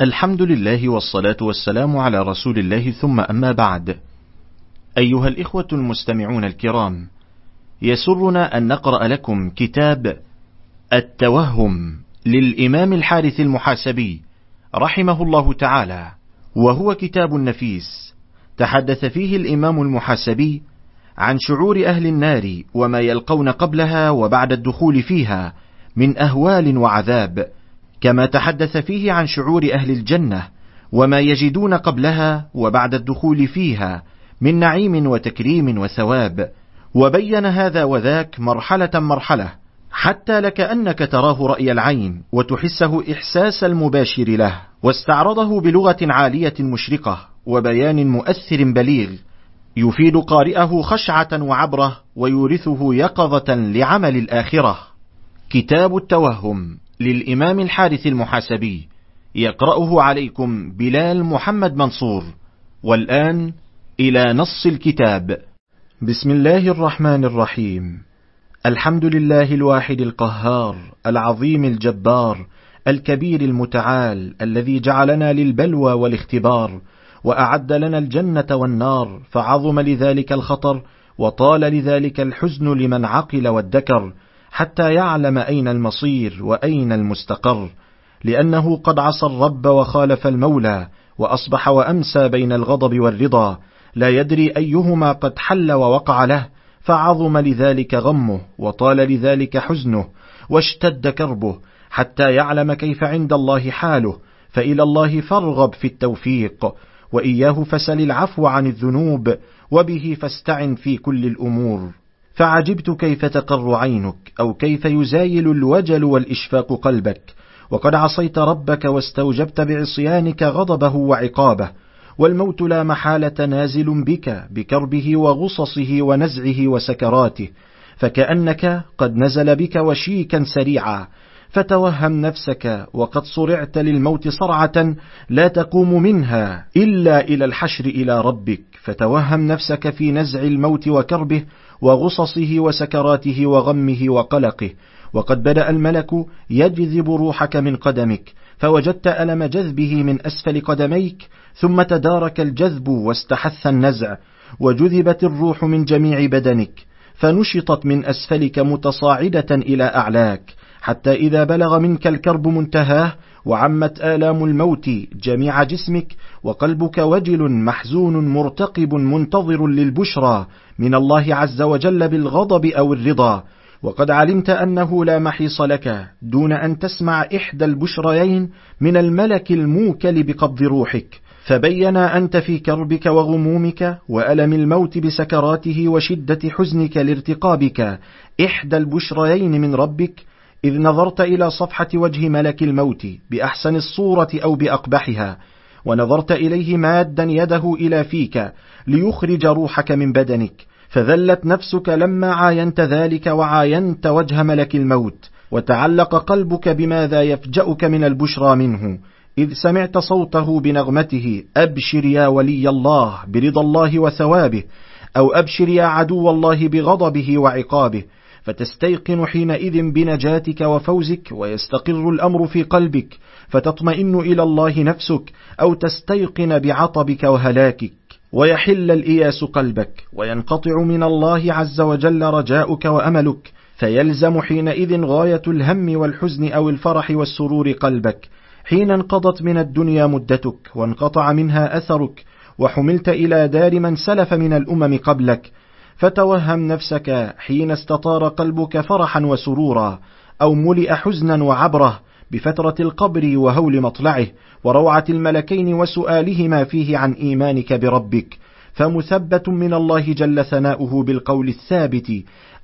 الحمد لله والصلاة والسلام على رسول الله ثم أما بعد. أيها الإخوة المستمعون الكرام يسرنا أن نقرأ لكم كتاب التوهم للإمام الحارث المحاسبي رحمه الله تعالى وهو كتاب نفيس. تحدث فيه الإمام المحاسبي عن شعور أهل النار وما يلقون قبلها وبعد الدخول فيها من أهوال وعذاب كما تحدث فيه عن شعور أهل الجنة وما يجدون قبلها وبعد الدخول فيها من نعيم وتكريم وثواب. وبين هذا وذاك مرحلة مرحلة حتى لكأنك تراه رأي العين وتحسه إحساس المباشر له. واستعرضه بلغة عالية مشرقة وبيان مؤثر بليغ يفيد قارئه خشعة وعبرة ويورثه يقظة لعمل الآخرة. كتاب التوهم للإمام الحارث المحاسبي يقرأه عليكم بلال محمد منصور. والآن إلى نص الكتاب. بسم الله الرحمن الرحيم. الحمد لله الواحد القهار العظيم الجبار الكبير المتعال الذي جعلنا للبلوى والاختبار وأعد لنا الجنة والنار فعظم لذلك الخطر وطال لذلك الحزن لمن عقل وادكر حتى يعلم أين المصير وأين المستقر لأنه قد عصى الرب وخالف المولى وأصبح وأمسى بين الغضب والرضا لا يدري أيهما قد حل ووقع له فعظم لذلك غمه وطال لذلك حزنه واشتد كربه حتى يعلم كيف عند الله حاله فإلى الله فارغب في التوفيق وإياه فسل العفو عن الذنوب وبه فاستعن في كل الأمور. فعجبت كيف تقر عينك أو كيف يزايل الوجل والإشفاق قلبك. وقد عصيت ربك واستوجبت بعصيانك غضبه وعقابه. والموت لا محالة نازل بك بكربه وغصصه ونزعه وسكراته. فكأنك قد نزل بك وشيكا سريعا. فتوهم نفسك وقد صرعت للموت صرعة لا تقوم منها إلا إلى الحشر إلى ربك. فتوهم نفسك في نزع الموت وكربه وغصصه وسكراته وغمه وقلقه وقد بدأ الملك يجذب روحك من قدمك فوجدت ألم جذبه من أسفل قدميك ثم تدارك الجذب واستحث النزع وجذبت الروح من جميع بدنك فنشطت من أسفلك متصاعدة إلى أعلاك حتى إذا بلغ منك الكرب منتهاه وعمت آلام الموت جميع جسمك وقلبك وجل محزون مرتقب منتظر للبشرى من الله عز وجل بالغضب أو الرضا. وقد علمت أنه لا محيص لك دون أن تسمع إحدى البشريين من الملك الموكل بقبض روحك. فبين أنت في كربك وغمومك وألم الموت بسكراته وشدة حزنك لارتقابك إحدى البشريين من ربك إذ نظرت إلى صفحة وجه ملك الموت بأحسن الصورة أو بأقبحها ونظرت إليه مادا يده إلى فيك ليخرج روحك من بدنك فذلت نفسك لما عاينت ذلك وعاينت وجه ملك الموت وتعلق قلبك بماذا يفجأك من البشرى منه إذ سمعت صوته بنغمته أبشر يا ولي الله برضا الله وثوابه أو أبشر يا عدو الله بغضبه وعقابه فتستيقن حينئذ بنجاتك وفوزك ويستقر الأمر في قلبك فتطمئن إلى الله نفسك أو تستيقن بعطبك وهلاكك. ويحل الإياس قلبك وينقطع من الله عز وجل رجاؤك وأملك فيلزم حينئذ غاية الهم والحزن أو الفرح والسرور قلبك. حين انقضت من الدنيا مدتك وانقطع منها أثرك وحملت إلى دار من سلف من الأمم قبلك فتوهم نفسك حين استطار قلبك فرحا وسرورا أو ملئ حزنا وعبره بفترة القبر وهول مطلعه وروعة الملكين وسؤالهما فيه عن إيمانك بربك. فمثبت من الله جل ثناؤه بالقول الثابت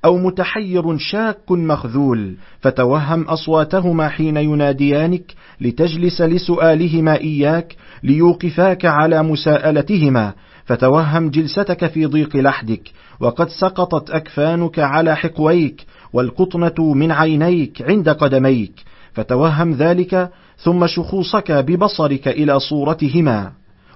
أو متحير شاك مخذول. فتوهم أصواتهما حين يناديانك لتجلس لسؤالهما إياك ليوقفاك على مساءلتهما. فتوهم جلستك في ضيق لحدك وقد سقطت أكفانك على حقويك والقطنة من عينيك عند قدميك. فتوهم ذلك ثم شخوصك ببصرك إلى صورتهما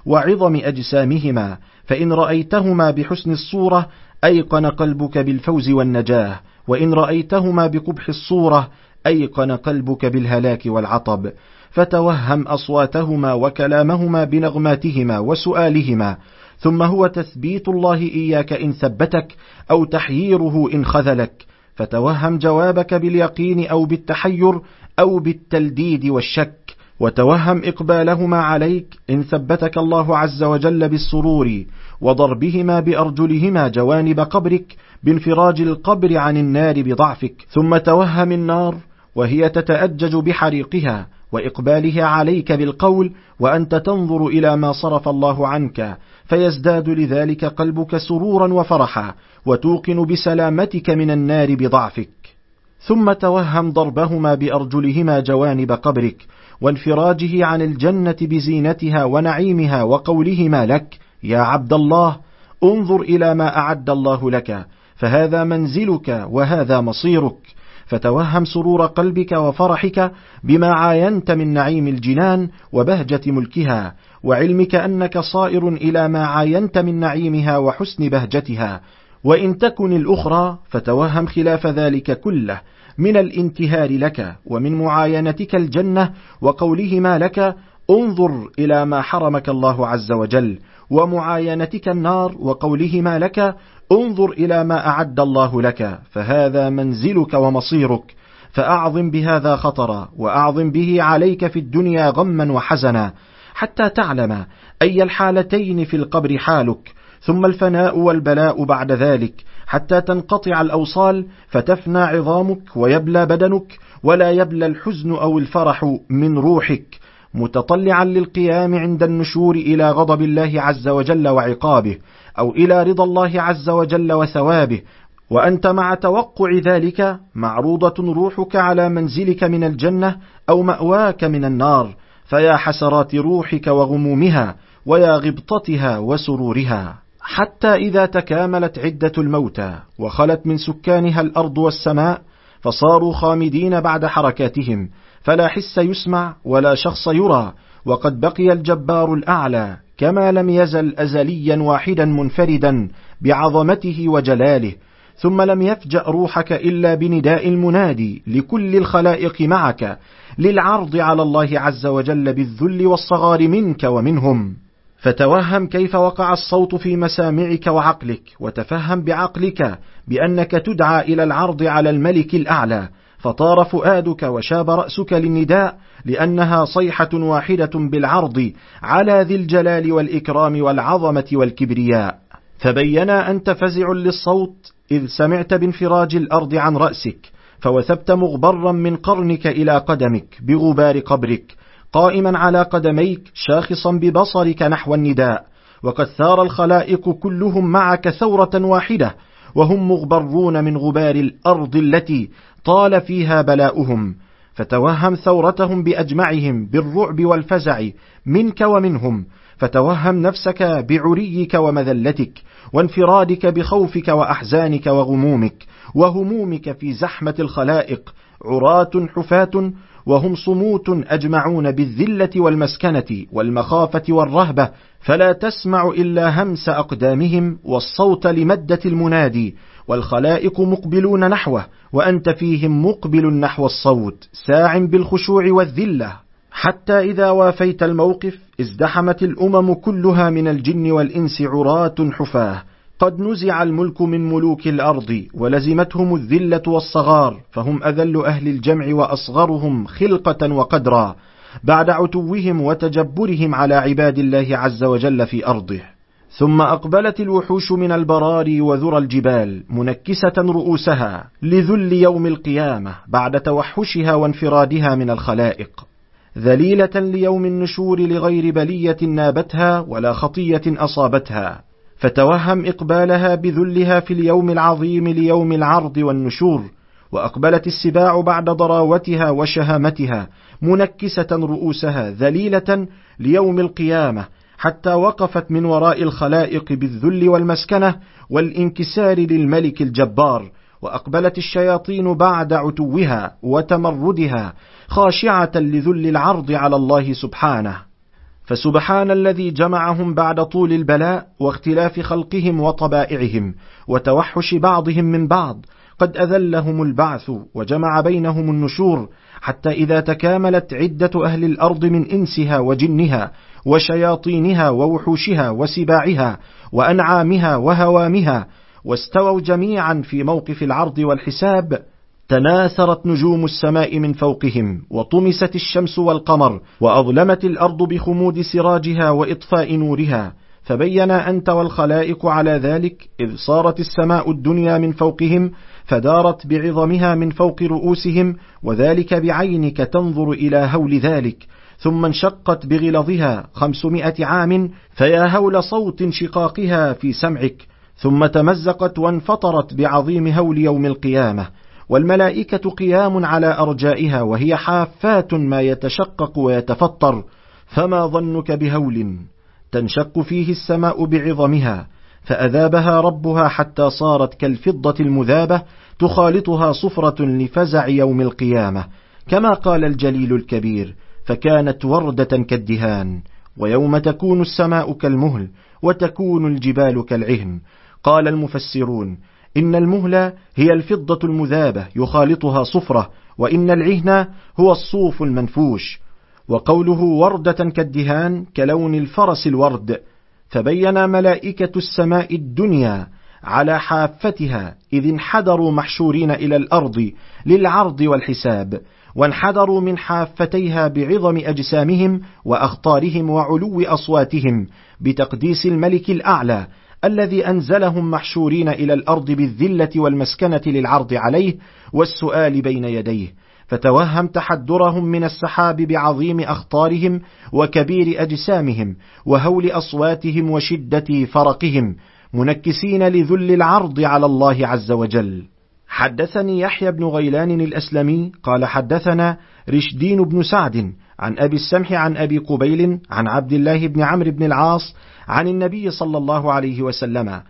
وعظم أجسامهما. فإن رأيتهما بحسن الصورة أيقن قلبك بالفوز والنجاة. وإن رأيتهما بقبح الصورة أيقن قلبك بالهلاك والعطب. فتوهم أصواتهما وكلامهما بنغماتهما وسؤالهما. ثم هو تثبيت الله إياك إن ثبتك أو تحييره إن خذلك فتوهم جوابك باليقين أو بالتحير أو بالتلديد والشك وتوهم إقبالهما عليك إن ثبتك الله عز وجل بالسرور وضربهما بأرجلهما جوانب قبرك بانفراج القبر عن النار بضعفك ثم توهم النار وهي تتأجج بحريقها وإقبالها عليك بالقول وأنت تنظر إلى ما صرف الله عنك فيزداد لذلك قلبك سرورا وفرحا وتوقن بسلامتك من النار بضعفك. ثم توهم ضربهما بأرجلهما جوانب قبرك وانفراجه عن الجنة بزينتها ونعيمها وقولهما لك يا عبد الله انظر إلى ما أعد الله لك فهذا منزلك وهذا مصيرك. فتوهم سرور قلبك وفرحك بما عاينت من نعيم الجنان وبهجة ملكها وعلمك أنك صائر إلى ما عاينت من نعيمها وحسن بهجتها وإن تكن الأخرى فتوهم خلاف ذلك كله من الانتهار لك ومن معاينتك الجنة وقولهما لك انظر إلى ما حرمك الله عز وجل ومعاينتك النار وقولهما لك انظر إلى ما أعد الله لك فهذا منزلك ومصيرك فأعظم بهذا خطرا وأعظم به عليك في الدنيا غما وحزنا حتى تعلم أي الحالتين في القبر حالك ثم الفناء والبلاء بعد ذلك حتى تنقطع الأوصال فتفنى عظامك ويبلى بدنك ولا يبلى الحزن أو الفرح من روحك متطلعا للقيام عند النشور إلى غضب الله عز وجل وعقابه أو إلى رضا الله عز وجل وثوابه. وأنت مع توقع ذلك معروضة روحك على منزلك من الجنة أو مأواك من النار. فيا حسرات روحك وغمومها ويا غبطتها وسرورها حتى إذا تكاملت عدة الموتى وخلت من سكانها الأرض والسماء فصاروا خامدين بعد حركاتهم فلا حس يسمع ولا شخص يرى وقد بقي الجبار الأعلى كما لم يزل أزليا واحدا منفردا بعظمته وجلاله ثم لم يفجأ روحك إلا بنداء المنادي لكل الخلائق معك للعرض على الله عز وجل بالذل والصغار منك ومنهم. فتوهم كيف وقع الصوت في مسامعك وعقلك وتفهم بعقلك بأنك تدعى إلى العرض على الملك الأعلى فطار فؤادك وشاب رأسك للنداء لأنها صيحة واحدة بالعرض على ذي الجلال والإكرام والعظمة والكبرياء. فبين أنت فزع للصوت إذ سمعت بانفراج الأرض عن رأسك فوثبت مغبرا من قرنك إلى قدمك بغبار قبرك قائما على قدميك شاخصا ببصرك نحو النداء وقد ثار الخلائق كلهم معك ثورة واحدة وهم مغبرون من غبار الأرض التي طال فيها بلاؤهم فتوهم ثورتهم بأجمعهم بالرعب والفزع منك ومنهم فتوهم نفسك بعريك ومذلتك وانفرادك بخوفك وأحزانك وغمومك وهمومك في زحمة الخلائق عراة حفاة وهم صموت أجمعون بالذلة والمسكنة والمخافة والرهبة فلا تسمع إلا همس أقدامهم والصوت لمدة المنادي والخلائق مقبلون نحوه وأنت فيهم مقبل نحو الصوت ساع بالخشوع والذلة. حتى إذا وافيت الموقف ازدحمت الأمم كلها من الجن والإنس عراة حفاة. قد نزع الملك من ملوك الأرض ولزمتهم الذلة والصغار فهم أذل أهل الجمع وأصغرهم خلقة وقدرا. بعد عتوهم وتجبرهم على عباد الله عز وجل في أرضه. ثم أقبلت الوحوش من البراري وذرى الجبال منكسة رؤوسها لذل يوم القيامة بعد توحشها وانفرادها من الخلائق. ذليلة ليوم النشور لغير بلية نابتها ولا خطية أصابتها فتوهم إقبالها بذلها في اليوم العظيم ليوم العرض والنشور وأقبلت السباع بعد ضراوتها وشهامتها منكسة رؤوسها ذليلة ليوم القيامة حتى وقفت من وراء الخلائق بالذل والمسكنة والانكسار للملك الجبار وأقبلت الشياطين بعد عتوها وتمردها خاشعة لذل العرض على الله سبحانه. فسبحان الذي جمعهم بعد طول البلاء واختلاف خلقهم وطبائعهم وتوحش بعضهم من بعض قد أذلهم البعث وجمع بينهم النشور حتى إذا تكاملت عدة أهل الأرض من إنسها وجنها وشياطينها ووحوشها وسباعها وأنعامها وهوامها واستووا جميعا في موقف العرض والحساب تناثرت نجوم السماء من فوقهم وطمست الشمس والقمر وأظلمت الأرض بخمود سراجها وإطفاء نورها فبين أنت والخلائق على ذلك إذ صارت السماء الدنيا من فوقهم فدارت بعظمها من فوق رؤوسهم وذلك بعينك تنظر إلى هول ذلك ثم انشقت بغلظها خمسمائة عام فيا هول صوت شقاقها في سمعك ثم تمزقت وانفطرت بعظيم هول يوم القيامة. والملائكة قيام على أرجائها وهي حافات ما يتشقق ويتفطر فما ظنك بهول تنشق فيه السماء بعظمها فأذابها ربها حتى صارت كالفضة المذابة تخالطها صفرة لفزع يوم القيامة كما قال الجليل الكبير فكانت وردة كالدهان ويوم تكون السماء كالمهل وتكون الجبال كالعهن قال المفسرون إن المهل هي الفضة المذابة يخالطها صفرة وإن العهن هو الصوف المنفوش. وقوله وردة كالدهان كلون الفرس الورد فبين ملائكة السماء الدنيا على حافتها إذ انحدروا محشورين إلى الأرض للعرض والحساب وانحدروا من حافتيها بعظم أجسامهم وأخطارهم وعلو أصواتهم بتقديس الملك الأعلى الذي أنزلهم محشورين إلى الأرض بالذلة والمسكنة للعرض عليه والسؤال بين يديه فتوهم تحدرهم من السحاب بعظيم أخطارهم وكبير أجسامهم وهول أصواتهم وشدة فرقهم منكسين لذل العرض على الله عز وجل. حدثني يحيى بن غيلان الأسلمي قال حدثنا رشدين بن سعد عن أبي السمح عن أبي قبيل عن عبد الله بن عمرو بن العاص عن النبي صلى الله عليه وسلم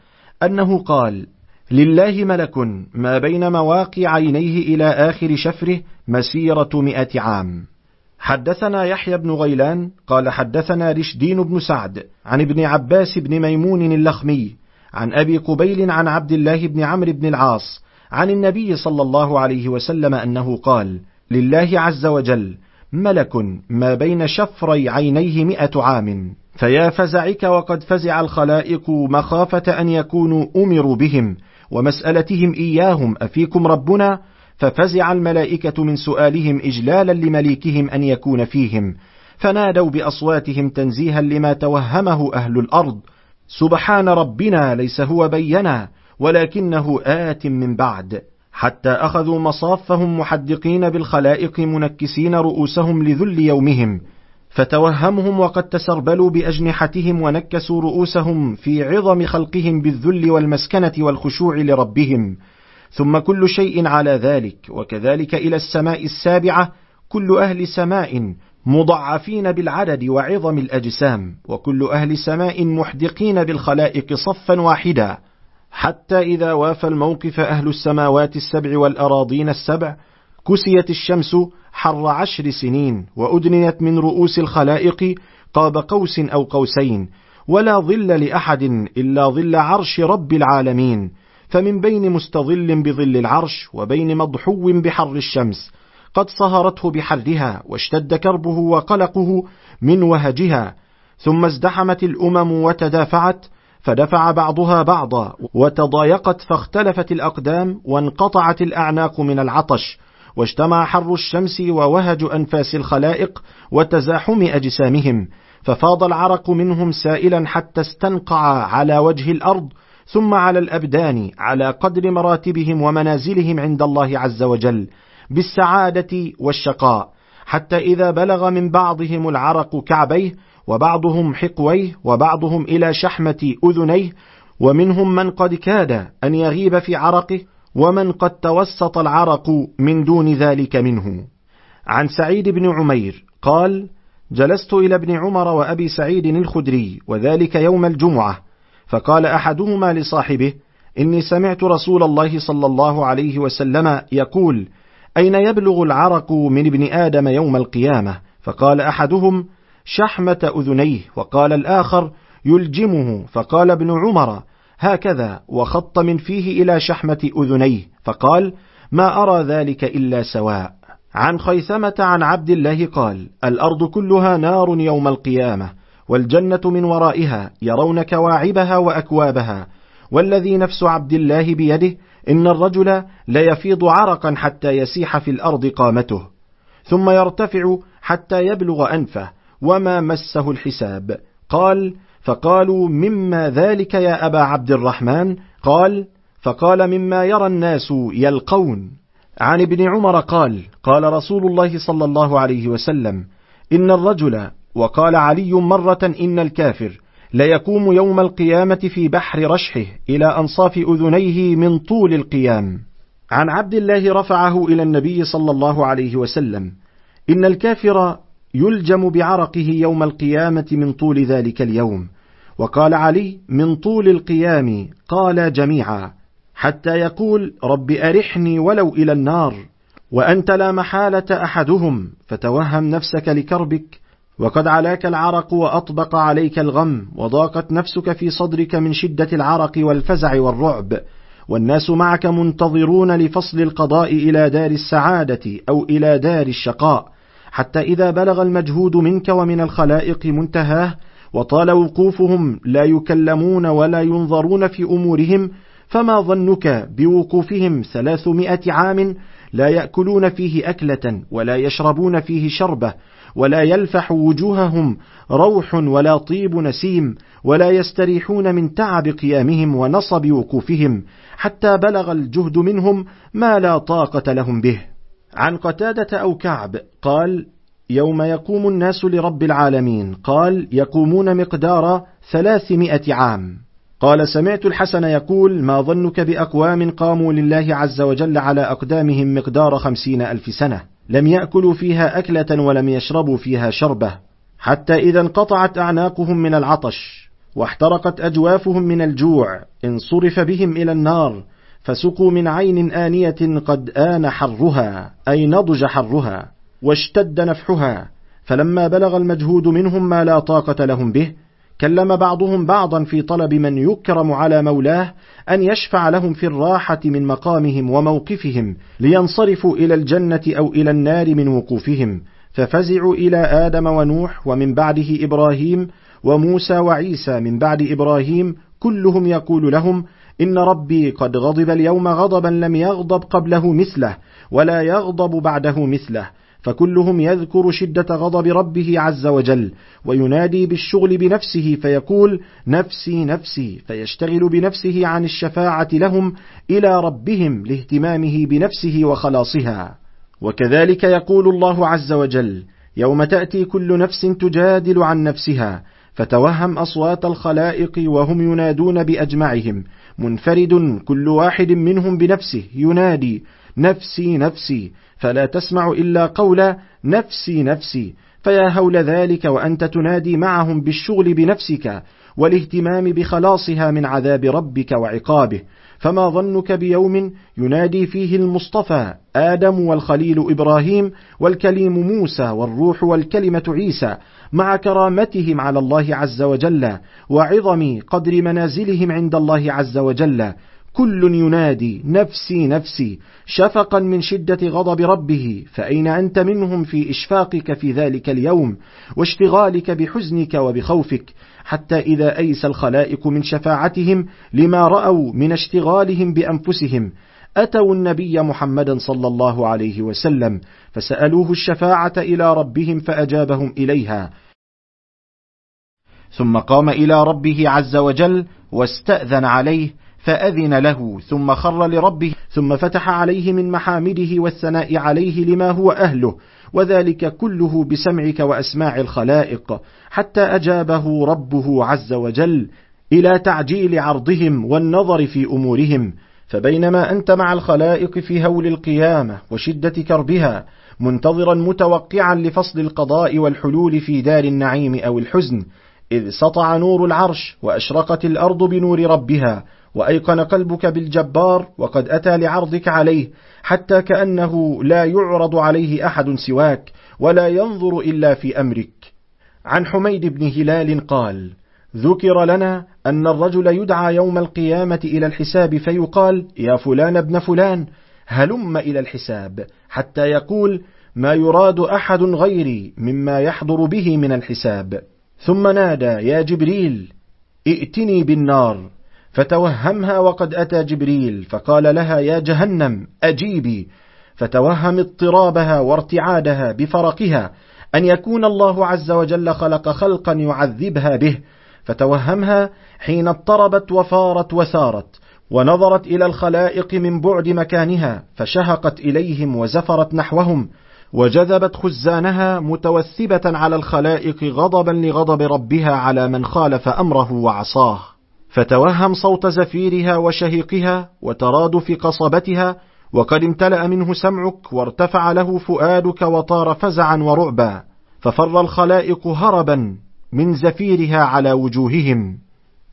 أنه قال لله ملك ما بين مواقع عينيه إلى آخر شفره مسيرة مئة عام. حدثنا يحيى بن غيلان قال حدثنا رشدين بن سعد عن ابن عباس بن ميمون اللخمي عن أبي قبيل عن عبد الله بن عمرو بن العاص عن النبي صلى الله عليه وسلم أنه قال لله عز وجل ملك ما بين شفري عينيه مئة عام. فيا فزعك وقد فزع الخلائق مخافة أن يكونوا أمروا بهم ومسألتهم إياهم أفيكم ربنا؟ ففزع الملائكة من سؤالهم إجلالا لمليكهم أن يكون فيهم. فنادوا بأصواتهم تنزيها لما توهمه أهل الأرض. سبحان ربنا ليس هو بينا ولكنه آت من بعد. حتى أخذوا مصافهم محدقين بالخلائق منكسين رؤوسهم لذل يومهم فتوهمهم وقد تسربلوا بأجنحتهم ونكسوا رؤوسهم في عظم خلقهم بالذل والمسكنة والخشوع لربهم. ثم كل شيء على ذلك وكذلك إلى السماء السابعة كل أهل سماء مضعفين بالعدد وعظم الأجسام وكل أهل سماء محدقين بالخلائق صفا واحدا. حتى إذا وافى الموقف أهل السماوات السبع والأراضين السبع كسيت الشمس حر عشر سنين وأدنيت من رؤوس الخلائق قاب قوس أو قوسين ولا ظل لأحد إلا ظل عرش رب العالمين فمن بين مستظل بظل العرش وبين مضحو بحر الشمس قد صهرته بحرها واشتد كربه وقلقه من وهجها ثم ازدحمت الأمم وتدافعت فدفع بعضها بعضا وتضايقت فاختلفت الأقدام وانقطعت الأعناق من العطش واجتمع حر الشمس ووهج أنفاس الخلائق وتزاحم أجسامهم ففاض العرق منهم سائلا حتى استنقع على وجه الأرض ثم على الأبدان على قدر مراتبهم ومنازلهم عند الله عز وجل بالسعادة والشقاء حتى إذا بلغ من بعضهم العرق كعبيه وبعضهم حقويه وبعضهم إلى شحمة أذنيه ومنهم من قد كاد أن يغيب في عرقه ومن قد توسط العرق من دون ذلك منه. عن سعيد بن عمير قال جلست إلى ابن عمر وأبي سعيد الخدري وذلك يوم الجمعة فقال أحدهما لصاحبه إني سمعت رسول الله صلى الله عليه وسلم يقول أين يبلغ العرق من ابن آدم يوم القيامة؟ فقال أحدهم شحمة أذنيه وقال الآخر يلجمه فقال ابن عمر هكذا وخط من فيه إلى شحمة أذنيه فقال ما أرى ذلك إلا سواء. عن خيثمة عن عبد الله قال الأرض كلها نار يوم القيامة والجنة من ورائها يرون كواعبها وأكوابها والذي نفس عبد الله بيده إن الرجل ليفيض عرقا حتى يسيح في الأرض قامته ثم يرتفع حتى يبلغ أنفه وما مسه الحساب. قال فقالوا مما ذلك يا أبا عبد الرحمن؟ قال فقال مما يرى الناس يلقون. عن ابن عمر قال قال رسول الله صلى الله عليه وسلم إن الرجل وقال علي مرة إن الكافر ليقوم يوم القيامة في بحر رشحه إلى أنصاف أذنيه من طول القيام. عن عبد الله رفعه إلى النبي صلى الله عليه وسلم إن الكافر يلجم بعرقه يوم القيامة من طول ذلك اليوم. وقال علي من طول القيام قال جميعا حتى يقول رب أرحني ولو إلى النار وأنت لا محالة أحدهم فتوهم نفسك لكربك وقد علاك العرق وأطبق عليك الغم وضاقت نفسك في صدرك من شدة العرق والفزع والرعب. والناس معك منتظرون لفصل القضاء إلى دار السعادة أو إلى دار الشقاء. حتى إذا بلغ المجهود منك ومن الخلائق منتهاه وطال وقوفهم لا يكلمون ولا ينظرون في أمورهم فما ظنك بوقوفهم ثلاثمائة عام لا يأكلون فيه أكلة ولا يشربون فيه شربة ولا يلفح وجوههم روح ولا طيب نسيم ولا يستريحون من تعب قيامهم ونصب وقوفهم حتى بلغ الجهد منهم ما لا طاقة لهم به. عن قتادة أو كعب قال يوم يقوم الناس لرب العالمين. قال يقومون مقدار ثلاثمائة عام. قال سمعت الحسن يقول ما ظنك بأقوام قاموا لله عز وجل على أقدامهم مقدار خمسين ألف سنة. لم يأكلوا فيها أكلة ولم يشربوا فيها شربة. حتى إذا انقطعت أعناقهم من العطش واحترقت أجوافهم من الجوع انصرف بهم إلى النار فسقوا من عين آنية قد آن حرها أي نضج حرها واشتد نفحها. فلما بلغ المجهود منهم ما لا طاقة لهم به كلم بعضهم بعضا في طلب من يكرم على مولاه أن يشفع لهم في الراحة من مقامهم وموقفهم لينصرفوا إلى الجنة أو إلى النار من وقوفهم. ففزعوا إلى آدم ونوح ومن بعده إبراهيم وموسى وعيسى من بعد إبراهيم كلهم يقول لهم إن ربي قد غضب اليوم غضبا لم يغضب قبله مثله ولا يغضب بعده مثله. فكلهم يذكر شدة غضب ربه عز وجل وينادي بالشغل بنفسه فيقول نفسي نفسي. فيشتغل بنفسه عن الشفاعة لهم إلى ربهم لاهتمامه بنفسه وخلاصها. وكذلك يقول الله عز وجل يوم تأتي كل نفس تجادل عن نفسها فتوهم أصوات الخلائق وهم ينادون بأجمعهم. منفرد كل واحد منهم بنفسه ينادي نفسي نفسي. فلا تسمع إلا قول نفسي نفسي. فيا هول ذلك وأنت تنادي معهم بالشغل بنفسك والاهتمام بخلاصها من عذاب ربك وعقابه. فما ظنك بيوم ينادي فيه المصطفى آدم والخليل إبراهيم والكليم موسى والروح والكلمة عيسى مع كرامتهم على الله عز وجل وعظم قدر منازلهم عند الله عز وجل. كل ينادي نفسي نفسي شفقا من شدة غضب ربه فأين أنت منهم في إشفاقك في ذلك اليوم واشتغالك بحزنك وبخوفك؟ حتى إذا أيس الخلائق من شفاعتهم لما رأوا من اشتغالهم بأنفسهم. أتوا النبي محمدا صلى الله عليه وسلم فسألوه الشفاعة إلى ربهم فأجابهم إليها. ثم قام إلى ربه عز وجل واستأذن عليه فأذن له ثم خر لربه ثم فتح عليه من محامده والثناء عليه لما هو أهله وذلك كله بسمعك وأسماع الخلائق. حتى أجابه ربه عز وجل إلى تعجيل عرضهم والنظر في أمورهم فبينما أنت مع الخلائق في هول القيامة وشدة كربها منتظرا متوقعا لفصل القضاء والحلول في دار النعيم أو الحزن إذ سطع نور العرش وأشرقت الأرض بنور ربها وأيقن قلبك بالجبار وقد أتى لعرضك عليه حتى كأنه لا يعرض عليه أحد سواك ولا ينظر إلا في أمرك. عن حميد بن هلال قال ذكر لنا أن الرجل يدعى يوم القيامة إلى الحساب فيقال يا فلان ابن فلان هلم إلى الحساب حتى يقول ما يراد أحد غيري مما يحضر به من الحساب. ثم نادى يا جبريل ائتني بالنار فتوهمها وقد أتى جبريل فقال لها يا جهنم أجيبي فتوهم اضطرابها وارتعادها بفرقها أن يكون الله عز وجل خلق خلقا يعذبها به فتوهمها حين اضطربت وفارت وثارت ونظرت إلى الخلائق من بعد مكانها فشهقت إليهم وزفرت نحوهم وجذبت خزانها متوثبة على الخلائق غضبا لغضب ربها على من خالف أمره وعصاه. فتوهم صوت زفيرها وشهيقها وترادف قصبتها وقد امتلأ منه سمعك وارتفع له فؤادك وطار فزعا ورعبا ففر الخلائق هربا من زفيرها على وجوههم.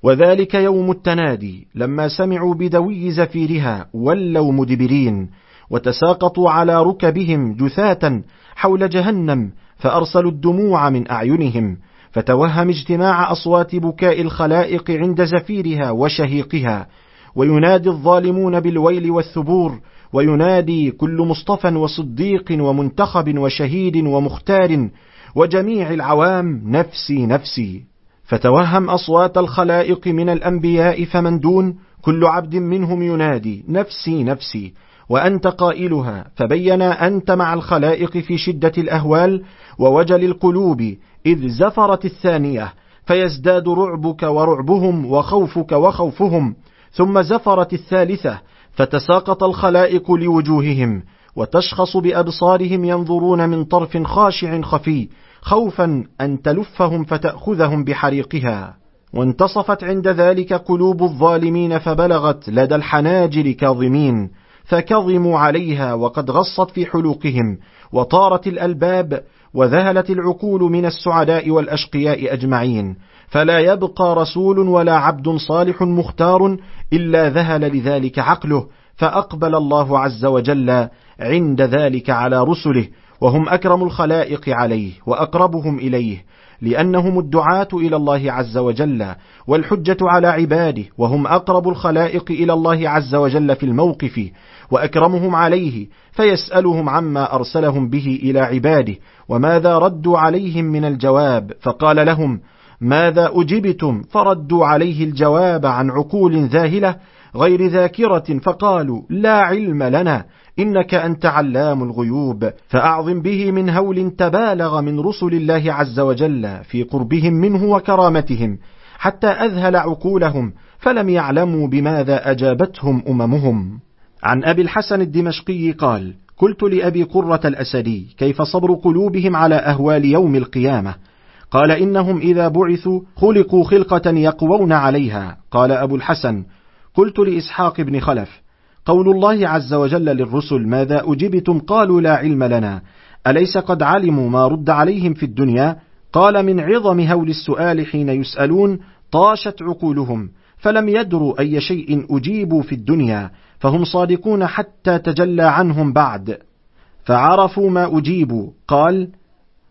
وذلك يوم التنادي لما سمعوا بدوي زفيرها ولوا مدبرين وتساقطوا على ركبهم جثاة حول جهنم فأرسلوا الدموع من أعينهم فتوهم اجتماع أصوات بكاء الخلائق عند زفيرها وشهيقها وينادي الظالمون بالويل والثبور وينادي كل مصطفى وصديق ومنتخب وشهيد ومختار وجميع العوام نفسي نفسي. فتوهم أصوات الخلائق من الأنبياء فمن دون كل عبد منهم ينادي نفسي نفسي. وأنت قائلها فبين أنت مع الخلائق في شدة الأهوال ووجل القلوب إذ زفرت الثانية فيزداد رعبك ورعبهم وخوفك وخوفهم. ثم زفرت الثالثة فتساقط الخلائق لوجوههم وتشخص بأبصارهم ينظرون من طرف خاشع خفي خوفا أن تلفهم فتأخذهم بحريقها. وانتصفت عند ذلك قلوب الظالمين فبلغت لدى الحناجر كاظمين فكظموا عليها وقد غصت في حلوقهم وطارت الألباب وذهلت العقول من السعداء والأشقياء أجمعين. فلا يبقى رسول ولا عبد صالح مختار إلا ذهل لذلك عقله فأقبل الله عز وجل عند ذلك على رسله وهم أكرم الخلائق عليه وأقربهم إليه لأنهم الدعاة إلى الله عز وجل والحجة على عباده وهم أقرب الخلائق إلى الله عز وجل في الموقف وأكرمهم عليه فيسألهم عما أرسلهم به إلى عباده وماذا ردوا عليهم من الجواب فقال لهم ماذا أجبتم؟ فردوا عليه الجواب عن عقول ذاهلة غير ذاكرة فقالوا لا علم لنا إنك أنت علام الغيوب. فأعظم به من هول تبالغ من رسل الله عز وجل في قربهم منه وكرامتهم حتى أذهل عقولهم فلم يعلموا بماذا أجابتهم أممهم. عن أبي الحسن الدمشقي قال قلت لأبي قرة الأسدي كيف صبر قلوبهم على أهوال يوم القيامة؟ قال إنهم إذا بعثوا خلقوا خلقة يقوون عليها. قال أبو الحسن قلت لإسحاق بن خلف قول الله عز وجل للرسل ماذا أجبتم؟ قالوا لا علم لنا. أليس قد علموا ما رد عليهم في الدنيا؟ قال من عظم هول السؤال حين يسألون طاشت عقولهم فلم يدروا أي شيء أجيبوا في الدنيا فهم صادقون حتى تجلى عنهم بعد فعرفوا ما أجيبوا. قال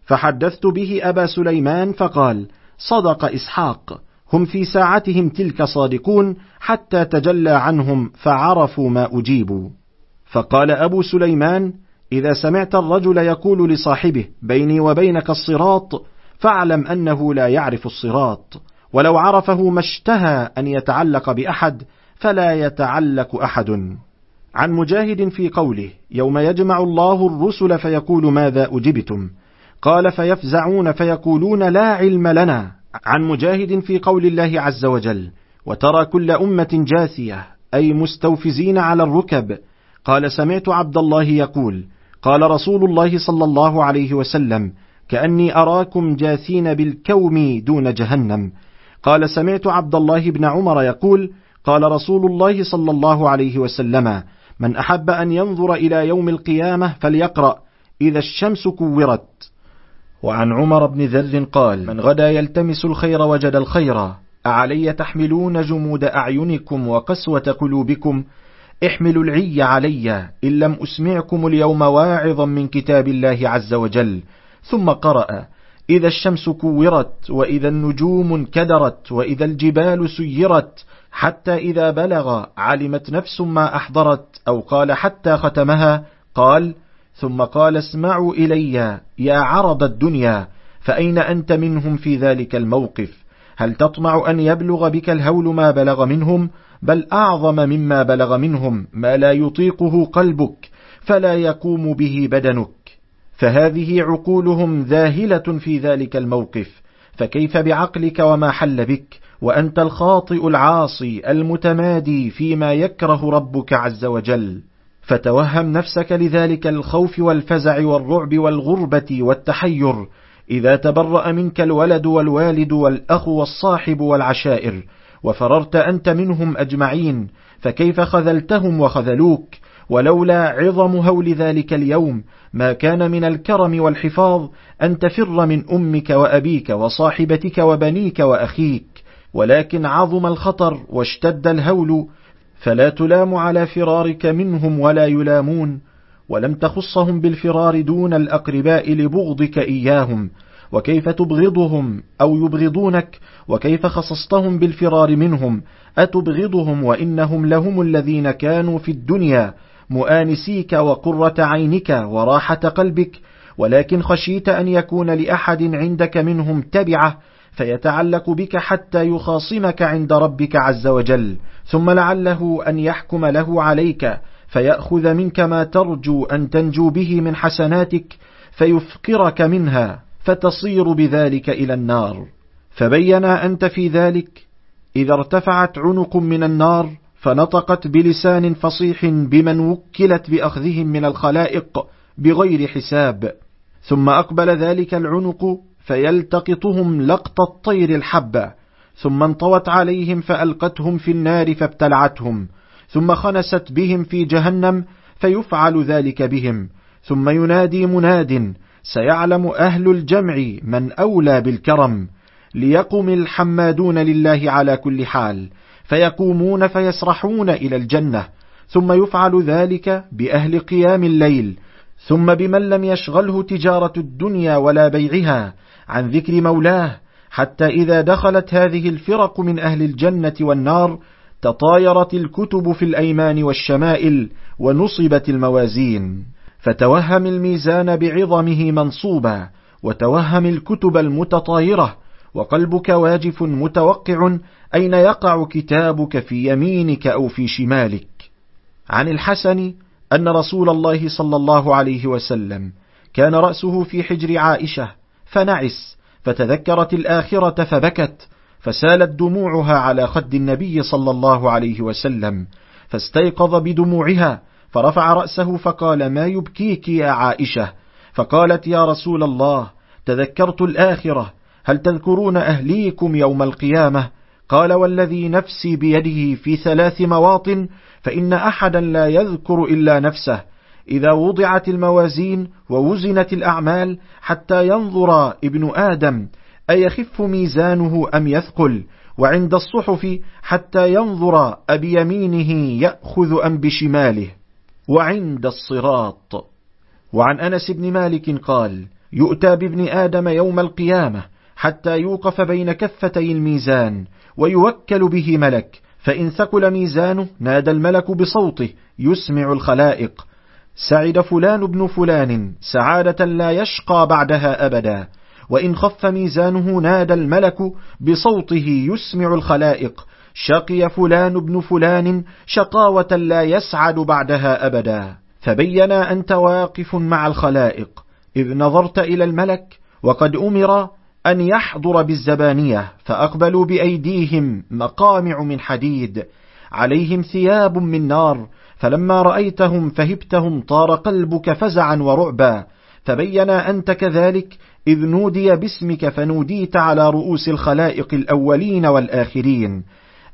فحدثت به أبا سليمان فقال صدق إسحاق. هم في ساعتهم تلك صادقون حتى تجلى عنهم فعرفوا ما أجيبوا. فقال أبو سليمان إذا سمعت الرجل يقول لصاحبه بيني وبينك الصراط فاعلم أنه لا يعرف الصراط. ولو عرفه ما اشتهى أن يتعلق بأحد فلا يتعلق أحد. عن مجاهد في قوله يوم يجمع الله الرسل فيقول ماذا أجبتم؟ قال فيفزعون فيقولون لا علم لنا عن مجاهد في قول الله عز وجل وترى كل أمة جاثية أي مستوفزين على الركب. قال سمعت عبد الله يقول قال رسول الله صلى الله عليه وسلم كأني أراكم جاثين بالكوم دون جهنم. قال سمعت عبد الله بن عمر يقول قال رسول الله صلى الله عليه وسلم من أحب أن ينظر إلى يوم القيامة فليقرأ إذا الشمس كورت. وعن عمر بن ذر قال من غدا يلتمس الخير وجد الخير. أعلي تحملون جمود أعينكم وقسوة قلوبكم. احملوا العي علي إن لم أسمعكم اليوم واعظا من كتاب الله عز وجل. ثم قرأ إذا الشمس كورت وإذا النجوم انكدرت وإذا الجبال سيرت حتى إذا بلغ علمت نفس ما أحضرت أو قال حتى ختمها. قال ثم قال اسمعوا إلي يا عرض الدنيا فأين أنت منهم في ذلك الموقف؟ هل تطمع أن يبلغ بك الهول ما بلغ منهم؟ بل أعظم مما بلغ منهم ما لا يطيقه قلبك فلا يقوم به بدنك. فهذه عقولهم ذاهلة في ذلك الموقف فكيف بعقلك وما حل بك؟ وأنت الخاطئ العاصي المتمادي فيما يكره ربك عز وجل. فتوهم نفسك لذلك الخوف والفزع والرعب والغربة والتحير إذا تبرأ منك الولد والوالد والأخ والصاحب والعشائر وفررت أنت منهم أجمعين فكيف خذلتهم وخذلوك؟ ولولا عظم هول ذلك اليوم ما كان من الكرم والحفاظ أن تفر من أمك وأبيك وصاحبتك وبنيك وأخيك ولكن عظم الخطر واشتد الهول فلا تلام على فرارك منهم ولا يلامون ولم تخصهم بالفرار دون الأقرباء لبغضك إياهم وكيف تبغضهم أو يبغضونك وكيف خصصتهم بالفرار منهم أتبغضهم وإنهم لهم الذين كانوا في الدنيا مؤانسيك وقرة عينك وراحة قلبك ولكن خشيت أن يكون لأحد عندك منهم تبعة فيتعلق بك حتى يخاصمك عند ربك عز وجل ثم لعله أن يحكم له عليك فيأخذ منك ما ترجو أن تنجو به من حسناتك فيفقرك منها فتصير بذلك إلى النار. فبين أنت في ذلك إذا ارتفعت عنق من النار فنطقت بلسان فصيح بمن وكلت بأخذهم من الخلائق بغير حساب ثم أقبل ذلك العنق فيلتقطهم لقط الطير الحبة ثم انطوت عليهم فألقتهم في النار فابتلعتهم ثم خنست بهم في جهنم فيفعل ذلك بهم ثم ينادي مناد سيعلم أهل الجمع من أولى بالكرم ليقم الحمادون لله على كل حال فيقومون فيسرحون إلى الجنة ثم يفعل ذلك بأهل قيام الليل ثم بمن لم يشغله تجارة الدنيا ولا بيعها عن ذكر مولاه حتى إذا دخلت هذه الفرق من أهل الجنة والنار تطايرت الكتب في الأيمان والشمائل ونصبت الموازين. فتوهم الميزان بعظمه منصوبا وتوهم الكتب المتطايرة وقلبك واجف متوقع أين يقع كتابك في يمينك أو في شمالك؟ عن الحسن أن رسول الله صلى الله عليه وسلم كان رأسه في حجر عائشة فنعس فتذكرت الآخرة فبكت فسالت دموعها على خد النبي صلى الله عليه وسلم فاستيقظ بدموعها فرفع رأسه فقال ما يبكيك يا عائشة؟ فقالت يا رسول الله تذكرت الآخرة هل تذكرون أهليكم يوم القيامة؟ قال والذي نفسي بيده في ثلاث مواطن فإن أحدا لا يذكر إلا نفسه. إذا وضعت الموازين ووزنت الأعمال حتى ينظر ابن آدم أيخف ميزانه أم يثقل وعند الصحف حتى ينظر أبيمينه يأخذ أم بشماله. وعند الصراط. وعن أنس بن مالك قال يؤتى بابن آدم يوم القيامة حتى يوقف بين كفتي الميزان ويوكل به ملك فإن ثقل ميزانه نادى الملك بصوته يسمع الخلائق سعد فلان بن فلان سعادة لا يشقى بعدها أبدا. وإن خف ميزانه نادى الملك بصوته يسمع الخلائق. شقي فلان بن فلان شقاوة لا يسعد بعدها أبدا. فبين أنت واقف مع الخلائق. إذ نظرت إلى الملك وقد أمر أن يحضر بالزبانية فأقبلوا بأيديهم مقامع من حديد. عليهم ثياب من نار فلما رأيتهم فهبتهم طار قلبك فزعا ورعبا فبين أنت كذلك إذ نودي باسمك فنوديت على رؤوس الخلائق الأولين والآخرين.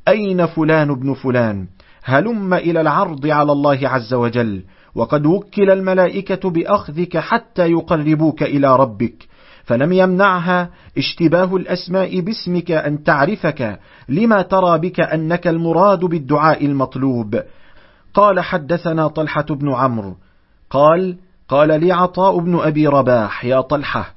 أين فلان ابن فلان؟ هلم إلى العرض على الله عز وجل وقد وكل الملائكة بأخذك حتى يقربوك إلى ربك. فلم يمنعها اشتباه الأسماء باسمك أن تعرفك لما ترى بك أنك المراد بالدعاء المطلوب. قال حدثنا طلحة بن عمرو. قال قال لي عطاء بن أبي رباح يا طلحة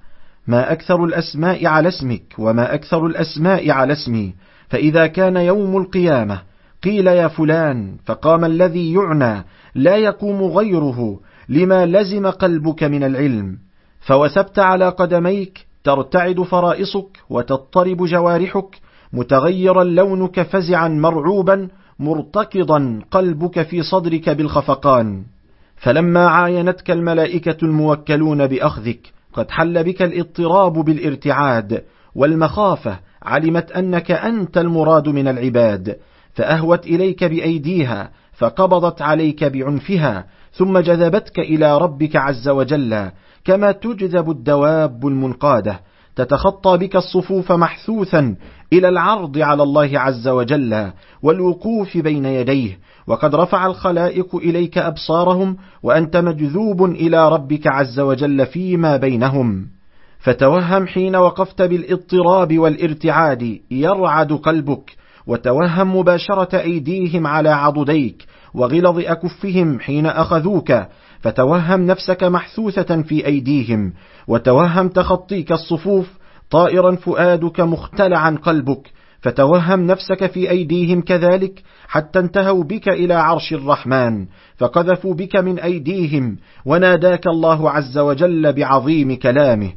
ما أكثر الأسماء على اسمك وما أكثر الأسماء على اسمي فإذا كان يوم القيامة قيل يا فلان فقام الذي يعنى لا يقوم غيره لما لزم قلبك من العلم. فوثبت على قدميك ترتعد فرائصك وتضطرب جوارحك متغيرا لونك فزعا مرعوبا مرتكضا قلبك في صدرك بالخفقان. فلما عاينتك الملائكة الموكلون بأخذك قد حل بك الاضطراب بالارتعاد والمخافة علمت أنك أنت المراد من العباد. فأهوت إليك بأيديها فقبضت عليك بعنفها ثم جذبتك إلى ربك عز وجل كما تجذب الدواب المنقادة. تتخطى بك الصفوف محثوثا إلى العرض على الله عز وجل والوقوف بين يديه. وقد رفع الخلائق إليك أبصارهم وأنت مجذوب إلى ربك عز وجل فيما بينهم. فتوهم حين وقفت بالاضطراب والارتعاد يرعد قلبك. وتوهم مباشرة أيديهم على عضديك وغلظ أكفهم حين أخذوك. فتوهم نفسك محثوثة في أيديهم. وتوهم تخطيك الصفوف طائرا فؤادك مختلعا قلبك فتوهم نفسك في أيديهم كذلك حتى انتهوا بك إلى عرش الرحمن فقذفوا بك من أيديهم وناداك الله عز وجل بعظيم كلامه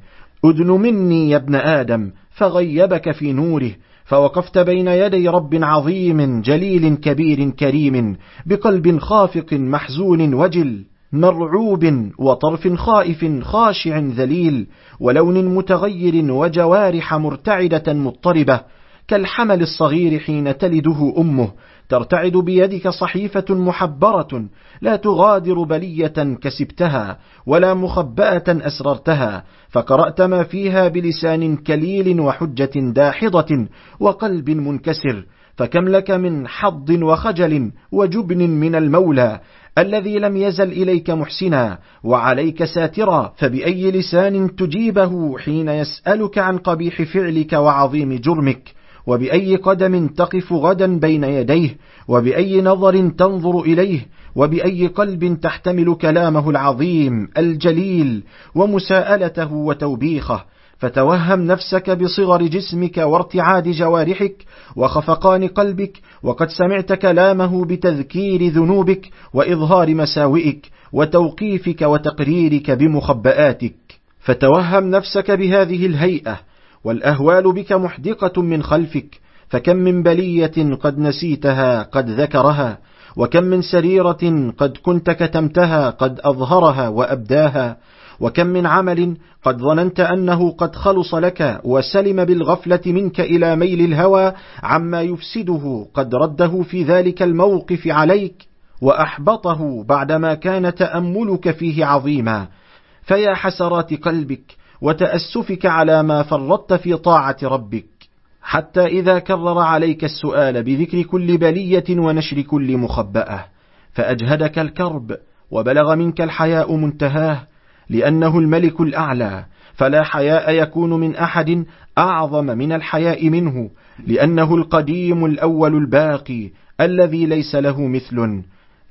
أدن مني يا ابن آدم فغيبك في نوره فوقفت بين يدي رب عظيم جليل كبير كريم بقلب خافق محزون وجل. مرعوب وطرف خائف خاشع ذليل ولون متغير وجوارح مرتعدة مضطربة كالحمل الصغير حين تلده أمه ترتعد بيدك صحيفة محبرة لا تغادر بلية كسبتها ولا مخبأة أسررتها فقرأت ما فيها بلسان كليل وحجة داحضة وقلب منكسر فكم لك من حظ وخجل وجبن من المولى الذي لم يزل إليك محسنا وعليك ساترا فبأي لسان تجيبه حين يسألك عن قبيح فعلك وعظيم جرمك؟ وبأي قدم تقف غدا بين يديه؟ وبأي نظر تنظر إليه؟ وبأي قلب تحتمل كلامه العظيم الجليل ومساءلته وتوبيخه؟ فتوهم نفسك بصغر جسمك وارتعاد جوارحك وخفقان قلبك وقد سمعت كلامه بتذكير ذنوبك وإظهار مساوئك وتوقيفك وتقريرك بمخبآتك. فتوهم نفسك بهذه الهيئة والأهوال بك محدقة من خلفك فكم من بلية قد نسيتها قد ذكرها وكم من سريرة قد كنت كتمتها قد أظهرها وأبداها وكم من عمل قد ظننت أنه قد خلص لك وسلم بالغفلة منك إلى ميل الهوى عما يفسده قد رده في ذلك الموقف عليك وأحبطه بعدما كان تأملك فيه عظيما. فيا حسرات قلبك وتأسفك على ما فرطت في طاعة ربك. حتى إذا كرر عليك السؤال بذكر كل بلية ونشر كل مخبأة فأجهدك الكرب وبلغ منك الحياء منتهاه لأنه الملك الأعلى فلا حياء يكون من أحد أعظم من الحياء منه لأنه القديم الأول الباقي الذي ليس له مثل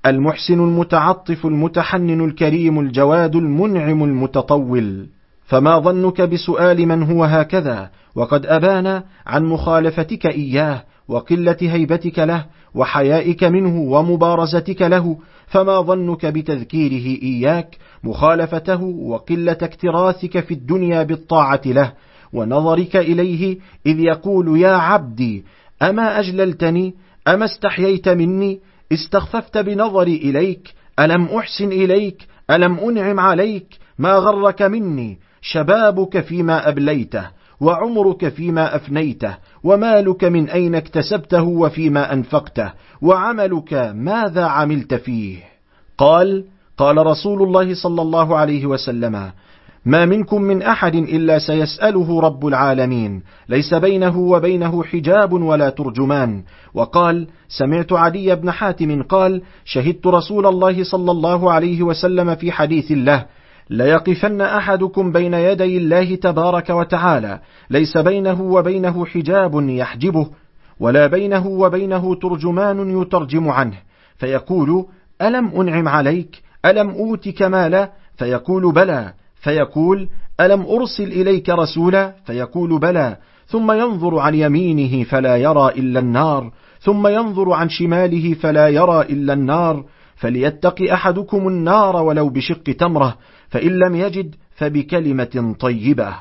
المحسن المتعطف المتحنن الكريم الجواد المنعم المتطول. فما ظنك بسؤال من هو هكذا؟ وقد أبان عن مخالفتك إياه وقلة هيبتك له وحيائك منه ومبارزتك له فما ظنك بتذكيره إياك؟ مخالفته وقلة اكتراثك في الدنيا بالطاعة له ونظرك إليه إذ يقول يا عبدي أما أجللتني؟ أما استحييت مني؟ استخففت بنظري إليك؟ ألم أحسن إليك؟ ألم أنعم عليك؟ ما غرك مني؟ شبابك فيما أبليته وعمرك فيما أفنيته ومالك من أين اكتسبته وفيما أنفقته وعملك ماذا عملت فيه؟ قال قال رسول الله صلى الله عليه وسلم ما منكم من أحد إلا سيسأله رب العالمين ليس بينه وبينه حجاب ولا ترجمان. وقال سمعت عدي بن حاتم قال شهدت رسول الله صلى الله عليه وسلم في حديث الله ليقفن أحدكم بين يدي الله تبارك وتعالى ليس بينه وبينه حجاب يحجبه ولا بينه وبينه ترجمان يترجم عنه فيقول ألم أنعم عليك؟ ألم أوتك مالا؟ فيقول بلى. فيقول ألم أرسل إليك رسولا؟ فيقول بلى. ثم ينظر عن يمينه فلا يرى إلا النار. ثم ينظر عن شماله فلا يرى إلا النار. فليتق أحدكم النار ولو بشق تمرة. فإن لم يجد فبكلمة طيبة.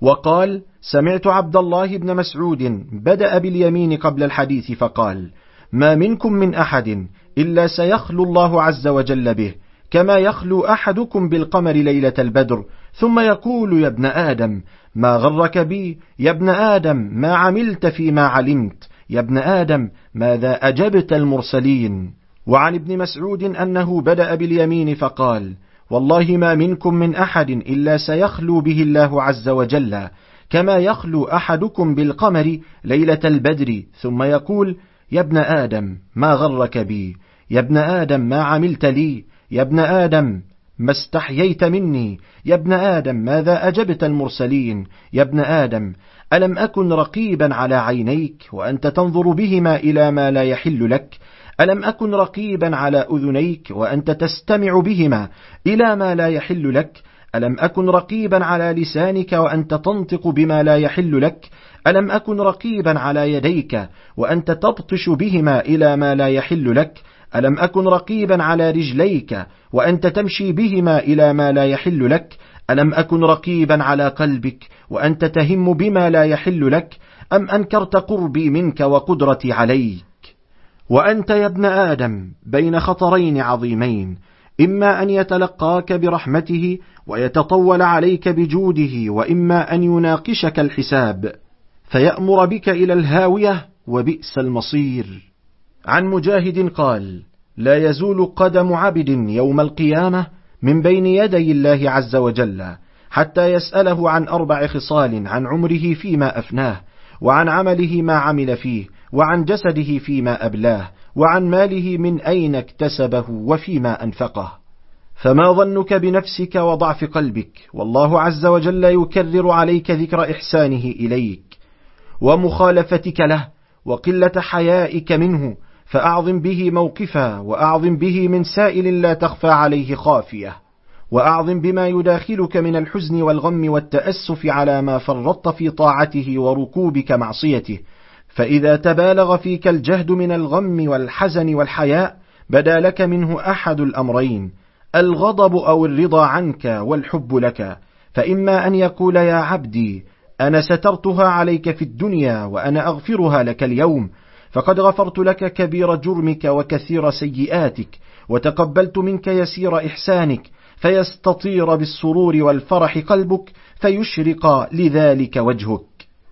وقال سمعت عبد الله بن مسعود بدأ باليمين قبل الحديث فقال ما منكم من أحد إلا سيخلو الله عز وجل به. كما يخلو أحدكم بالقمر ليلة البدر ثم يقول يا ابن آدم ما غرك بي؟ يا ابن آدم ما عملت فيما علمت؟ يا ابن آدم ماذا أجبت المرسلين؟ وعن ابن مسعود أنه بدأ باليمين فقال والله ما منكم من أحد إلا سيخلو به الله عز وجل كما يخلو أحدكم بالقمر ليلة البدر. ثم يقول يا ابن آدم ما غرك بي؟ يا ابن آدم ما عملت لي؟ يا ابن آدم ما استحييت مني. يا ابن آدم ماذا أجبت المرسلين؟ يا ابن آدم ألم أكن رقيبا على عينيك وأنت تنظر بهما إلى ما لا يحل لك؟ ألم أكن رقيبا على أذنيك وأنت تستمع بهما إلى ما لا يحل لك؟ ألم أكن رقيبا على لسانك وأنت تنطق بما لا يحل لك؟ ألم أكن رقيبا على يديك وأنت تبطش بهما إلى ما لا يحل لك؟ ألم أكن رقيبا على رجليك وأنت تمشي بهما إلى ما لا يحل لك؟ ألم أكن رقيبا على قلبك وأنت تهم بما لا يحل لك؟ أم أنكرت قربي منك وقدرتي عليك؟ وأنت يا ابن آدم بين خطرين عظيمين إما أن يتلقاك برحمته ويتطول عليك بجوده وإما أن يناقشك الحساب فيأمر بك إلى الهاوية وبئس المصير. عن مجاهد قال لا يزول قدم عبد يوم القيامة من بين يدي الله عز وجل حتى يسأله عن أربع خصال عن عمره فيما أفناه وعن عمله ما عمل فيه وعن جسده فيما أبلاه وعن ماله من أين اكتسبه وفيما أنفقه. فما ظنك بنفسك وضعف قلبك والله عز وجل يكرر عليك ذكر إحسانه إليك ومخالفتك له وقلة حيائك منه فأعظم به موقفا وأعظم به من سائل لا تخفى عليه خافية وأعظم بما يداخلك من الحزن والغم والتأسف على ما فرطت في طاعته وركوبك معصيته. فإذا تبالغ فيك الجهد من الغم والحزن والحياء بدا لك منه أحد الأمرين الغضب أو الرضا عنك والحب لك. فإما أن يقول يا عبدي أنا سترتها عليك في الدنيا وأنا أغفرها لك اليوم فقد غفرت لك كبير جرمك وكثير سيئاتك وتقبلت منك يسير إحسانك فيستطير بالسرور والفرح قلبك فيشرق لذلك وجهك.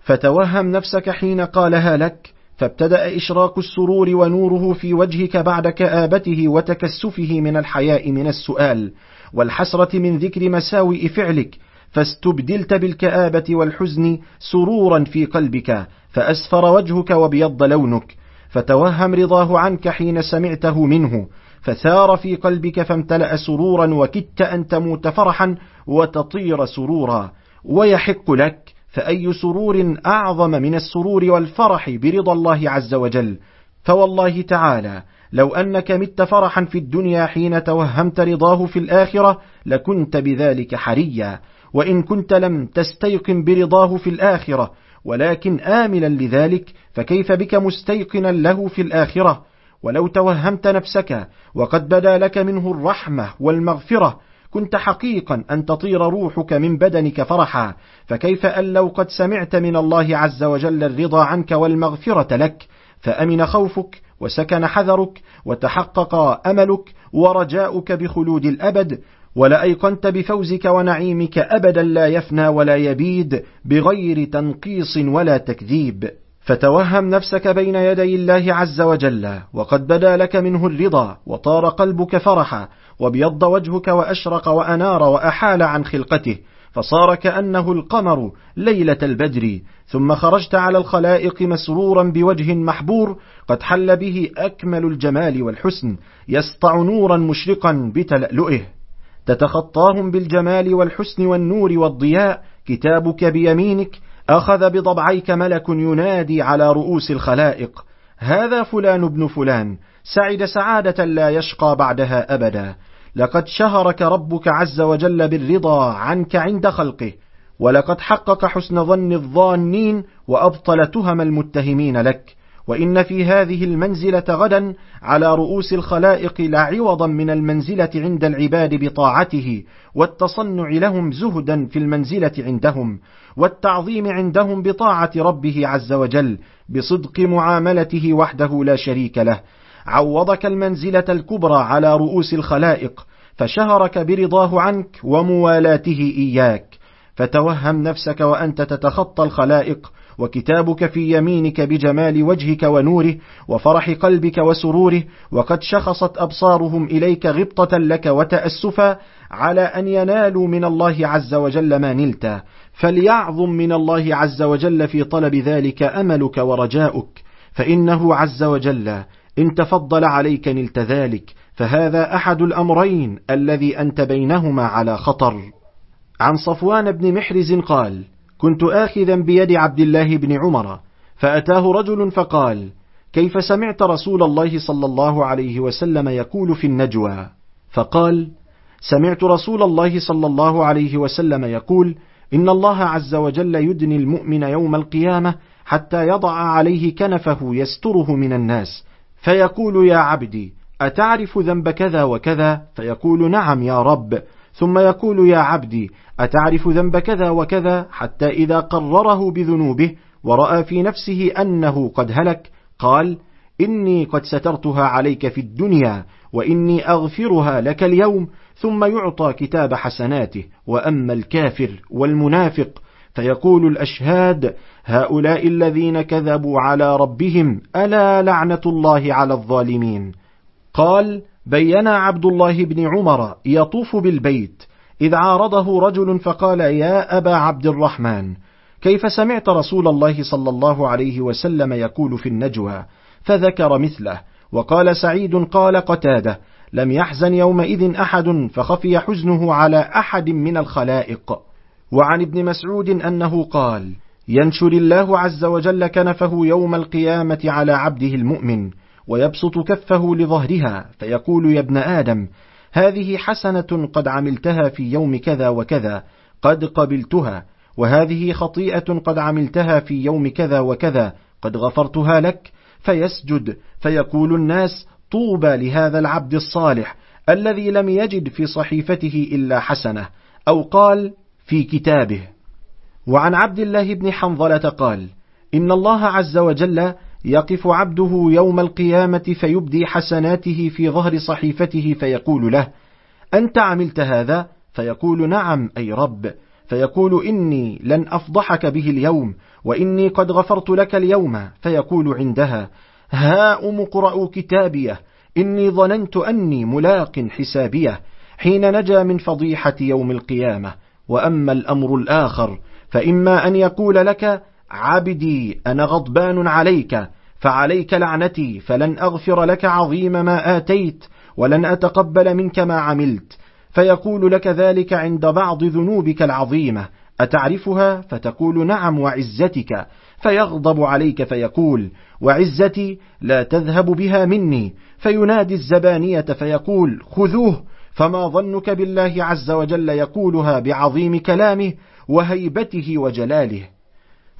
فتوهم نفسك حين قالها لك فابتدأ إشراق السرور ونوره في وجهك بعد كآبته وتكسفه من الحياء من السؤال والحسرة من ذكر مساوئ فعلك فاستبدلت بالكآبة والحزن سرورا في قلبك فأسفر وجهك وبيض لونك فتوهم رضاه عنك حين سمعته منه فثار في قلبك فامتلأ سرورا وكدت أن تموت فرحا وتطير سرورا ويحق لك فأي سرور أعظم من السرور والفرح برضا الله عز وجل. فوالله تعالى لو أنك مت فرحا في الدنيا حين توهمت رضاه في الآخرة لكنت بذلك حريا وإن كنت لم تستيقن برضاه في الآخرة ولكن آملا لذلك فكيف بك مستيقنا له في الآخرة؟ ولو توهمت نفسك وقد بدا لك منه الرحمة والمغفرة. كنت حقيقا أن تطير روحك من بدنك فرحا. فكيف أن لو قد سمعت من الله عز وجل الرضا عنك والمغفرة لك؟ فأمن خوفك وسكن حذرك وتحقق أملك ورجاؤك بخلود الأبد. ولأيقنت بفوزك ونعيمك أبدا لا يفنى ولا يبيد بغير تنقيص ولا تكذيب. فتوهم نفسك بين يدي الله عز وجل وقد بدا لك منه الرضا وطار قلبك فرحا وابيض وجهك وأشرق وأنار وأحال عن خلقته. فصار كأنه القمر ليلة البدر ثم خرجت على الخلائق مسرورا بوجه محبور قد حل به أكمل الجمال والحسن يسطع نورا مشرقا بتلألؤه. تتخطاهم بالجمال والحسن والنور والضياء كتابك بيمينك أخذ بضبعيك ملك ينادي على رؤوس الخلائق. هذا فلان ابن فلان سعد سعادة لا يشقى بعدها أبدا. لقد شهرك ربك عز وجل بالرضا عنك عند خلقه ولقد حقق حسن ظن الظانين وأبطل تهم المتهمين لك. وإن في هذه المنزلة غدا على رؤوس الخلائق لعوضا من المنزلة عند العباد بطاعته والتصنع لهم زهدا في المنزلة عندهم والتعظيم عندهم بطاعة ربه عز وجل بصدق معاملته وحده لا شريك له. عوضك المنزلة الكبرى على رؤوس الخلائق فشهرك برضاه عنك وموالاته إياك. فتوهم نفسك وأنت تتخطى الخلائق وكتابك في يمينك بجمال وجهك ونوره وفرح قلبك وسروره وقد شخصت أبصارهم إليك غبطة لك وتأسفا على أن ينالوا من الله عز وجل ما نلت. فليعظم من الله عز وجل في طلب ذلك أملك ورجاؤك. فإنه عز وجل إن تفضل عليك نلت ذلك. فهذا أحد الأمرين الذي أنت بينهما على خطر. عن صفوان بن محرز قال كنت آخذا بيد عبد الله بن عمر فأتاه رجل فقال كيف سمعت رسول الله صلى الله عليه وسلم يقول في النجوى؟ فقال سمعت رسول الله صلى الله عليه وسلم يقول إن الله عز وجل يدني المؤمن يوم القيامة حتى يضع عليه كنفه يستره من الناس فيقول يا عبدي أتعرف ذنب كذا وكذا؟ فيقول نعم يا رب. ثم يقول يا عبدي أتعرف ذنب كذا وكذا حتى إذا قرره بذنوبه ورأى في نفسه أنه قد هلك؟ قال إني قد سترتها عليك في الدنيا وإني أغفرها لك اليوم ثم يعطى كتاب حسناته وأما الكافر والمنافق. فيقول الأشهاد هؤلاء الذين كذبوا على ربهم ألا لعنة الله على الظالمين؟ قال بين عبد الله بن عمر يطوف بالبيت إذ عارضه رجل فقال يا أبا عبد الرحمن كيف سمعت رسول الله صلى الله عليه وسلم يقول في النجوى فذكر مثله وقال سعيد قال قتادة لم يحزن يومئذ أحد فخفي حزنه على أحد من الخلائق. وعن ابن مسعود أنه قال ينشر الله عز وجل كنفه يوم القيامة على عبده المؤمن ويبسط كفه لظهرها فيقول يا ابن آدم هذه حسنة قد عملتها في يوم كذا وكذا قد قبلتها وهذه خطيئة قد عملتها في يوم كذا وكذا قد غفرتها لك؟ فيسجد فيقول الناس طوبى لهذا العبد الصالح الذي لم يجد في صحيفته إلا حسنة أو قال في كتابه. وعن عبد الله بن حنظلة قال إن الله عز وجل يقف عبده يوم القيامة فيبدي حسناته في ظهر صحيفته فيقول له أنت عملت هذا؟ فيقول نعم أي رب. فيقول إني لن أفضحك به اليوم وإني قد غفرت لك اليوم. فيقول عندها ها أم قرأوا كتابيه إني ظننت أني ملاق حسابيه حين نجا من فضيحة يوم القيامة. وأما الأمر الآخر فإما أن يقول لك عبدي أنا غضبان عليك فعليك لعنتي فلن أغفر لك عظيم ما آتيت ولن أتقبل منك ما عملت. فيقول لك ذلك عند بعض ذنوبك العظيمة أتعرفها؟ فتقول نعم وعزتك. فيغضب عليك فيقول وعزتي لا تذهب بها مني. فينادي الزبانية فيقول خذوه. فما ظنك بالله عز وجل يقولها بعظيم كلامه وهيبته وجلاله.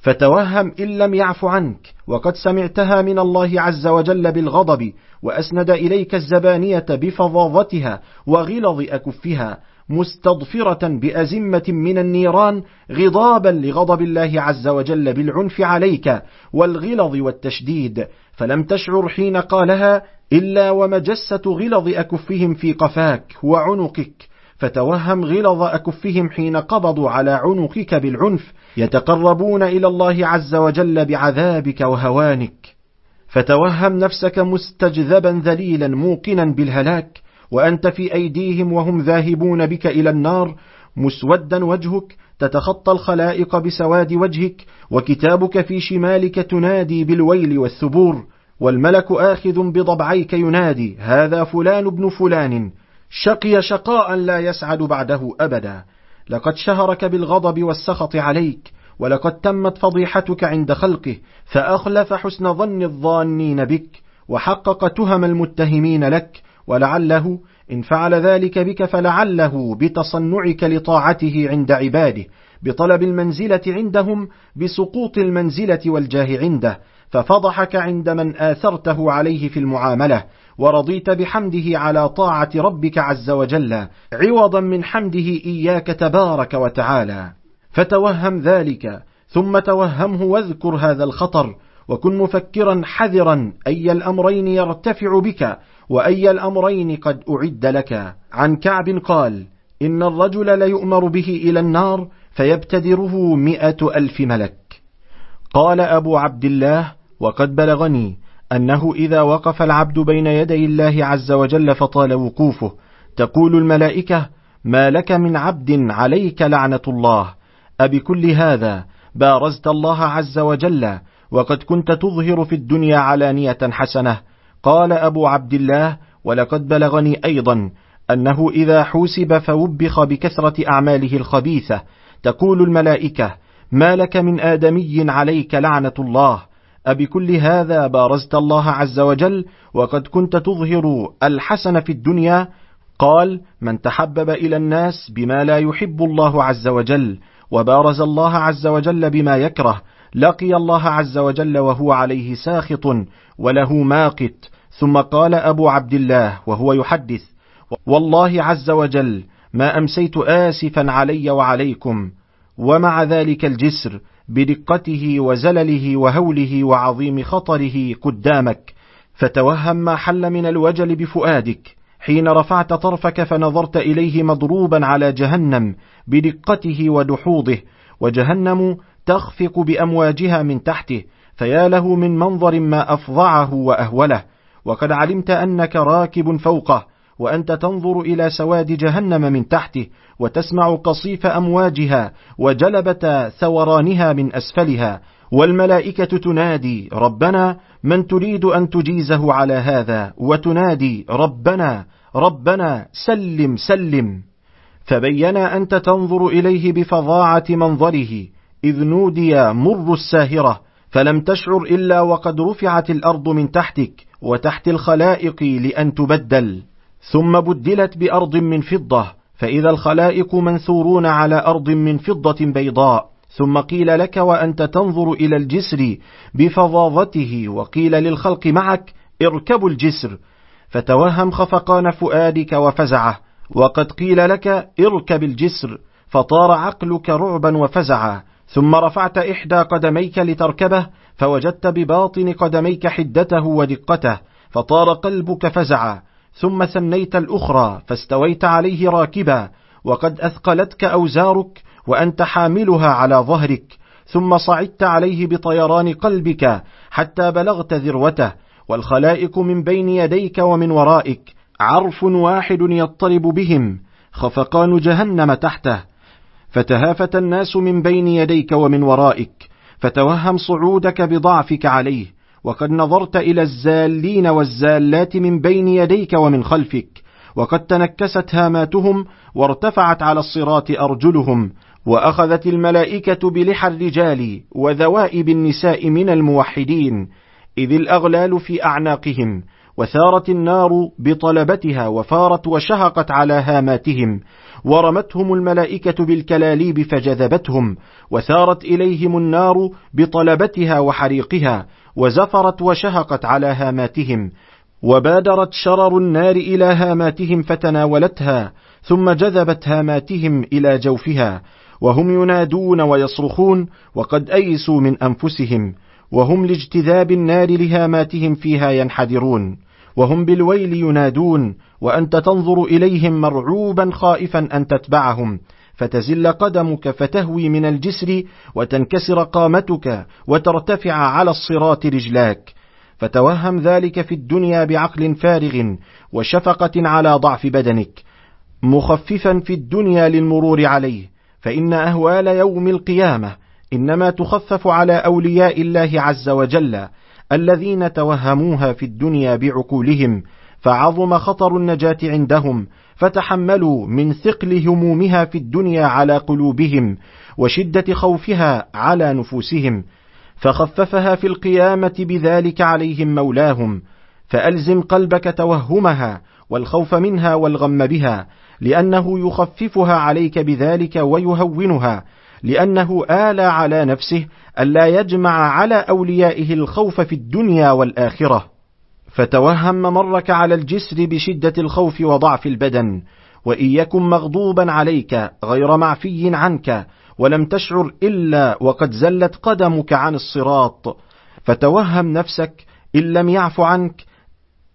فتوهم إن لم يعف عنك وقد سمعتها من الله عز وجل بالغضب وأسند إليك الزبانية بفظاظتها وغلظ أكفها مستضفرة بأزمة من النيران غضابا لغضب الله عز وجل بالعنف عليك والغلظ والتشديد. فلم تشعر حين قالها إلا ومجسة غلظ أكفهم في قفاك وعنقك. فتوهم غلظ أكفهم حين قبضوا على عنقك بالعنف يتقربون إلى الله عز وجل بعذابك وهوانك. فتوهم نفسك مستجذبا ذليلا موقنا بالهلاك وأنت في أيديهم وهم ذاهبون بك إلى النار مسودا وجهك تتخطى الخلائق بسواد وجهك وكتابك في شمالك تنادي بالويل والثبور والملك آخذ بضبعيك ينادي هذا فلان ابن فلان شقي شقاء لا يسعد بعده أبدا. لقد شهرك بالغضب والسخط عليك ولقد تمت فضيحتك عند خلقه فأخلف حسن ظن الظانين بك وحقق تهم المتهمين لك ولعله إن فعل ذلك بك فلعله بتصنعك لطاعته عند عباده بطلب المنزلة عندهم بسقوط المنزلة والجاه عنده ففضحك عند من آثرته عليه في المعاملة ورضيت بحمده على طاعة ربك عز وجل عوضا من حمده إياك تبارك وتعالى. فتوهم ذلك ثم توهمه واذكر هذا الخطر وكن مفكرا حذرا أي الأمرين يرتفع بك وأي الأمرين قد أعد لك. عن كعب قال إن الرجل ليؤمر به إلى النار فيبتدره مئة ألف ملك. قال أبو عبد الله وقد بلغني أنه إذا وقف العبد بين يدي الله عز وجل فطال وقوفه. تقول الملائكة ما لك من عبد عليك لعنة الله. أبكل هذا؟ بارزت الله عز وجل. وقد كنت تظهر في الدنيا علانية حسنة. قال أبو عبد الله ولقد بلغني أيضا أنه إذا حوسب فوبخ بكثرة أعماله الخبيثة. تقول الملائكة ما لك من آدمي عليك لعنة الله. أبكل هذا بارزت الله عز وجل وقد كنت تظهر الحسن في الدنيا؟ قال من تحبب إلى الناس بما لا يحب الله عز وجل وبارز الله عز وجل بما يكره لقي الله عز وجل وهو عليه ساخط وله ماقت ثم قال أبو عبد الله وهو يحدث والله عز وجل ما أمسيت آسفا علي وعليكم ومع ذلك الجسر بدقته وزلله وهوله وعظيم خطره قدامك فتوهم ما حل من الوجل بفؤادك. حين رفعت طرفك فنظرت إليه مضروبا على جهنم بدقته ودحوضه وجهنم تخفق بأمواجها من تحته فيا له من منظر ما أفظعه وأهوله. وقد علمت أنك راكب فوقه وأنت تنظر إلى سواد جهنم من تحته وتسمع قصيف أمواجها وجلبة ثورانها من أسفلها والملائكة تنادي ربنا من تريد أن تجيزه على هذا؟ وتنادي ربنا ربنا سلم سلم. فبين أنت تنظر إليه بفظاعة منظره إذ نودي مر الساهرة فلم تشعر إلا وقد رفعت الأرض من تحتك وتحت الخلائق لأن تبدل. ثم بدلت بأرض من فضة فإذا الخلائق منثورون على أرض من فضة بيضاء. ثم قيل لك وأنت تنظر إلى الجسر بفظاظته وقيل للخلق معك اركبوا الجسر. فتوهم خفقان فؤادك وفزعه وقد قيل لك اركب الجسر. فطار عقلك رعبا وفزعا ثم رفعت إحدى قدميك لتركبه فوجدت بباطن قدميك حدته ودقته. فطار قلبك فزعا ثم ثنيت الأخرى فاستويت عليه راكبا وقد أثقلتك أوزارك وأنت حاملها على ظهرك ثم صعدت عليه بطيران قلبك حتى بلغت ذروته والخلائق من بين يديك ومن ورائك عرف واحد يضطرب بهم خفقان جهنم تحته. فتهافت الناس من بين يديك ومن ورائك فتوهم صعودك بضعفك عليه. وقد نظرت إلى الزالين والزالات من بين يديك ومن خلفك وقد تنكست هاماتهم وارتفعت على الصراط أرجلهم وأخذت الملائكة بلحى الرجال وذوائب النساء من الموحدين إذ الأغلال في أعناقهم وثارت النار بطلبتها وفارت وشهقت على هاماتهم ورمتهم الملائكة بالكلاليب فجذبتهم وثارت إليهم النار بطلبتها وحريقها وزفرت وشهقت على هاماتهم وبادرت شرر النار إلى هاماتهم فتناولتها ثم جذبت هاماتهم إلى جوفها وهم ينادون ويصرخون وقد أيسوا من أنفسهم وهم لاجتذاب النار لهاماتهم فيها ينحدرون وهم بالويل ينادون وأنت تنظر إليهم مرعوبا خائفا أن تتبعهم فتزل قدمك فتهوي من الجسر وتنكسر قامتك وترتفع على الصراط رجلاك. فتوهم ذلك في الدنيا بعقل فارغ وشفقة على ضعف بدنك. مخففا في الدنيا للمرور عليه. فإن أهوال يوم القيامة إنما تخفف على أولياء الله عز وجل الذين توهموها في الدنيا بعقولهم فعظم خطر النجاة عندهم فتحملوا من ثقل همومها في الدنيا على قلوبهم وشدة خوفها على نفوسهم فخففها في القيامة بذلك عليهم مولاهم فألزم قلبك توهمها والخوف منها والغم بها لأنه يخففها عليك بذلك ويهونها لأنه آلى على نفسه ألا يجمع على أوليائه الخوف في الدنيا والآخرة. فتوهم مرك على الجسر بشدة الخوف وضعف البدن وإن يكن مغضوبا عليك غير معفي عنك ولم تشعر إلا وقد زلت قدمك عن الصراط. فتوهم نفسك إن لم يعف عنك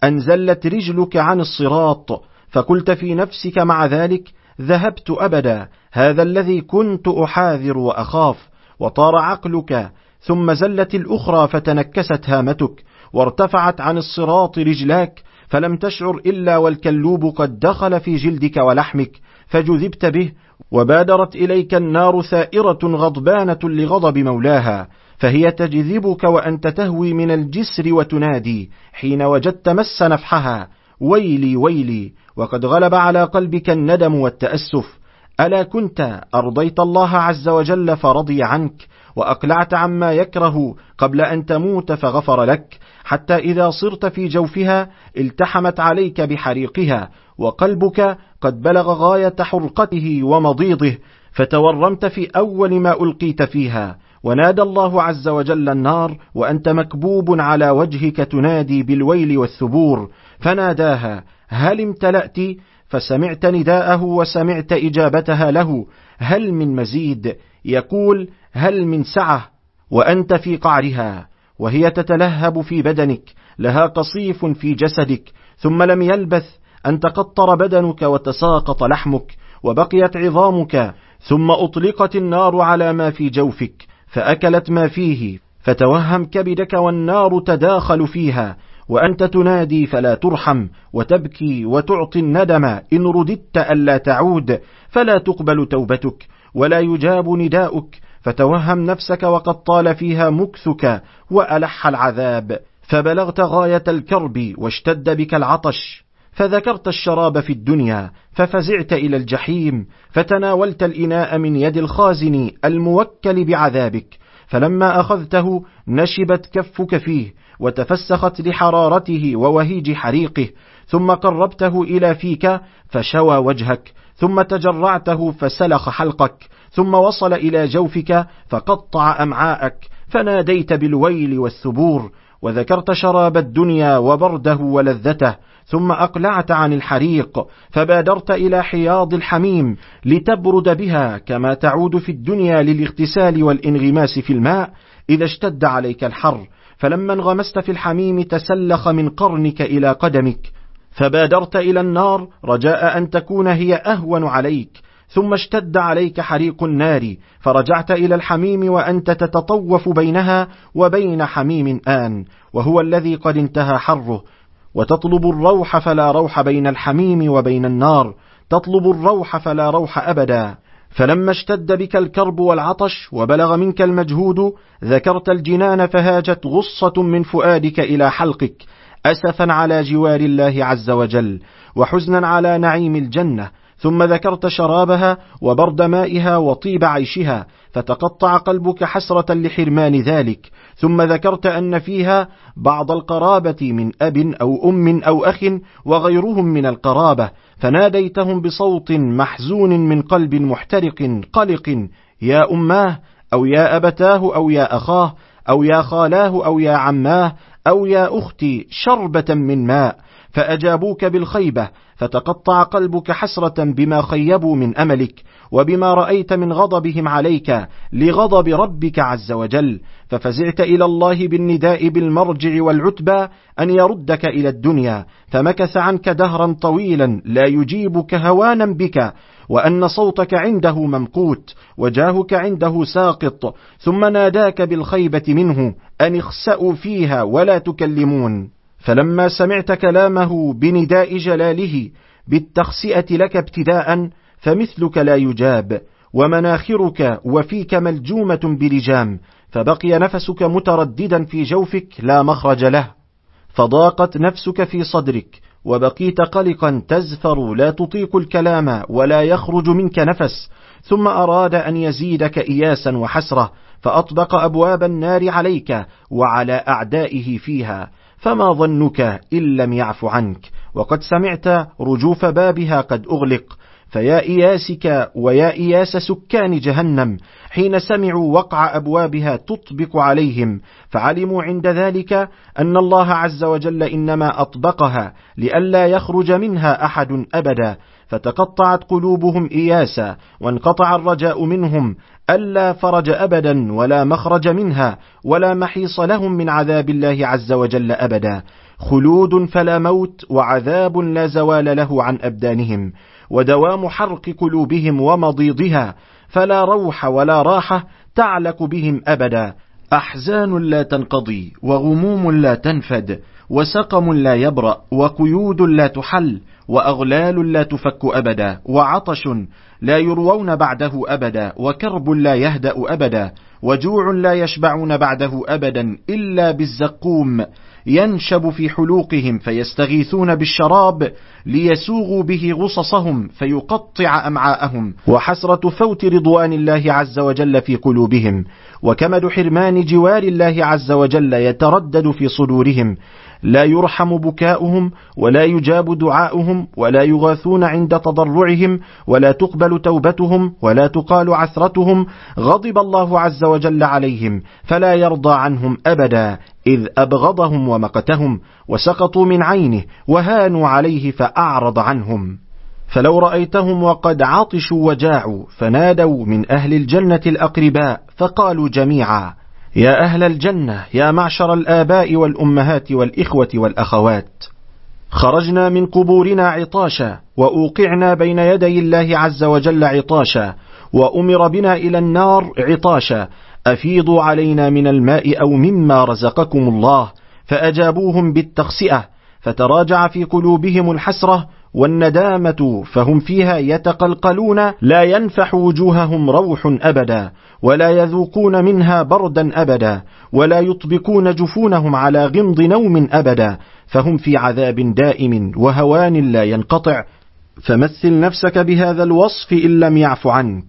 أن زلت رجلك عن الصراط. فقلت في نفسك مع ذلك ذهبت أبدا هذا الذي كنت أحاذر وأخاف وطار عقلك ثم زلت الأخرى فتنكست هامتك. وارتفعت عن الصراط رجلاك فلم تشعر إلا والكلوب قد دخل في جلدك ولحمك فجذبت به وبادرت إليك النار ثائرة غضبانة لغضب مولاها فهي تجذبك وأنت تهوي من الجسر وتنادي حين وجدت مس نفحها. ويلي ويلي وقد غلب على قلبك الندم والتأسف. ألا كنت أرضيت الله عز وجل فرضي عنك وأقلعت عما يكره قبل أن تموت فغفر لك. حتى إذا صرت في جوفها التحمت عليك بحريقها وقلبك قد بلغ غاية حرقته ومضيضه فتورمت في أول ما ألقيت فيها. ونادى الله عز وجل النار وأنت مكبوب على وجهك تنادي بالويل والثبور. فناداها هل امتلأت؟ فسمعت نداءه وسمعت إجابتها له. هل من مزيد؟ يقول هل من سعة؟ وأنت في قعرها. وهي تتلهب في بدنك لها قصيف في جسدك ثم لم يلبث أن تقطر بدنك وتساقط لحمك وبقيت عظامك ثم أطلقت النار على ما في جوفك فأكلت ما فيه فتوهم كبدك والنار تداخل فيها وأنت تنادي فلا ترحم وتبكي وتعطي الندم إن رددت ألا تعود فلا تقبل توبتك ولا يجاب نداؤك فتوهم نفسك وقد طال فيها مكثك وألح العذاب. فبلغت غاية الكرب واشتد بك العطش. فذكرت الشراب في الدنيا ففزعت إلى الجحيم. فتناولت الإناء من يد الخازن الموكل بعذابك. فلما أخذته نشبت كفك فيه وتفسخت لحرارته ووهيج حريقه. ثم قربته إلى فيك فشوى وجهك. ثم تجرعته فسلخ حلقك. ثم وصل إلى جوفك فقطع أمعاءك فناديت بالويل والثبور وذكرت شراب الدنيا وبرده ولذته ثم أقلعت عن الحريق فبادرت إلى حياض الحميم لتبرد بها كما تعود في الدنيا للاغتسال والانغماس في الماء إذا اشتد عليك الحر فلما انغمست في الحميم تسلخ من قرنك إلى قدمك فبادرت إلى النار رجاء أن تكون هي أهون عليك ثم اشتد عليك حريق النار فرجعت إلى الحميم وأنت تتطوف بينها وبين حميم آن وهو الذي قد انتهى حره. وتطلب الروح فلا روح بين الحميم وبين النار تطلب الروح فلا روح أبدا. فلما اشتد بك الكرب والعطش وبلغ منك المجهود ذكرت الجنان فهاجت غصة من فؤادك إلى حلقك أسفا على جوار الله عز وجل وحزنا على نعيم الجنة. ثم ذكرت شرابها وبرد مائها وطيب عيشها فتقطع قلبك حسرة لحرمان ذلك. ثم ذكرت أن فيها بعض القرابة من أب أو أم أو أخ وغيرهم من القرابة فناديتهم بصوت محزون من قلب محترق قلق يا أماه أو يا أبتاه أو يا أخاه أو يا خالاه أو يا عماه أو يا أختي شربة من ماء فأجابوك بالخيبة فتقطع قلبك حسرة بما خيبوا من أملك وبما رأيت من غضبهم عليك لغضب ربك عز وجل. ففزعت إلى الله بالنداء بالمرجع والعتبى أن يردك إلى الدنيا فمكث عنك دهرا طويلا لا يجيبك هوانا بك وأن صوتك عنده ممقوت وجاهك عنده ساقط ثم ناداك بالخيبة منه أن اخسأوا فيها ولا تكلمون. فلما سمعت كلامه بنداء جلاله بالتخسئة لك ابتداء فمثلك لا يجاب ومناخرك وفيك ملجومة بلجام فبقي نفسك مترددا في جوفك لا مخرج له فضاقت نفسك في صدرك وبقيت قلقا تزفر لا تطيق الكلام ولا يخرج منك نفس ثم أراد أن يزيدك إياسا وحسرة فأطبق أبواب النار عليك وعلى أعدائه فيها فما ظنك إن لم يعف عنك وقد سمعت رجوف بابها قد أغلق فيا إياسك ويا إياس سكان جهنم حين سمعوا وقع أبوابها تطبق عليهم فعلموا عند ذلك أن الله عز وجل إنما أطبقها لئلا يخرج منها أحد أبدا فتقطعت قلوبهم إياسا وانقطع الرجاء منهم ألا فرج أبدا ولا مخرج منها ولا محيص لهم من عذاب الله عز وجل أبدا خلود فلا موت وعذاب لا زوال له عن أبدانهم. ودوام حرق قلوبهم ومضيضها فلا روح ولا راحة تعلق بهم أبدا. أحزان لا تنقضي وغموم لا تنفد وسقم لا يبرأ وقيود لا تحل وأغلال لا تفك أبدا وعطش لا يروون بعده أبدا وكرب لا يهدأ أبدا وجوع لا يشبعون بعده أبدا إلا بالزقوم. ينشب في حلوقهم فيستغيثون بالشراب ليسوغوا به غصصهم فيقطع أمعاءهم. وحسرة فوت رضوان الله عز وجل في قلوبهم وكمد حرمان جوار الله عز وجل يتردد في صدورهم لا يرحم بكاؤهم ولا يجاب دعاؤهم ولا يغاثون عند تضرعهم ولا تقبل توبتهم ولا تقال عثرتهم غضب الله عز وجل عليهم فلا يرضى عنهم أبدا إذ أبغضهم ومقتهم وسقطوا من عينه وهانوا عليه فأعرض عنهم فلو رأيتهم وقد عطشوا وجاعوا فنادوا من أهل الجنة الأقرباء فقالوا جميعا يا أهل الجنة يا معشر الآباء والأمهات والإخوة والأخوات خرجنا من قبورنا عطاشا وأوقعنا بين يدي الله عز وجل عطاشا وأمر بنا إلى النار عطاشا أفيضوا علينا من الماء أو مما رزقكم الله فأجابوهم بالتخسئة فتراجع في قلوبهم الحسرة والندامة فهم فيها يتقلقلون لا ينفح وجوههم روح أبدا ولا يذوقون منها بردا أبدا ولا يطبقون جفونهم على غمض نوم أبدا فهم في عذاب دائم وهوان لا ينقطع. فمثل نفسك بهذا الوصف إن لم يعف عنك.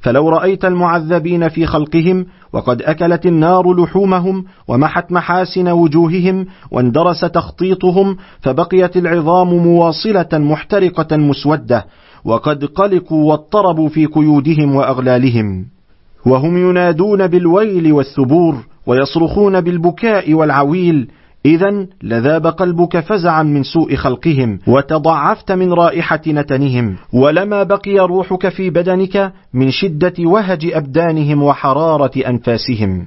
فلو رأيت المعذبين في خلقهم وقد أكلت النار لحومهم ومحت محاسن وجوههم واندرس تخطيطهم فبقيت العظام مواصلة محترقة مسودة وقد قلقوا واضطربوا في قيودهم وأغلالهم. وهم ينادون بالويل والثبور ويصرخون بالبكاء والعويل إذا لذاب قلبك فزعا من سوء خلقهم وتضعفت من رائحة نتنهم ولما بقي روحك في بدنك من شدة وهج أبدانهم وحرارة أنفاسهم.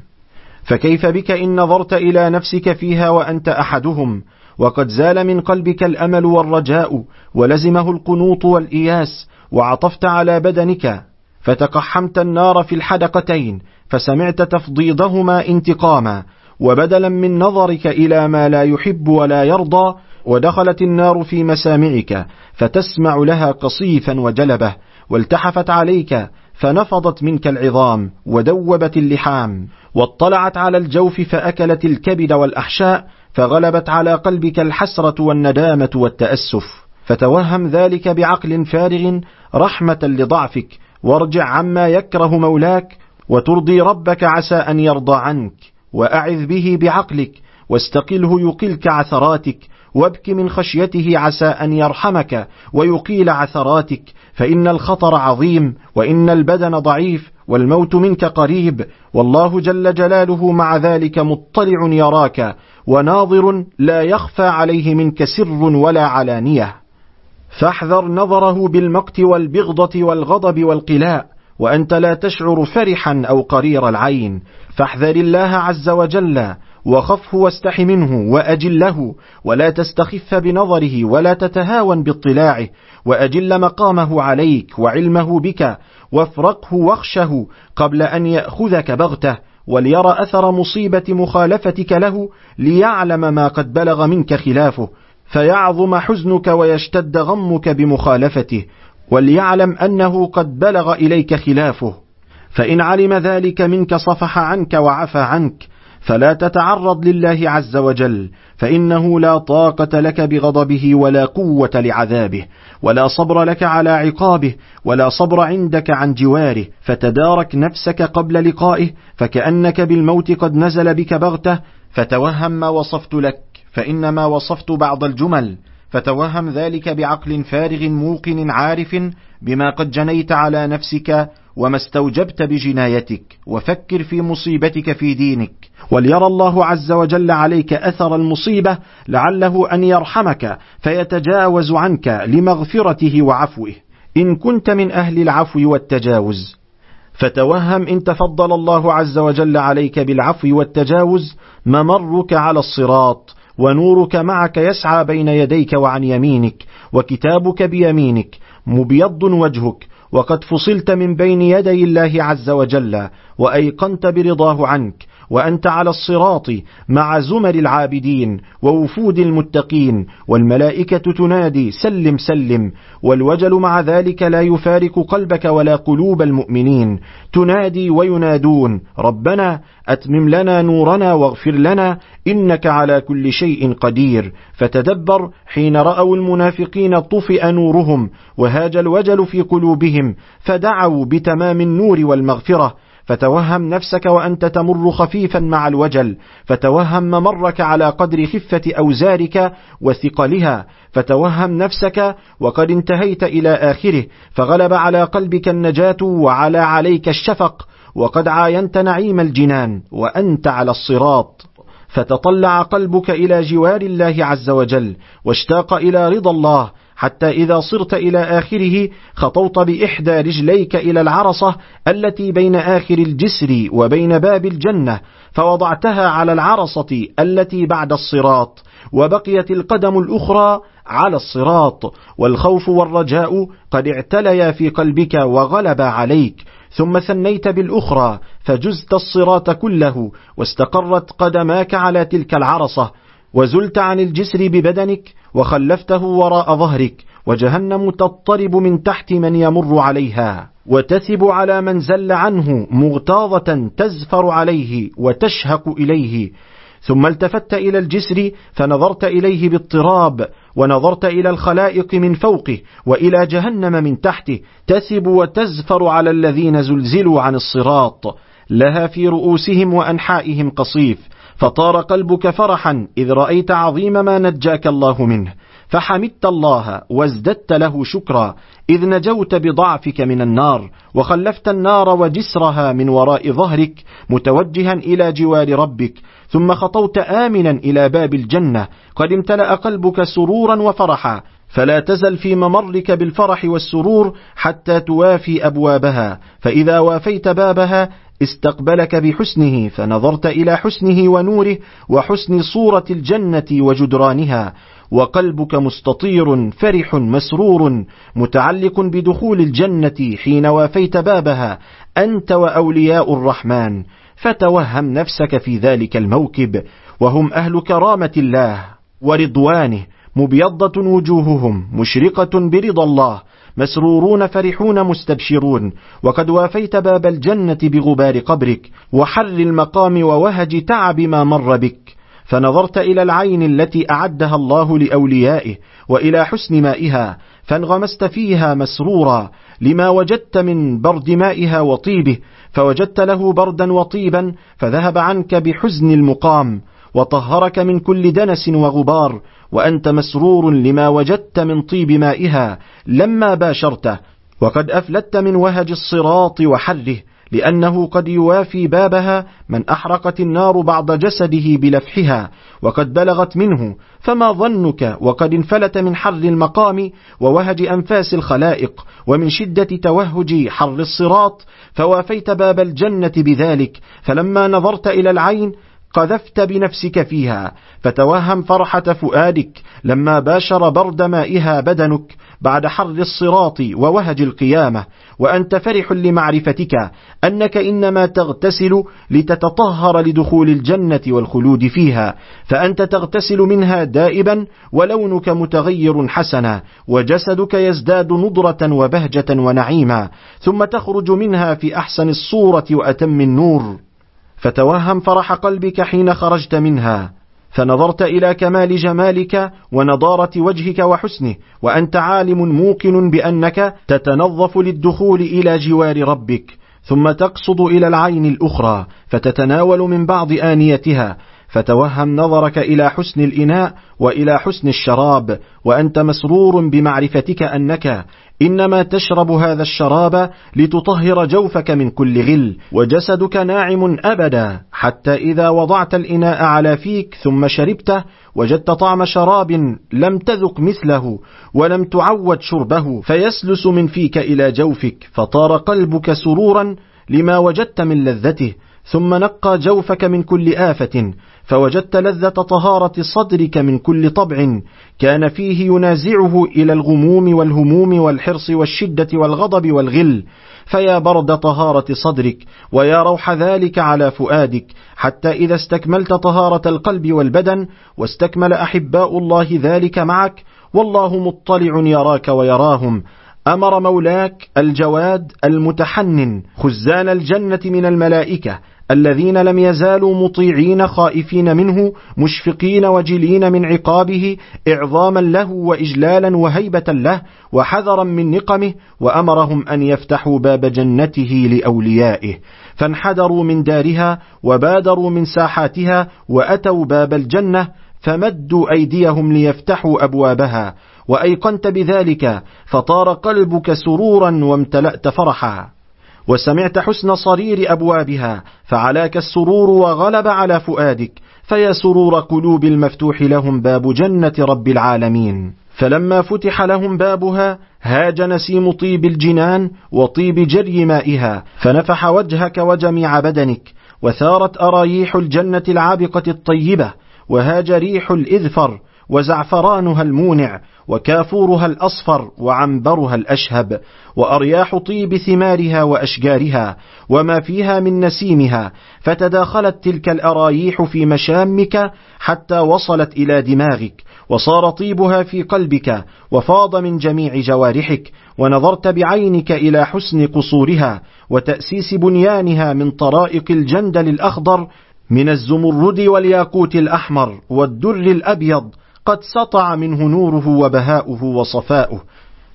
فكيف بك إن نظرت إلى نفسك فيها وأنت أحدهم؟ وقد زال من قلبك الأمل والرجاء ولزمه القنوط والإياس وعطفت على بدنك. فتقحمت النار في الحدقتين فسمعت تفضيضهما انتقاما. وبدلا من نظرك إلى ما لا يحب ولا يرضى ودخلت النار في مسامعك فتسمع لها قصيفا وجلبة والتحفت عليك فنفضت منك العظام ودوبت اللحام. واطلعت على الجوف فأكلت الكبد والأحشاء فغلبت على قلبك الحسرة والندامة والتأسف. فتوهم ذلك بعقل فارغ رحمة لضعفك وارجع عما يكره مولاك وترضي ربك عسى أن يرضى عنك. وأعذ به بعقلك واستقله يقلك عثراتك وابك من خشيته عسى أن يرحمك ويقيل عثراتك فإن الخطر عظيم وإن البدن ضعيف والموت منك قريب والله جل جلاله مع ذلك مطلع يراك وناظر لا يخفى عليه منك سر ولا علانية. فاحذر نظره بالمقت والبغضة والغضب والقلاء وأنت لا تشعر فرحا أو قرير العين فاحذر الله عز وجل وخفه واستح منه وأجله ولا تستخف بنظره ولا تتهاون باطلاعه وأجل مقامه عليك وعلمه بك وافرقه واخشه قبل أن يأخذك بغتة وليرى أثر مصيبة مخالفتك له ليعلم ما قد بلغ منك خلافه فيعظم حزنك ويشتد غمك بمخالفته وليعلم أنه قد بلغ إليك خلافه. فإن علم ذلك منك صفح عنك وعفى عنك فلا تتعرض لله عز وجل فإنه لا طاقة لك بغضبه ولا قوة لعذابه ولا صبر لك على عقابه ولا صبر عندك عن جواره فتدارك نفسك قبل لقائه فكأنك بالموت قد نزل بك بغتة فتوهم ما وصفت لك فإنما وصفت بعض الجمل. فتوهم ذلك بعقل فارغ موقن عارف بما قد جنيت على نفسك وما استوجبت بجنايتك وفكر في مصيبتك في دينك. وليرى الله عز وجل عليك أثر المصيبة لعله أن يرحمك فيتجاوز عنك لمغفرته وعفوه. إن كنت من أهل العفو والتجاوز فتوهم إن تفضل الله عز وجل عليك بالعفو والتجاوز ممرك على الصراط ونورك معك يسعى بين يديك وعن يمينك وكتابك بيمينك مبيض وجهك وقد فصلت من بين يدي الله عز وجل وأيقنت برضاه عنك. وأنت على الصراط مع زمر العابدين ووفود المتقين والملائكة تنادي سلم سلم والوجل مع ذلك لا يفارق قلبك ولا قلوب المؤمنين تنادي وينادون ربنا أتمم لنا نورنا واغفر لنا إنك على كل شيء قدير فتدبر حين رأوا المنافقين طفئ نورهم وهاج الوجل في قلوبهم فدعوا بتمام النور والمغفرة فتوهم نفسك وأنت تمر خفيفا مع الوجل فتوهم ممرك على قدر خفة أوزارك وثقلها فتوهم نفسك وقد انتهيت إلى آخره فغلب على قلبك النجاة وعلى عليك الشفق وقد عاينت نعيم الجنان وأنت على الصراط. فتطلع قلبك إلى جوار الله عز وجل واشتاق إلى رضا الله حتى إذا صرت إلى آخره خطوت بإحدى رجليك إلى العرصة التي بين آخر الجسر وبين باب الجنة فوضعتها على العرصة التي بعد الصراط وبقيت القدم الأخرى على الصراط والخوف والرجاء قد اعتليا في قلبك وغلب عليك ثم ثنيت بالأخرى فجزت الصراط كله واستقرت قدماك على تلك العرصة وزلت عن الجسر ببدنك وخلفته وراء ظهرك وجهنم تضطرب من تحت من يمر عليها وتثب على من زل عنه مغتاظة تزفر عليه وتشهق إليه. ثم التفت إلى الجسر فنظرت إليه باضطراب ونظرت إلى الخلائق من فوقه وإلى جهنم من تحته تثب وتزفر على الذين زلزلوا عن الصراط. لها في رؤوسهم وأنحائهم قصيف. فطار قلبك فرحا إذ رأيت عظيم ما نجاك الله منه فحمدت الله وازددت له شكرا إذ نجوت بضعفك من النار وخلفت النار وجسرها من وراء ظهرك متوجها إلى جوار ربك ثم خطوت آمنا إلى باب الجنة قد امتلأ قلبك سرورا وفرحا فلا تزل في ممرك بالفرح والسرور حتى توافي أبوابها فإذا وافيت بابها استقبلك بحسنه فنظرت إلى حسنه ونوره وحسن صورة الجنة وجدرانها وقلبك مستطير فرح مسرور متعلق بدخول الجنة حين وافيت بابها أنت وأولياء الرحمن فتوهم نفسك في ذلك الموكب وهم أهل كرامة الله ورضوانه مبيضة وجوههم مشرقة برضا الله مسرورون فرحون مستبشرون. وقد وافيت باب الجنة بغبار قبرك وحر المقام ووهج تعب ما مر بك. فنظرت إلى العين التي أعدها الله لأوليائه وإلى حسن مائها فانغمست فيها مسرورا لما وجدت من برد مائها وطيبه. فوجدت له بردا وطيبا فذهب عنك بحزن المقام وطهرك من كل دنس وغبار وأنت مسرور لما وجدت من طيب مائها لما باشرته وقد أفلت من وهج الصراط وحره لأنه قد يوافي بابها من أحرقت النار بعض جسده بلفحها وقد بلغت منه فما ظنك وقد انفلت من حر المقام ووهج أنفاس الخلائق ومن شدة توهج حر الصراط فوافيت باب الجنة بذلك فلما نظرت إلى العين قذفت بنفسك فيها فتوهم فرحة فؤادك لما باشر برد مائها بدنك بعد حر الصراط ووهج القيامة. وأنت فرح لمعرفتك أنك إنما تغتسل لتتطهر لدخول الجنة والخلود فيها فأنت تغتسل منها دائبا ولونك متغير حسنا وجسدك يزداد نضرة وبهجة ونعيما ثم تخرج منها في أحسن الصورة وأتم النور. فتوهم فرح قلبك حين خرجت منها فنظرت إلى كمال جمالك ونضارة وجهك وحسنه وأنت عالم موقن بأنك تتنظف للدخول إلى جوار ربك ثم تقصد إلى العين الأخرى فتتناول من بعض آنيتها فتوهم نظرك إلى حسن الإناء وإلى حسن الشراب وأنت مسرور بمعرفتك أنك إنما تشرب هذا الشراب لتطهر جوفك من كل غل وجسدك ناعم أبدا حتى إذا وضعت الإناء على فيك ثم شربته وجدت طعم شراب لم تذق مثله ولم تعود شربه فيسلس من فيك إلى جوفك فطار قلبك سرورا لما وجدت من لذته. ثم نقى جوفك من كل آفة فوجدت لذة طهارة صدرك من كل طبع كان فيه ينازعه إلى الغموم والهموم والحرص والشدة والغضب والغل. فيا برد طهارة صدرك ويا روح ذلك على فؤادك حتى إذا استكملت طهارة القلب والبدن واستكمل أحباء الله ذلك معك والله مطلع يراك ويراهم. أمر مولاك الجواد المتحنن خزان الجنة من الملائكة. الذين لم يزالوا مطيعين خائفين منه مشفقين وجلين من عقابه إعظاما له وإجلالا وهيبة له وحذرا من نقمه وأمرهم أن يفتحوا باب جنته لأوليائه. فانحدروا من دارها وبادروا من ساحاتها وأتوا باب الجنة فمدوا أيديهم ليفتحوا أبوابها. وأيقنت بذلك فطار قلبك سرورا وامتلأت فرحا. وسمعت حسن صرير أبوابها فعلاك السرور وغلب على فؤادك فيا سرور قلوب المفتوح لهم باب جنة رب العالمين. فلما فتح لهم بابها هاج نسيم طيب الجنان وطيب جري مائها فنفح وجهك وجميع بدنك وثارت ارايح الجنة العابقة الطيبة وهاج ريح الإذفر وزعفرانها المونع وكافورها الأصفر وعنبرها الأشهب وأرياح طيب ثمارها وأشجارها وما فيها من نسيمها فتداخلت تلك الأرايح في مشامك حتى وصلت إلى دماغك وصار طيبها في قلبك وفاض من جميع جوارحك ونظرت بعينك إلى حسن قصورها وتأسيس بنيانها من طرائق الجندل الأخضر من الزمرد والياقوت الأحمر والدر الأبيض قد سطع منه نوره وبهاؤه وصفاؤه.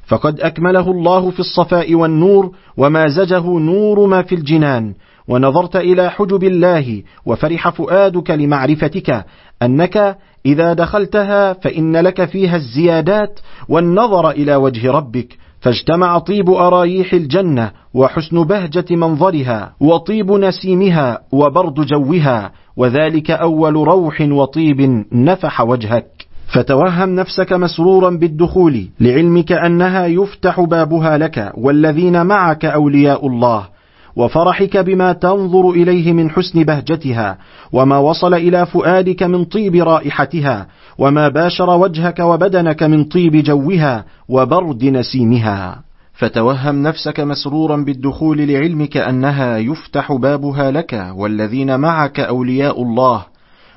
فقد أكمله الله في الصفاء والنور ومازجه نور ما في الجنان. ونظرت إلى حجب الله وفرح فؤادك لمعرفتك أنك إذا دخلتها فإن لك فيها الزيادات والنظر إلى وجه ربك. فاجتمع طيب أرايح الجنة وحسن بهجة منظرها وطيب نسيمها وبرد جوها. وذلك أول روح وطيب نفح وجهك. فتوهم نفسك مسرورا بالدخول لعلمك أنها يفتح بابها لك والذين معك أولياء الله وفرحك بما تنظر إليه من حسن بهجتها وما وصل إلى فؤادك من طيب رائحتها وما باشر وجهك وبدنك من طيب جوها وبرد نسيمها. فتوهم نفسك مسرورا بالدخول لعلمك أنها يفتح بابها لك والذين معك أولياء الله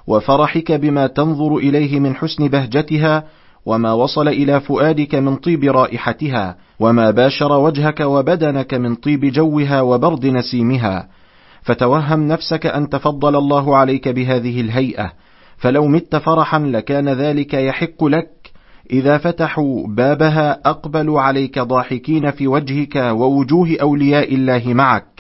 وفرحك بما تنظر إليه من حسن بهجتها وما وصل إلى فؤادك من طيب رائحتها وما باشر وجهك وبدنك من طيب جوها وبرد نسيمها. فتوهم نفسك أن تفضل الله عليك بهذه الهيئة. فلو مت فرحا لكان ذلك يحق لك. إذا فتحوا بابها أقبلوا عليك ضاحكين في وجهك ووجوه أولياء الله معك.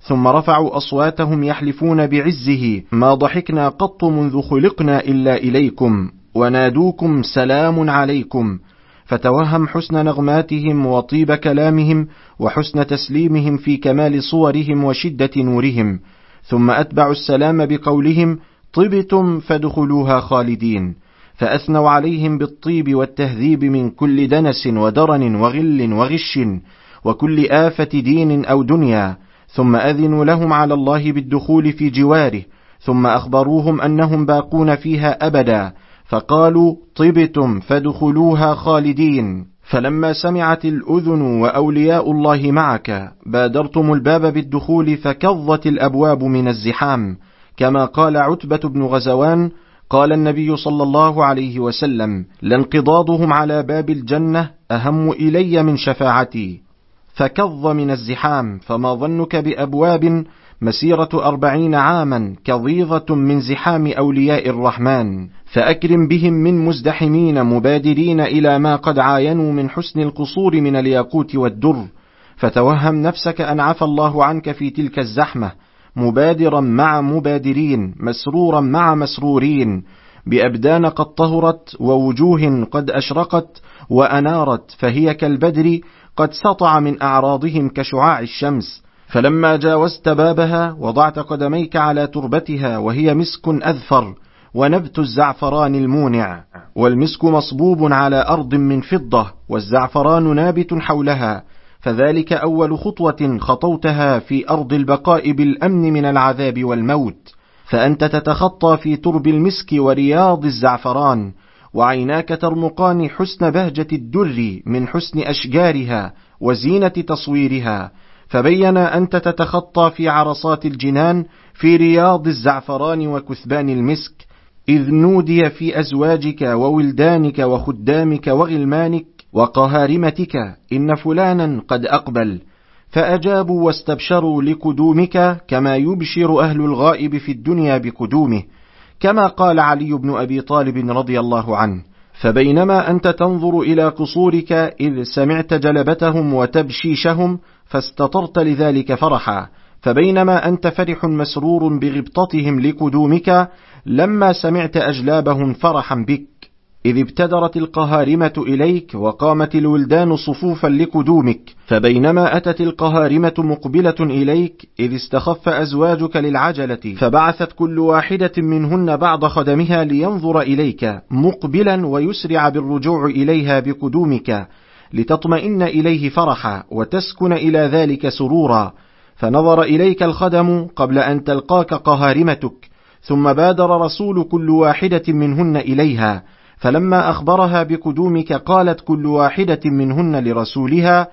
ثم رفعوا أصواتهم يحلفون بعزه ما ضحكنا قط منذ خلقنا إلا إليكم ونادوكم سلام عليكم فتوهم حسن نغماتهم وطيب كلامهم وحسن تسليمهم في كمال صورهم وشدة نورهم ثم أتبعوا السلام بقولهم طبتم فادخلوها خالدين فأثنوا عليهم بالطيب والتهذيب من كل دنس ودرن وغل وغش وكل آفة دين أو دنيا ثم أذنوا لهم على الله بالدخول في جواره ثم أخبروهم أنهم باقون فيها أبدا فقالوا طبتم فادخلوها خالدين. فلما سمعت الأذن وأولياء الله معك بادرتم الباب بالدخول فكظت الأبواب من الزحام. كما قال عتبة بن غزوان قال النبي صلى الله عليه وسلم لانقضاضهم على باب الجنة أهم إلي من شفاعتي. فكظ من الزحام فما ظنك بأبواب مسيرة أربعين عاما كظيظة من زحام أولياء الرحمن. فأكرم بهم من مزدحمين مبادرين إلى ما قد عاينوا من حسن القصور من الياقوت والدر. فتوهم نفسك أن عفى الله عنك في تلك الزحمة مبادرا مع مبادرين مسرورا مع مسرورين. بأبدان قد طهرت ووجوه قد أشرقت وأنارت فهي كالبدر قد سطع من أعراضهم كشعاع الشمس فلما جاوزت بابها وضعت قدميك على تربتها وهي مسك أذفر ونبت الزعفران المونع والمسك مصبوب على أرض من فضة والزعفران نابت حولها فذلك أول خطوة خطوتها في أرض البقاء بالأمن من العذاب والموت فأنت تتخطى في ترب المسك ورياض الزعفران وعيناك ترمقان حسن بهجة الدر من حسن أشجارها وزينة تصويرها فبين أنت تتخطى في عرصات الجنان في رياض الزعفران وكثبان المسك إذ نودي في أزواجك وولدانك وخدامك وغلمانك وقهارمتك إن فلانا قد أقبل فأجابوا واستبشروا لقدومك كما يبشر أهل الغائب في الدنيا بقدومه. كما قال علي بن أبي طالب رضي الله عنه فبينما أنت تنظر إلى قصورك إذ سمعت جلبتهم وتبشيشهم فاستطرت لذلك فرحا فبينما أنت فرح مسرور بغبطتهم لقدومك لما سمعت أجلابهم فرحا بك. إذ ابتدرت القهارمة إليك وقامت الولدان صفوفا لقدومك فبينما أتت القهارمة مقبلة إليك إذ استخف أزواجك للعجلة فبعثت كل واحدة منهن بعض خدمها لينظر إليك مقبلا ويسرع بالرجوع إليها بقدومك لتطمئن إليه فرحا وتسكن إلى ذلك سرورا. فنظر إليك الخدم قبل أن تلقاك قهارمتك ثم بادر رسول كل واحدة منهن إليها فلما أخبرها بقدومك قالت كل واحدة منهن لرسولها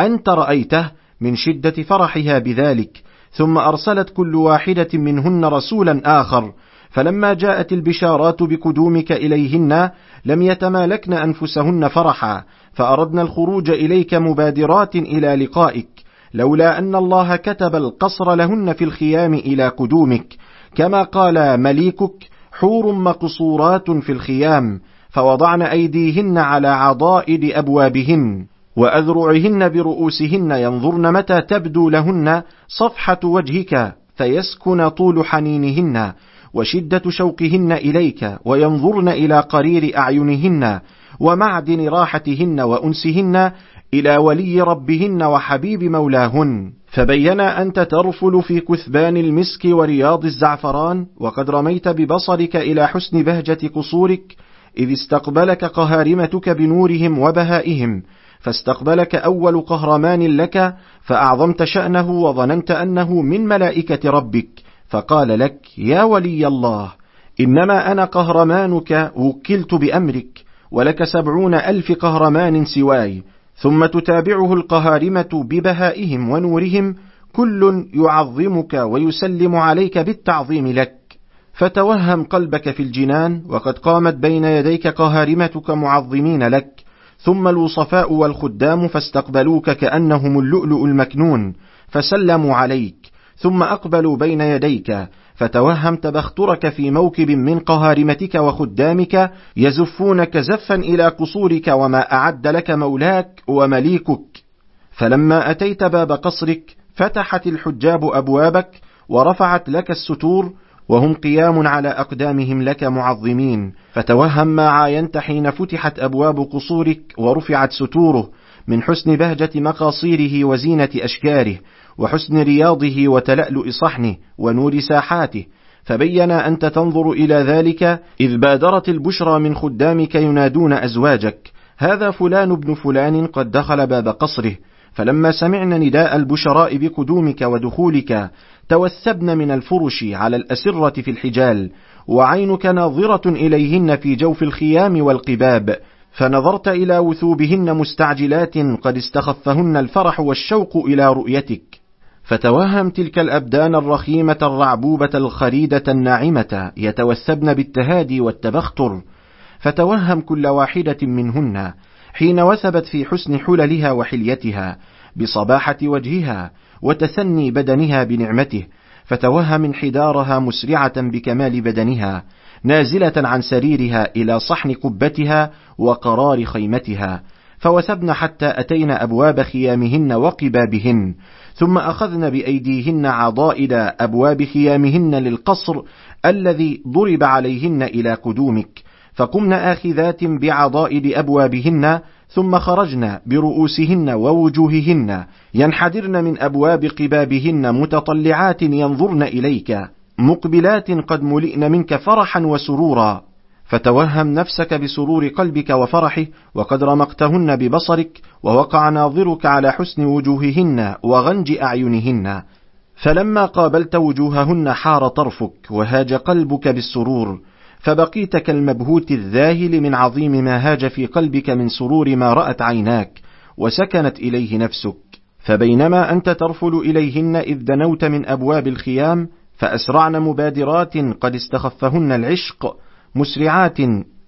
أنت رأيته من شدة فرحها بذلك ثم أرسلت كل واحدة منهن رسولا آخر فلما جاءت البشارات بقدومك إليهن لم يتمالكن أنفسهن فرحا فأردنا الخروج إليك مبادرات إلى لقائك لولا أن الله كتب القصر لهن في الخيام إلى قدومك كما قال مليكك حور مقصورات في الخيام فوضعن أيديهن على عضائد أبوابهن وأذرعهن برؤوسهن ينظرن متى تبدو لهن صفحة وجهك فيسكن طول حنينهن وشدة شوقهن إليك وينظرن إلى قرير أعينهن ومعدن راحتهن وأنسهن إلى ولي ربهن وحبيب مولاهن. فبين أنت ترفل في كثبان المسك ورياض الزعفران وقد رميت ببصرك إلى حسن بهجة قصورك إذ استقبلك قهارمتك بنورهم وبهائهم فاستقبلك أول قهرمان لك فأعظمت شأنه وظننت أنه من ملائكة ربك فقال لك يا ولي الله إنما أنا قهرمانك وكلت بأمرك ولك سبعون ألف قهرمان سواي ثم تتابعه القهارمة ببهائهم ونورهم كل يعظمك ويسلم عليك بالتعظيم لك. فتوهم قلبك في الجنان وقد قامت بين يديك قهارمتك معظمين لك. ثم الوصفاء والخدام فاستقبلوك كأنهم اللؤلؤ المكنون فسلموا عليك. ثم أقبلوا بين يديك فتوهم تبخترك في موكب من قهارمتك وخدامك يزفونك زفا إلى قصورك وما أعد لك مولاك ومليكك. فلما أتيت باب قصرك فتحت الحجاب أبوابك ورفعت لك الستور وهم قيام على أقدامهم لك معظمين. فتوهم ما عاينت حين فتحت أبواب قصورك ورفعت ستوره من حسن بهجة مقاصيره وزينة أشكاره. وحسن رياضه وتلألؤ صحنه ونور ساحاته فبين أنت تنظر إلى ذلك إذ بادرت البشرى من خدامك ينادون أزواجك هذا فلان ابن فلان قد دخل باب قصره فلما سمعن نداء البشراء بقدومك ودخولك توثبن من الفرش على الأسرة في الحجال وعينك ناظرة إليهن في جوف الخيام والقباب فنظرت إلى وثوبهن مستعجلات قد استخفهن الفرح والشوق إلى رؤيتك. فتوهم تلك الأبدان الرخيمة الرعبوبة الخريدة الناعمة يتوثبن بالتهادي والتبختر. فتوهم كل واحدة منهن حين وثبت في حسن حللها وحليتها بصباحة وجهها وتثني بدنها بنعمته. فتوهم انحدارها مسرعة بكمال بدنها نازلة عن سريرها إلى صحن قبتها وقرار خيمتها. فوثبن حتى أتينا أبواب خيامهن وقبابهن ثم أخذن بأيديهن عضائد أبواب خيامهن للقصر الذي ضرب عليهن إلى قدومك فقمن آخذات بعضائد أبوابهن ثم خرجن برؤوسهن ووجوههن ينحدرن من أبواب قبابهن متطلعات ينظرن إليك مقبلات قد ملئن منك فرحا وسرورا. فتوهم نفسك بسرور قلبك وفرحه وقد رمقتهن ببصرك ووقع ناظرك على حسن وجوههن وغنج أعينهن. فلما قابلت وجوههن حار طرفك وهاج قلبك بالسرور فبقيت كالمبهوت الذاهل من عظيم ما هاج في قلبك من سرور ما رأت عيناك وسكنت إليه نفسك. فبينما أنت ترفل إليهن إذ دنوت من أبواب الخيام فأسرعن مبادرات قد استخفهن العشق مسرعات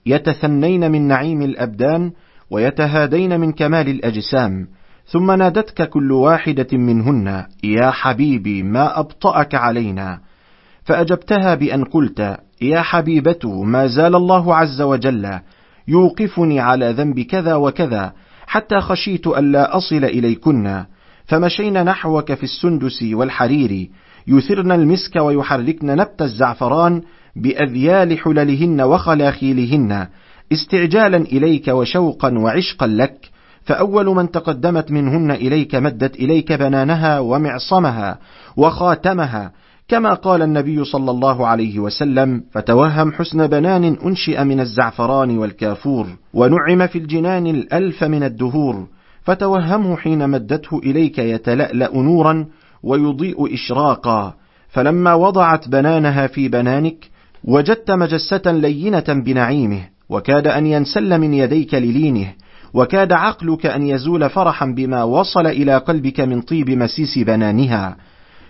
يتثنين من نعيم الأبدان ويتهادين من كمال الأجسام ثم نادتك كل واحدة منهن يا حبيبي ما أبطأك علينا. فأجبتها بأن قلت يا حبيبة ما زال الله عز وجل يوقفني على ذنب كذا وكذا حتى خشيت ألا أصل إليكن. فمشينا نحوك في السندس والحرير يثرن المسك ويحركن نبت الزعفران بأذيال حللهن وخلاخيلهن استعجالا إليك وشوقا وعشقا لك فأول من تقدمت منهن إليك مدت إليك بنانها ومعصمها وخاتمها كما قال النبي صلى الله عليه وسلم فتوهم حسن بنان أنشئ من الزعفران والكافور ونعم في الجنان الألف من الدهور فتوهمه حين مدته إليك يتلألأ نورا ويضيء إشراقا فلما وضعت بنانها في بنانك وجدت مجسة لينة بنعيمه وكاد أن ينسل من يديك للينه وكاد عقلك أن يزول فرحا بما وصل إلى قلبك من طيب مسيس بنانها.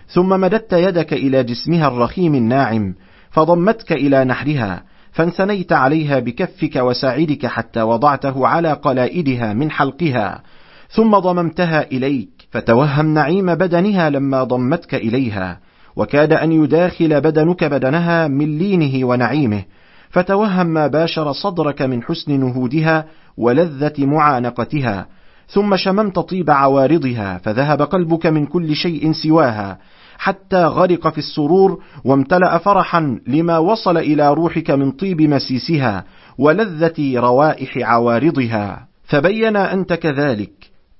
ثم مددت يدك إلى جسمها الرخيم الناعم فضمتك إلى نحرها فانثنيت عليها بكفك وساعدك حتى وضعته على قلائدها من حلقها. ثم ضممتها إليك فتوهم نعيم بدنها لما ضمتك إليها. وكاد أن يداخل بدنك بدنها من لينه ونعيمه فتوهم ما باشر صدرك من حسن نهودها ولذة معانقتها ثم شممت طيب عوارضها فذهب قلبك من كل شيء سواها حتى غرق في السرور وامتلأ فرحا لما وصل إلى روحك من طيب مسيسها ولذة روائح عوارضها. فبين أنت كذلك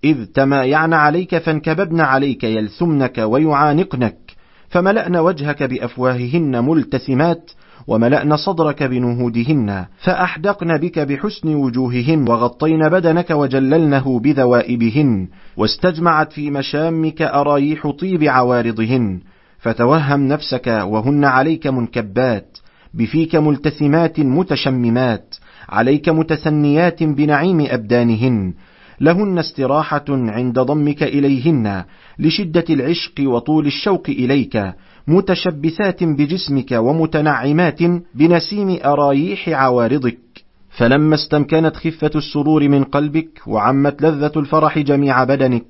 إذ تمايعن عليك فانكببن عليك يلثمنك ويعانقنك. فملأن وجهك بأفواههن ملتثمات وملأن صدرك بنهودهن فأحدقن بك بحسن وجوههن وغطين بدنك وجللنه بذوائبهن واستجمعت في مشامك أرايح طيب عوارضهن فتوهم نفسك وهن عليك منكبات بفيك ملتثمات متشممات عليك متثنيات بنعيم أبدانهن لهن استراحة عند ضمك إليهن لشدة العشق وطول الشوق إليك متشبثات بجسمك ومتنعمات بنسيم أرايح عوارضك. فلما استمكنت خفة السرور من قلبك وعمت لذة الفرح جميع بدنك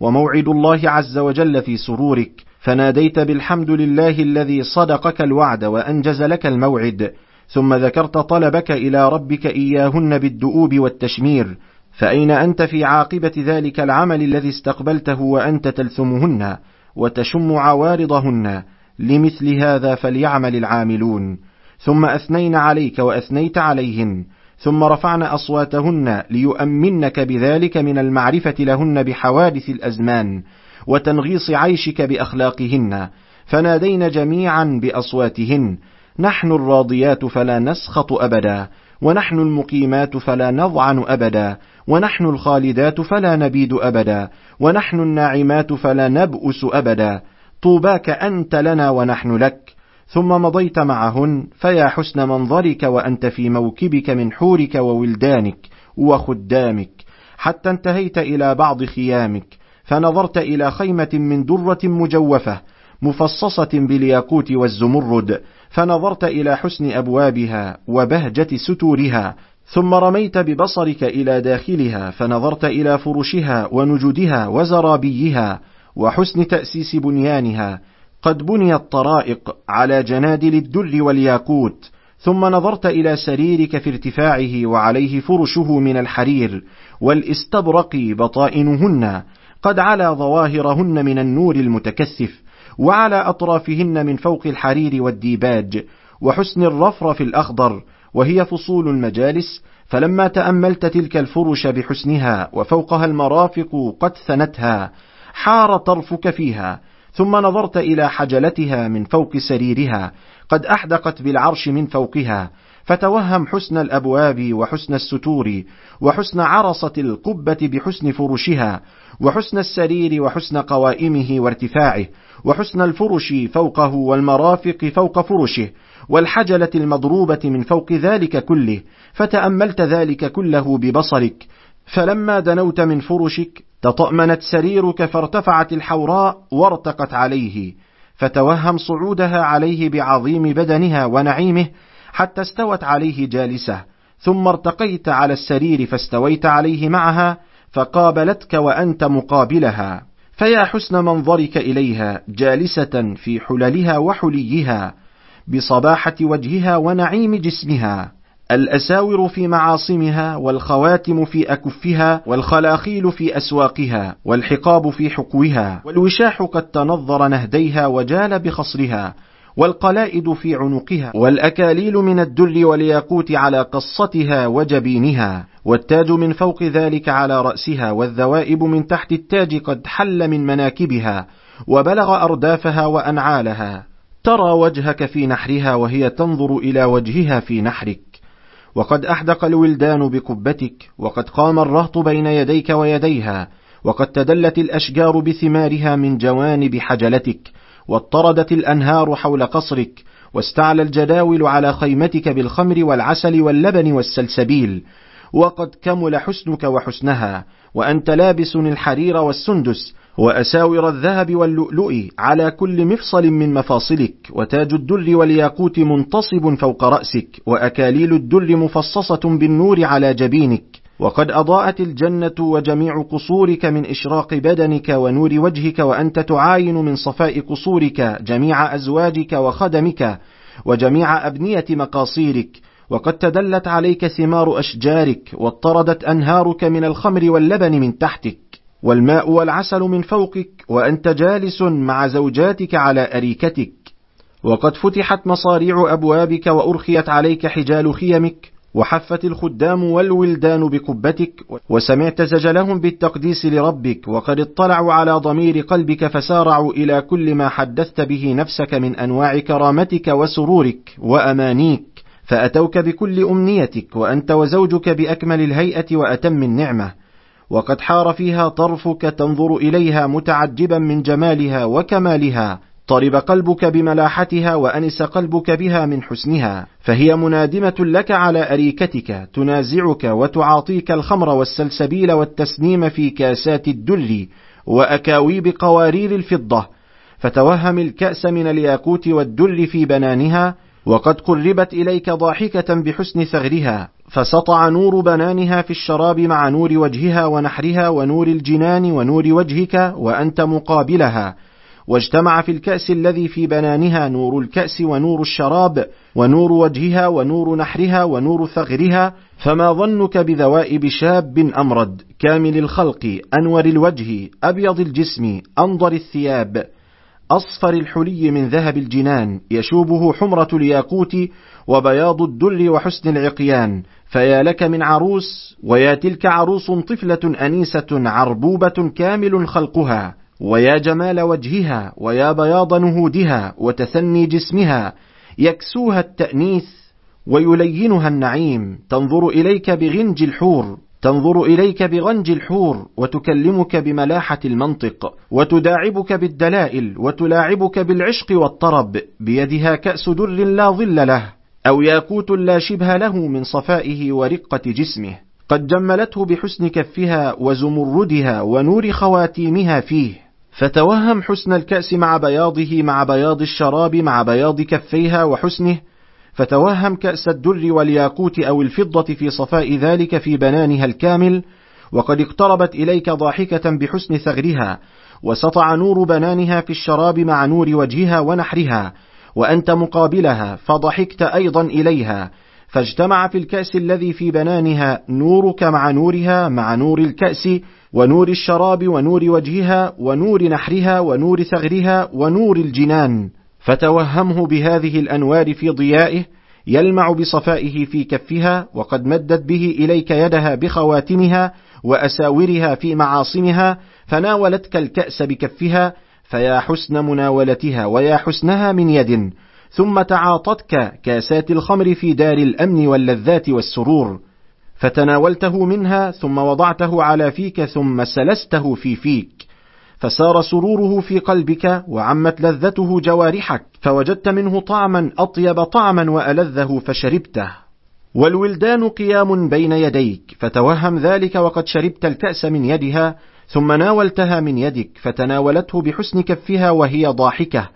وموعد الله عز وجل في سرورك فناديت بالحمد لله الذي صدقك الوعد وأنجز لك الموعد ثم ذكرت طلبك إلى ربك إياهن بالدؤوب والتشمير فأين أنت في عاقبة ذلك العمل الذي استقبلته وأنت تلثمهن وتشم عوارضهن؟ لمثل هذا فليعمل العاملون. ثم أثنين عليك وأثنيت عليهن. ثم رفعن أصواتهن ليؤمنك بذلك من المعرفة لهن بحوادث الأزمان وتنغيص عيشك بأخلاقهن. فنادين جميعا بأصواتهن. نحن الراضيات فلا نسخط أبدا. ونحن المقيمات فلا نضعن أبدا ونحن الخالدات فلا نبيد أبدا ونحن الناعمات فلا نبؤس أبدا. طوباك أنت لنا ونحن لك. ثم مضيت معهن فيا حسن منظرك وأنت في موكبك من حورك وولدانك وخدامك. حتى انتهيت إلى بعض خيامك فنظرت إلى خيمة من درة مجوفة مفصصة بالياقوت والزمرد. فنظرت إلى حسن أبوابها وبهجة ستورها ثم رميت ببصرك إلى داخلها فنظرت إلى فرشها ونجدها وزرابيها وحسن تأسيس بنيانها. قد بنيت طرائق على جنادل الدر والياقوت ثم نظرت إلى سريرك في ارتفاعه وعليه فرشه من الحرير والإستبرق بطائنهن قد علا ظواهرهن من النور المتكثف. وعلى أطرافهن من فوق الحرير والديباج وحسن الرفرف الأخضر وهي فصول المجالس فلما تأملت تلك الفرش بحسنها وفوقها المرافق قد ثنتها حار طرفك فيها ثم نظرت إلى حجلتها من فوق سريرها قد أحدقت بالعرش من فوقها فتوهم حسن الأبواب وحسن الستور وحسن عرصة القبة بحسن فرشها وحسن السرير وحسن قوائمه وارتفاعه وحسن الفرش فوقه والمرافق فوق فرشه والحجلة المضروبة من فوق ذلك كله فتأملت ذلك كله ببصرك فلما دنوت من فرشك تطأمنت سريرك فارتفعت الحوراء وارتقت عليه فتوهم صعودها عليه بعظيم بدنها ونعيمه حتى استوت عليه جالسة ثم ارتقيت على السرير فاستويت عليه معها فقابلتك وأنت مقابلها. فيا حسن منظرك إليها جالسة في حللها وحليها بصباحة وجهها ونعيم جسمها الأساور في معاصمها والخواتم في أكفها والخلاخيل في أسواقها والحقاب في حقوها والوشاح قد تنظر نهديها وجال بخصرها والقلائد في عنقها والأكاليل من الدر والياقوت على قصتها وجبينها. والتاج من فوق ذلك على رأسها والذوائب من تحت التاج قد حل من مناكبها وبلغ أردافها وأنعالها. ترى وجهك في نحرها وهي تنظر إلى وجهها في نحرك. وقد أحدق الولدان بقبتك وقد قام الرهط بين يديك ويديها وقد تدلت الأشجار بثمارها من جوانب حجلتك واضطردت الأنهار حول قصرك واستعلى الجداول على خيمتك بالخمر والعسل واللبن والسلسبيل. وقد كمل حسنك وحسنها وأنت لابس الحرير والسندس وأساور الذهب واللؤلؤ على كل مفصل من مفاصلك وتاج الدر والياقوت منتصب فوق رأسك وأكاليل الدر مفصصة بالنور على جبينك. وقد أضاءت الجنة وجميع قصورك من إشراق بدنك ونور وجهك وأنت تعاين من صفاء قصورك جميع أزواجك وخدمك وجميع أبنية مقاصيرك. وقد تدلت عليك ثمار أشجارك واضطردت أنهارك من الخمر واللبن من تحتك والماء والعسل من فوقك وأنت جالس مع زوجاتك على أريكتك. وقد فتحت مصاريع أبوابك وأرخيت عليك حجال خيمك وحفت الخدام والولدان بقبتك وسمعت زجلهم بالتقديس لربك وقد اطلعوا على ضمير قلبك فسارعوا إلى كل ما حدثت به نفسك من أنواع كرامتك وسرورك وأمانيك. فأتوك بكل أمنيتك وأنت وزوجك بأكمل الهيئة وأتم النعمة وقد حار فيها طرفك تنظر إليها متعجبا من جمالها وكمالها طرب قلبك بملاحتها وأنس قلبك بها من حسنها فهي منادمة لك على أريكتك تنازعك وتعاطيك الخمر والسلسبيل والتسنيم في كاسات الدل وأكاويب قوارير الفضة فتوهم الكأس من الياقوت والدل في بنانها وقد قربت إليك ضاحكة بحسن ثغرها فسطع نور بنانها في الشراب مع نور وجهها ونحرها ونور الجنان ونور وجهك وأنت مقابلها. واجتمع في الكأس الذي في بنانها نور الكأس ونور الشراب ونور وجهها ونور نحرها ونور ثغرها فما ظنك بذوائب شاب أمرد كامل الخلق أنور الوجه أبيض الجسم أنضر الثياب. أصفر الحلي من ذهب الجنان يشوبه حمرة الياقوت وبياض الدل وحسن العقيان. فيا لك من عروس ويا تلك عروس طفلة أنيسة عربوبة كامل خلقها. ويا جمال وجهها ويا بياض نهودها وتثني جسمها. يكسوها التأنيث ويلينها النعيم. تنظر إليك بغنج الحور. تنظر إليك بغنج الحور وتكلمك بملاحة المنطق وتداعبك بالدلائل وتلاعبك بالعشق والطرب بيدها كأس در لا ظل له أو ياقوت لا شبه له من صفائه ورقة جسمه. قد جملته بحسن كفها وزمردها ونور خواتيمها فيه. فتوهم حسن الكأس مع بياضه مع بياض الشراب مع بياض كفيها وحسنه فتوهم كأس الدر والياقوت أو الفضة في صفاء ذلك في بنانها الكامل وقد اقتربت إليك ضاحكة بحسن ثغرها وسطع نور بنانها في الشراب مع نور وجهها ونحرها وأنت مقابلها فضحكت أيضا إليها فاجتمع في الكأس الذي في بنانها نورك مع نورها مع نور الكأس ونور الشراب ونور وجهها ونور نحرها ونور ثغرها ونور الجنان. فتوهمه بهذه الأنوار في ضيائه يلمع بصفائه في كفها وقد مدت به إليك يدها بخواتمها وأساورها في معاصمها فناولتك الكاس بكفها فيا حسن مناولتها ويا حسنها من يد ثم تعاطتك كاسات الخمر في دار الأمن واللذات والسرور. فتناولته منها ثم وضعته على فيك ثم سلسته في فيك. فسار سروره في قلبك وعمت لذته جوارحك فوجدت منه طعما أطيب طعما وألذه فشربته. والولدان قيام بين يديك فتوهم ذلك وقد شربت الكأس من يدها ثم ناولتها من يدك فتناولته بحسن كفها وهي ضاحكة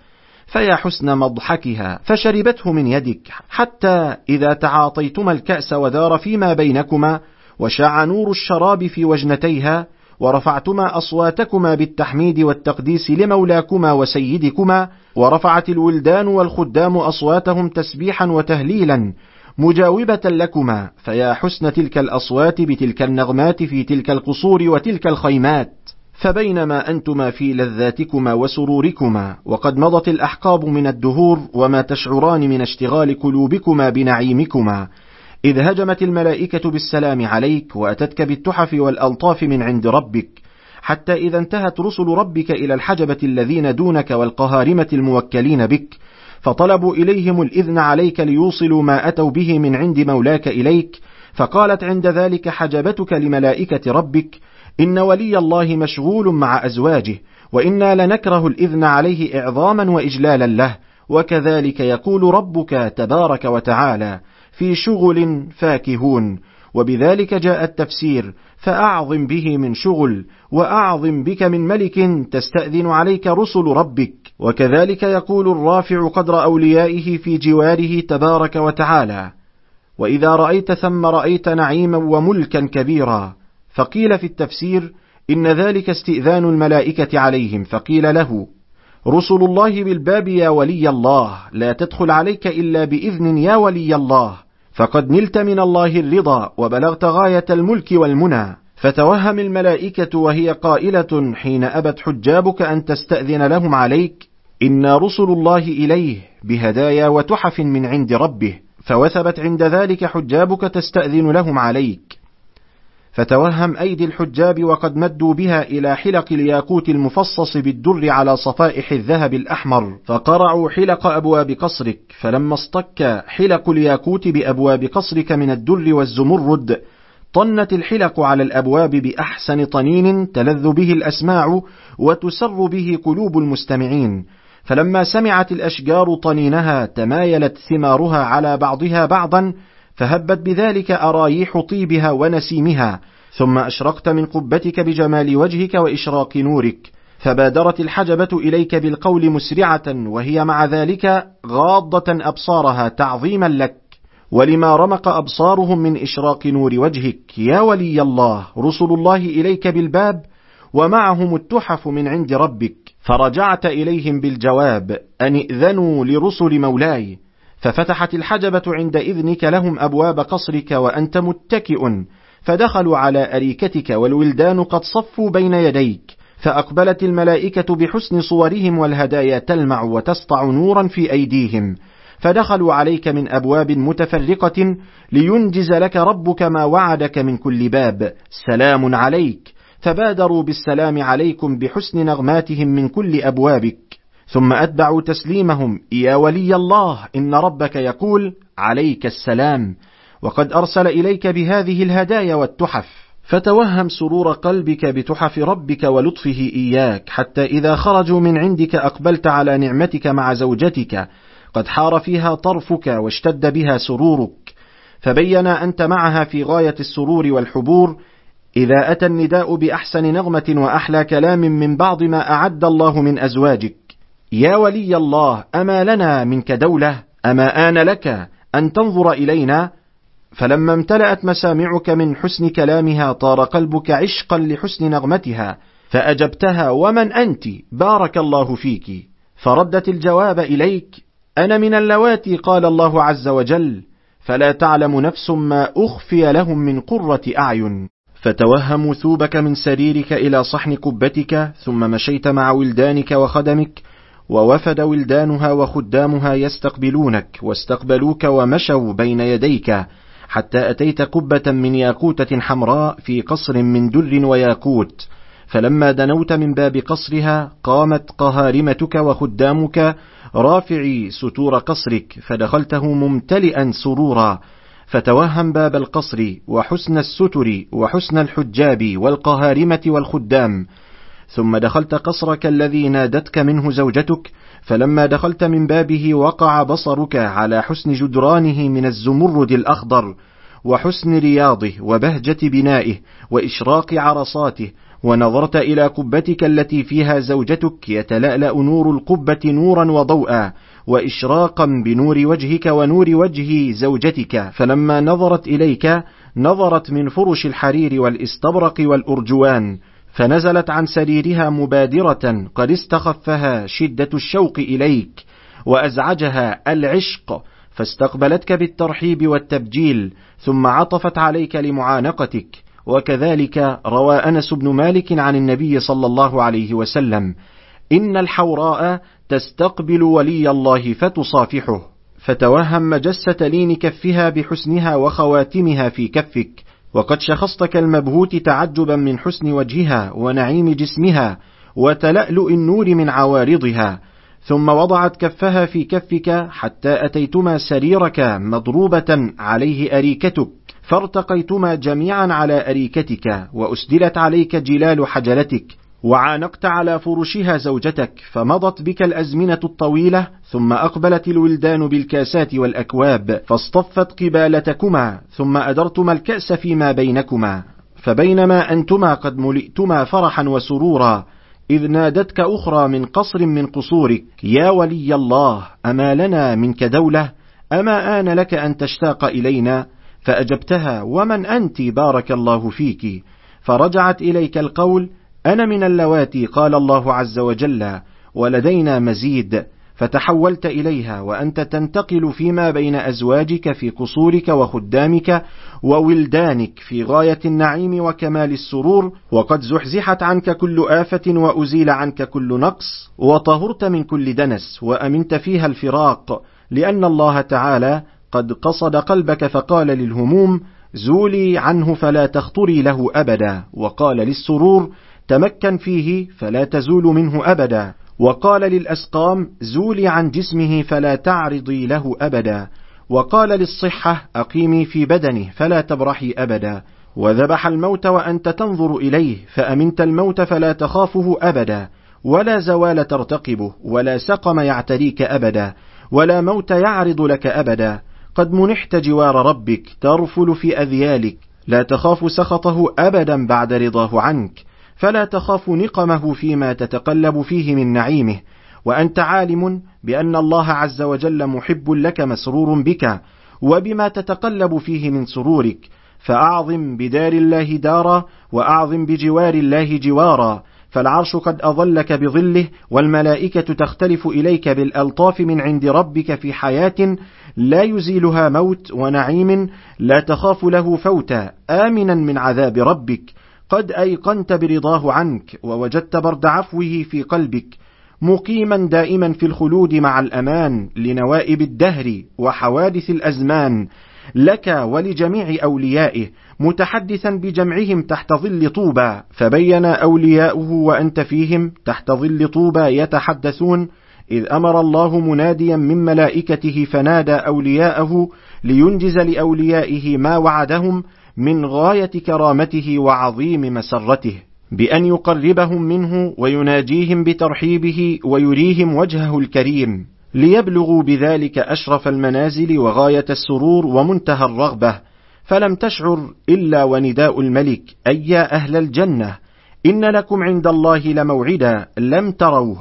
فيا حسن مضحكها فشربته من يدك حتى إذا تعاطيتما الكأس ودار فيما بينكما وشاع نور الشراب في وجنتيها ورفعتما أصواتكما بالتحميد والتقديس لمولاكما وسيدكما ورفعت الولدان والخدام أصواتهم تسبيحا وتهليلا مجاوبة لكما فيا حسن تلك الأصوات بتلك النغمات في تلك القصور وتلك الخيمات. فبينما أنتما في لذاتكما وسروركما وقد مضت الأحقاب من الدهور وما تشعران من اشتغال قلوبكما بنعيمكما. إذ هجمت الملائكة بالسلام عليك وأتتك بالتحف والألطاف من عند ربك حتى إذا انتهت رسل ربك إلى الحجبة الذين دونك والقهارمة الموكلين بك فطلبوا إليهم الإذن عليك ليوصلوا ما أتوا به من عند مولاك إليك فقالت عند ذلك حجبتك لملائكة ربك إن ولي الله مشغول مع أزواجه وإنا لنكره الإذن عليه إعظاما وإجلالا له وكذلك يقول ربك تبارك وتعالى في شغل فاكهون وبذلك جاء التفسير فأعظم به من شغل وأعظم بك من ملك تستأذن عليك رسل ربك. وكذلك يقول الرافع قدر أوليائه في جواره تبارك وتعالى وإذا رأيت ثم رأيت نعيما وملكا كبيرا. فقيل في التفسير إن ذلك استئذان الملائكة عليهم فقيل له رسل الله بالباب يا ولي الله لا تدخل عليك إلا بإذن يا ولي الله. فقد نلت من الله الرضا وبلغت غاية الملك والمنى. فتوهم الملائكة وهي قائلة حين أبت حجابك أن تستأذن لهم عليك إنا رسل الله إليه بهدايا وتحف من عند ربه. فوثبت عند ذلك حجابك تستأذن لهم عليك. فتوهم أيدي الحجاب وقد مدوا بها إلى حلق الياقوت المفصص بالدر على صفائح الذهب الأحمر. فقرعوا حلق أبواب قصرك فلما اصطك حلق الياقوت بأبواب قصرك من الدر والزمرد طنت الحلق على الأبواب بأحسن طنين تلذ به الأسماع وتسر به قلوب المستمعين. فلما سمعت الأشجار طنينها تمايلت ثمارها على بعضها بعضا فهبت بذلك أرايح طيبها ونسيمها ثم أشرقت من قبتك بجمال وجهك وإشراق نورك فبادرت الحجبة إليك بالقول مسرعة وهي مع ذلك غاضة أبصارها تعظيما لك ولما رمق أبصارهم من إشراق نور وجهك يا ولي الله رسل الله إليك بالباب ومعهم التحف من عند ربك فرجعت إليهم بالجواب أن ائذنوا لرسل مولاي ففتحت الحجبة عند إذنك لهم أبواب قصرك وأنت متكئ. فدخلوا على أريكتك والولدان قد صفوا بين يديك فأقبلت الملائكة بحسن صورهم والهدايا تلمع وتسطع نورا في أيديهم. فدخلوا عليك من أبواب متفرقة لينجز لك ربك ما وعدك من كل باب. سلام عليك. فبادروا بالسلام عليكم بحسن نغماتهم من كل أبوابك. ثم أتبعوا تسليمهم. يا ولي الله إن ربك يقول عليك السلام وقد أرسل إليك بهذه الهدايا والتحف. فتوهم سرور قلبك بتحف ربك ولطفه إياك حتى إذا خرجوا من عندك أقبلت على نعمتك مع زوجتك قد حار فيها طرفك واشتد بها سرورك. فبين أنت معها في غاية السرور والحبور إذا أتى النداء بأحسن نغمة وأحلى كلام من بعض ما أعد الله من أزواجك. يا ولي الله أما لنا منك دولة أما آن لك أن تنظر إلينا؟ فلما امتلأت مسامعك من حسن كلامها طار قلبك عشقا لحسن نغمتها فأجبتها ومن أنت؟ بارك الله فيك. فردت الجواب إليك أنا من اللواتي قال الله عز وجل فلا تعلم نفس ما أخفي لهم من قرة أعين. فتوهم ثوبك من سريرك إلى صحن كبتك ثم مشيت مع ولدانك وخدمك ووفد ولدانها وخدامها يستقبلونك واستقبلوك ومشوا بين يديك حتى أتيت كبة من ياقوتة حمراء في قصر من در وياقوت. فلما دنوت من باب قصرها قامت قهارمتك وخدامك رافعي ستور قصرك فدخلته ممتلئا سرورا. فتوهم باب القصر وحسن الستر وحسن الحجاب والقهارمة والخدام. ثم دخلت قصرك الذي نادتك منه زوجتك فلما دخلت من بابه وقع بصرك على حسن جدرانه من الزمرد الأخضر وحسن رياضه وبهجة بنائه وإشراق عرصاته ونظرت إلى قبتك التي فيها زوجتك يتلألأ نور القبة نورا وضوءا وإشراقا بنور وجهك ونور وجه زوجتك. فلما نظرت إليك نظرت من فرش الحرير والإستبرق والأرجوان فنزلت عن سريرها مبادرة قد استخفها شدة الشوق إليك وأزعجها العشق فاستقبلتك بالترحيب والتبجيل ثم عطفت عليك لمعانقتك وكذلك روى أنس بن مالك عن النبي صلى الله عليه وسلم إن الحوراء تستقبل ولي الله فتصافحه فتوهم مجسة لين كفها بحسنها وخواتمها في كفك وقد شخصت كالمبهوت تعجبا من حسن وجهها ونعيم جسمها وتلألؤ النور من عوارضها ثم وضعت كفها في كفك حتى أتيتما سريرك مضروبة عليه أريكتك فارتقيتما جميعا على أريكتك وأسدلت عليك جلال حجلتك وعانقت على فرشها زوجتك فمضت بك الأزمنة الطويلة ثم أقبلت الولدان بالكاسات والأكواب فاصطفت قبالتكما ثم أدرتما الكأس فيما بينكما. فبينما أنتما قد ملئتما فرحا وسرورا إذ نادتك أخرى من قصر من قصورك يا ولي الله أما لنا منك دولة أما آن لك أن تشتاق إلينا؟ فأجبتها ومن أنت؟ بارك الله فيك. فرجعت إليك القول أنا من اللواتي قال الله عز وجل ولدينا مزيد فتحولت إليها وأنت تنتقل فيما بين أزواجك في قصورك وخدامك وولدانك في غاية النعيم وكمال السرور وقد زحزحت عنك كل آفة وأزيل عنك كل نقص وطهرت من كل دنس وأمنت فيها الفراق لأن الله تعالى قد قصد قلبك فقال للهموم زولي عنه فلا تخطري له أبدا وقال للسرور تمكن فيه فلا تزول منه أبدا. وقال للأسقام زولي عن جسمه فلا تعرضي له أبدا. وقال للصحة أقيمي في بدنه فلا تبرحي أبدا. وذبح الموت وأنت تنظر إليه فأمنت الموت فلا تخافه أبدا. ولا زوال ترتقبه ولا سقم يعتريك أبدا. ولا موت يعرض لك أبدا. قد منحت جوار ربك ترفل في أذيالك. لا تخاف سخطه أبدا بعد رضاه عنك. فلا تخاف نقمه فيما تتقلب فيه من نعيمه وأنت عالم بأن الله عز وجل محب لك مسرور بك وبما تتقلب فيه من سرورك فأعظم بدار الله دارا وأعظم بجوار الله جوارا فالعرش قد أظلك بظله والملائكة تختلف إليك بالألطاف من عند ربك في حياة لا يزيلها موت ونعيم لا تخاف له فوتا آمنا من عذاب ربك. قد أيقنت برضاه عنك ووجدت برد عفوه في قلبك مقيما دائما في الخلود مع الأمان لنوائب الدهر وحوادث الأزمان لك ولجميع أوليائه متحدثا بجمعهم تحت ظل طوبى فبين أولياؤه وأنت فيهم تحت ظل طوبى يتحدثون إذ أمر الله مناديا من ملائكته فنادى أولياءه لينجز لأوليائه ما وعدهم من غاية كرامته وعظيم مسرته بأن يقربهم منه ويناجيهم بترحيبه ويريهم وجهه الكريم ليبلغوا بذلك أشرف المنازل وغاية السرور ومنتهى الرغبة. فلم تشعر إلا ونداء الملك أي يا أهل الجنة إن لكم عند الله لموعدا لم تروه.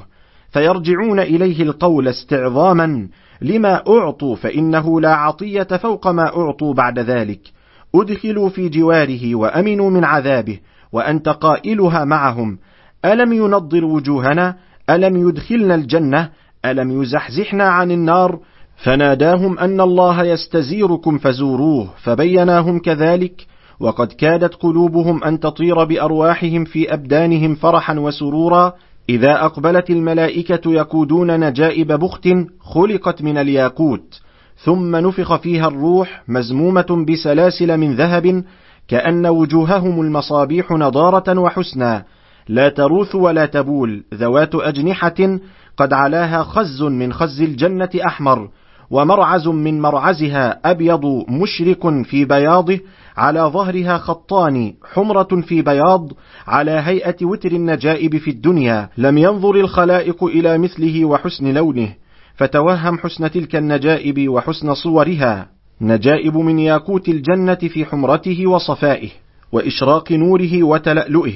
فيرجعون إليه القول استعظاما لما أعطوا فإنه لا عطية فوق ما أعطوا بعد ذلك. أدخلوا في جواره وأمنوا من عذابه وأنت قائلها معهم ألم ينضر وجوهنا؟ ألم يدخلنا الجنة؟ ألم يزحزحنا عن النار؟ فناداهم أن الله يستزيركم فزوروه فبيناهم كذلك وقد كادت قلوبهم أن تطير بأرواحهم في أبدانهم فرحا وسرورا إذا أقبلت الملائكة يقودون نجائب بخت خلقت من الياقوت. ثم نفخ فيها الروح مزمومة بسلاسل من ذهب كأن وجوههم المصابيح نضارة وحسنا لا تروث ولا تبول ذوات أجنحة قد علاها خز من خز الجنة أحمر ومرعز من مرعزها أبيض مشرك في بياضه على ظهرها خطان حمرة في بياض على هيئة وتر النجائب في الدنيا. لم ينظر الخلائق إلى مثله وحسن لونه. فتوهم حسن تلك النجائب وحسن صورها. نجائب من ياقوت الجنة في حمرته وصفائه وإشراق نوره وتلألؤه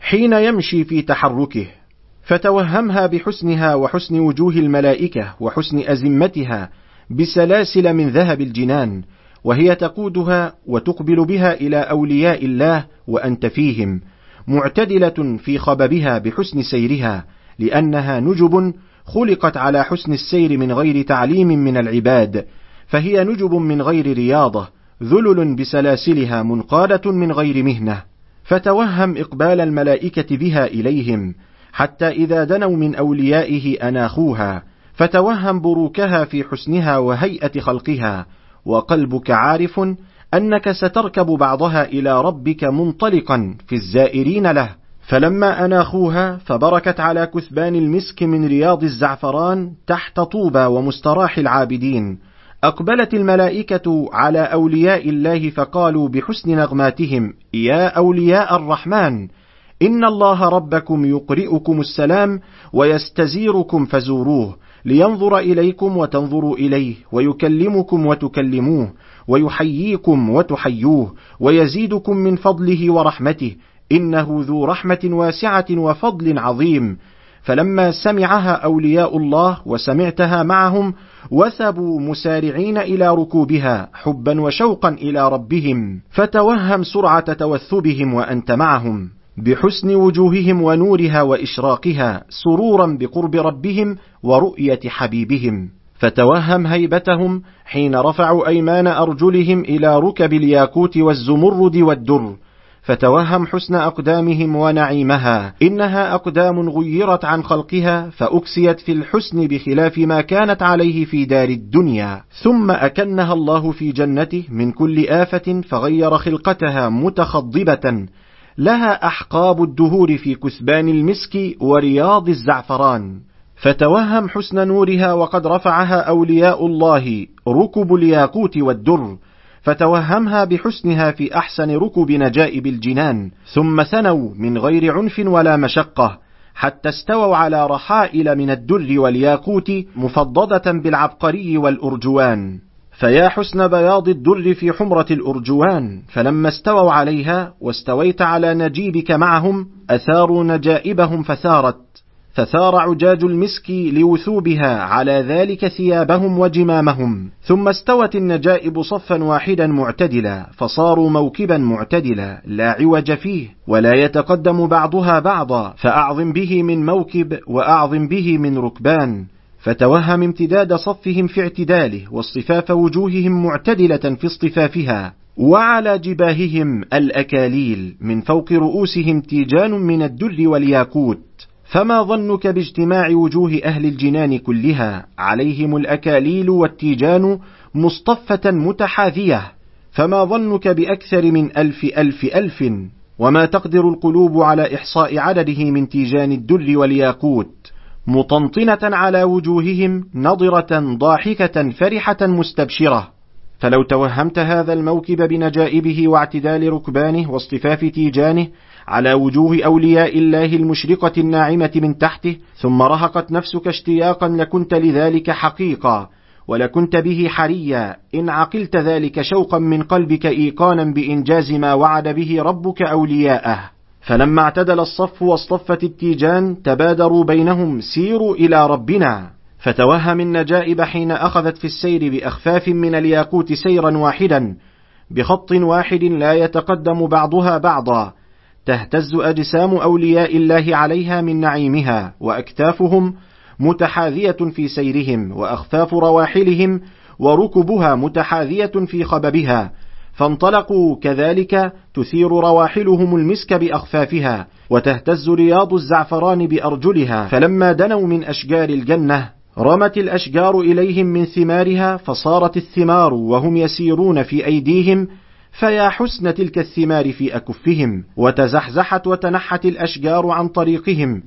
حين يمشي في تحركه. فتوهمها بحسنها وحسن وجوه الملائكة وحسن أزمتها بسلاسل من ذهب الجنان وهي تقودها وتقبل بها إلى أولياء الله وأنت فيهم معتدلة في خببها بحسن سيرها لأنها نجب خلقت على حسن السير من غير تعليم من العباد فهي نجب من غير رياضة ذلل بسلاسلها منقادة من غير مهنة. فتوهم إقبال الملائكة بها إليهم حتى إذا دنوا من أوليائه أناخوها فتوهم بروكها في حسنها وهيئة خلقها. وقلبك عارف أنك ستركب بعضها إلى ربك منطلقا في الزائرين له. فلما أناخوها فبركت على كثبان المسك من رياض الزعفران تحت طوبى ومستراح العابدين. أقبلت الملائكة على أولياء الله فقالوا بحسن نغماتهم يا أولياء الرحمن إن الله ربكم يقرئكم السلام ويستزيركم فزوروه لينظر إليكم وتنظروا إليه ويكلمكم وتكلموه ويحييكم وتحيوه ويزيدكم من فضله ورحمته إنه ذو رحمة واسعة وفضل عظيم. فلما سمعها أولياء الله وسمعتها معهم وثبوا مسارعين إلى ركوبها حبا وشوقا إلى ربهم. فتوهم سرعة توثبهم وأنت معهم. بحسن وجوههم ونورها وإشراقها سرورا بقرب ربهم ورؤية حبيبهم. فتوهم هيبتهم حين رفعوا أيمان أرجلهم إلى ركب الياقوت والزمرد والدر. فتوهم حسن أقدامهم ونعيمها. إنها أقدام غيرت عن خلقها فأكسيت في الحسن بخلاف ما كانت عليه في دار الدنيا. ثم أكنها الله في جنته من كل آفة فغير خلقتها متخضبة. لها أحقاب الدهور في كثبان المسك ورياض الزعفران. فتوهم حسن نورها وقد رفعها أولياء الله ركب الياقوت والدر. فتوهمها بحسنها في أحسن ركب نجائب الجنان ثم ثنوا من غير عنف ولا مشقة حتى استووا على رحائل من الدر والياقوت مفضدة بالعبقري والأرجوان. فيا حسن بياض الدر في حمرة الأرجوان فلما استووا عليها واستويت على نجيبك معهم أثاروا نجائبهم فثارت. فثار عجاج المسك لوثوبها على ذلك ثيابهم وجمامهم. ثم استوت النجائب صفا واحدا معتدلا فصاروا موكبا معتدلا لا عوج فيه ولا يتقدم بعضها بعضا فأعظم به من موكب وأعظم به من ركبان. فتوهم امتداد صفهم في اعتداله واصطفاف وجوههم معتدلة في اصطفافها. وعلى جباههم الأكاليل من فوق رؤوسهم تيجان من الدر والياقوت. فما ظنك باجتماع وجوه أهل الجنان كلها عليهم الأكاليل والتيجان مصطفة متحاذية؟ فما ظنك بأكثر من ألف ألف ألف؟ وما تقدر القلوب على إحصاء عدده من تيجان الدر والياقوت؟ مطنطنة على وجوههم نضرة ضاحكة فرحة مستبشرة. فلو توهمت هذا الموكب بنجائبه واعتدال ركبانه واصطفاف تيجانه على وجوه أولياء الله المشرقة الناعمة من تحته ثم رهقت نفسك اشتياقا لكنت لذلك حقيقا ولكنت به حريا. إن عقلت ذلك شوقا من قلبك إيقانا بإنجاز ما وعد به ربك أولياءه. فلما اعتدل الصف واصطفت التيجان تبادروا بينهم سيروا إلى ربنا. فتوهم النجائب حين أخذت في السير بأخفاف من الياقوت سيرا واحدا بخط واحد لا يتقدم بعضها بعضا. تهتز أجسام أولياء الله عليها من نعيمها وأكتافهم متحاذية في سيرهم وأخفاف رواحلهم وركبها متحاذية في خببها فانطلقوا كذلك تثير رواحلهم المسك بأخفافها وتهتز رياض الزعفران بأرجلها فلما دنوا من أشجار الجنة رمت الأشجار إليهم من ثمارها فصارت الثمار وهم يسيرون في أيديهم فيا حسن تلك الثمار في أكفهم وتزحزحت وتنحت الأشجار عن طريقهم.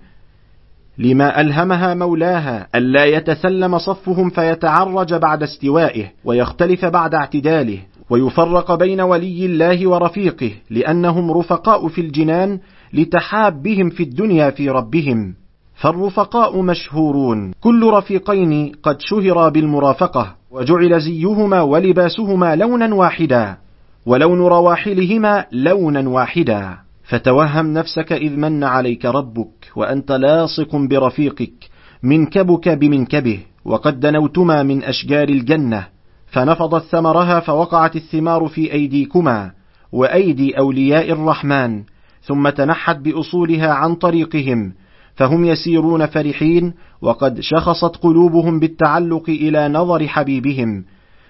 لما ألهمها مولاها ألا يتسلم صفهم فيتعرج بعد استوائه ويختلف بعد اعتداله ويفرق بين ولي الله ورفيقه لأنهم رفقاء في الجنان لتحابهم في الدنيا في ربهم. فالرفقاء مشهورون. كل رفيقين قد شهرا بالمرافقة وجعل زيهما ولباسهما لونا واحدا. ولون رواحلهما لونا واحدا. فتوهم نفسك إذ من عليك ربك وأنت لاصق برفيقك منكبك بمنكبه وقد دنوتما من أشجار الجنة. فنفضت ثمرها فوقعت الثمار في أيديكما وأيدي أولياء الرحمن. ثم تنحت بأصولها عن طريقهم فهم يسيرون فرحين وقد شخصت قلوبهم بالتعلق إلى نظر حبيبهم.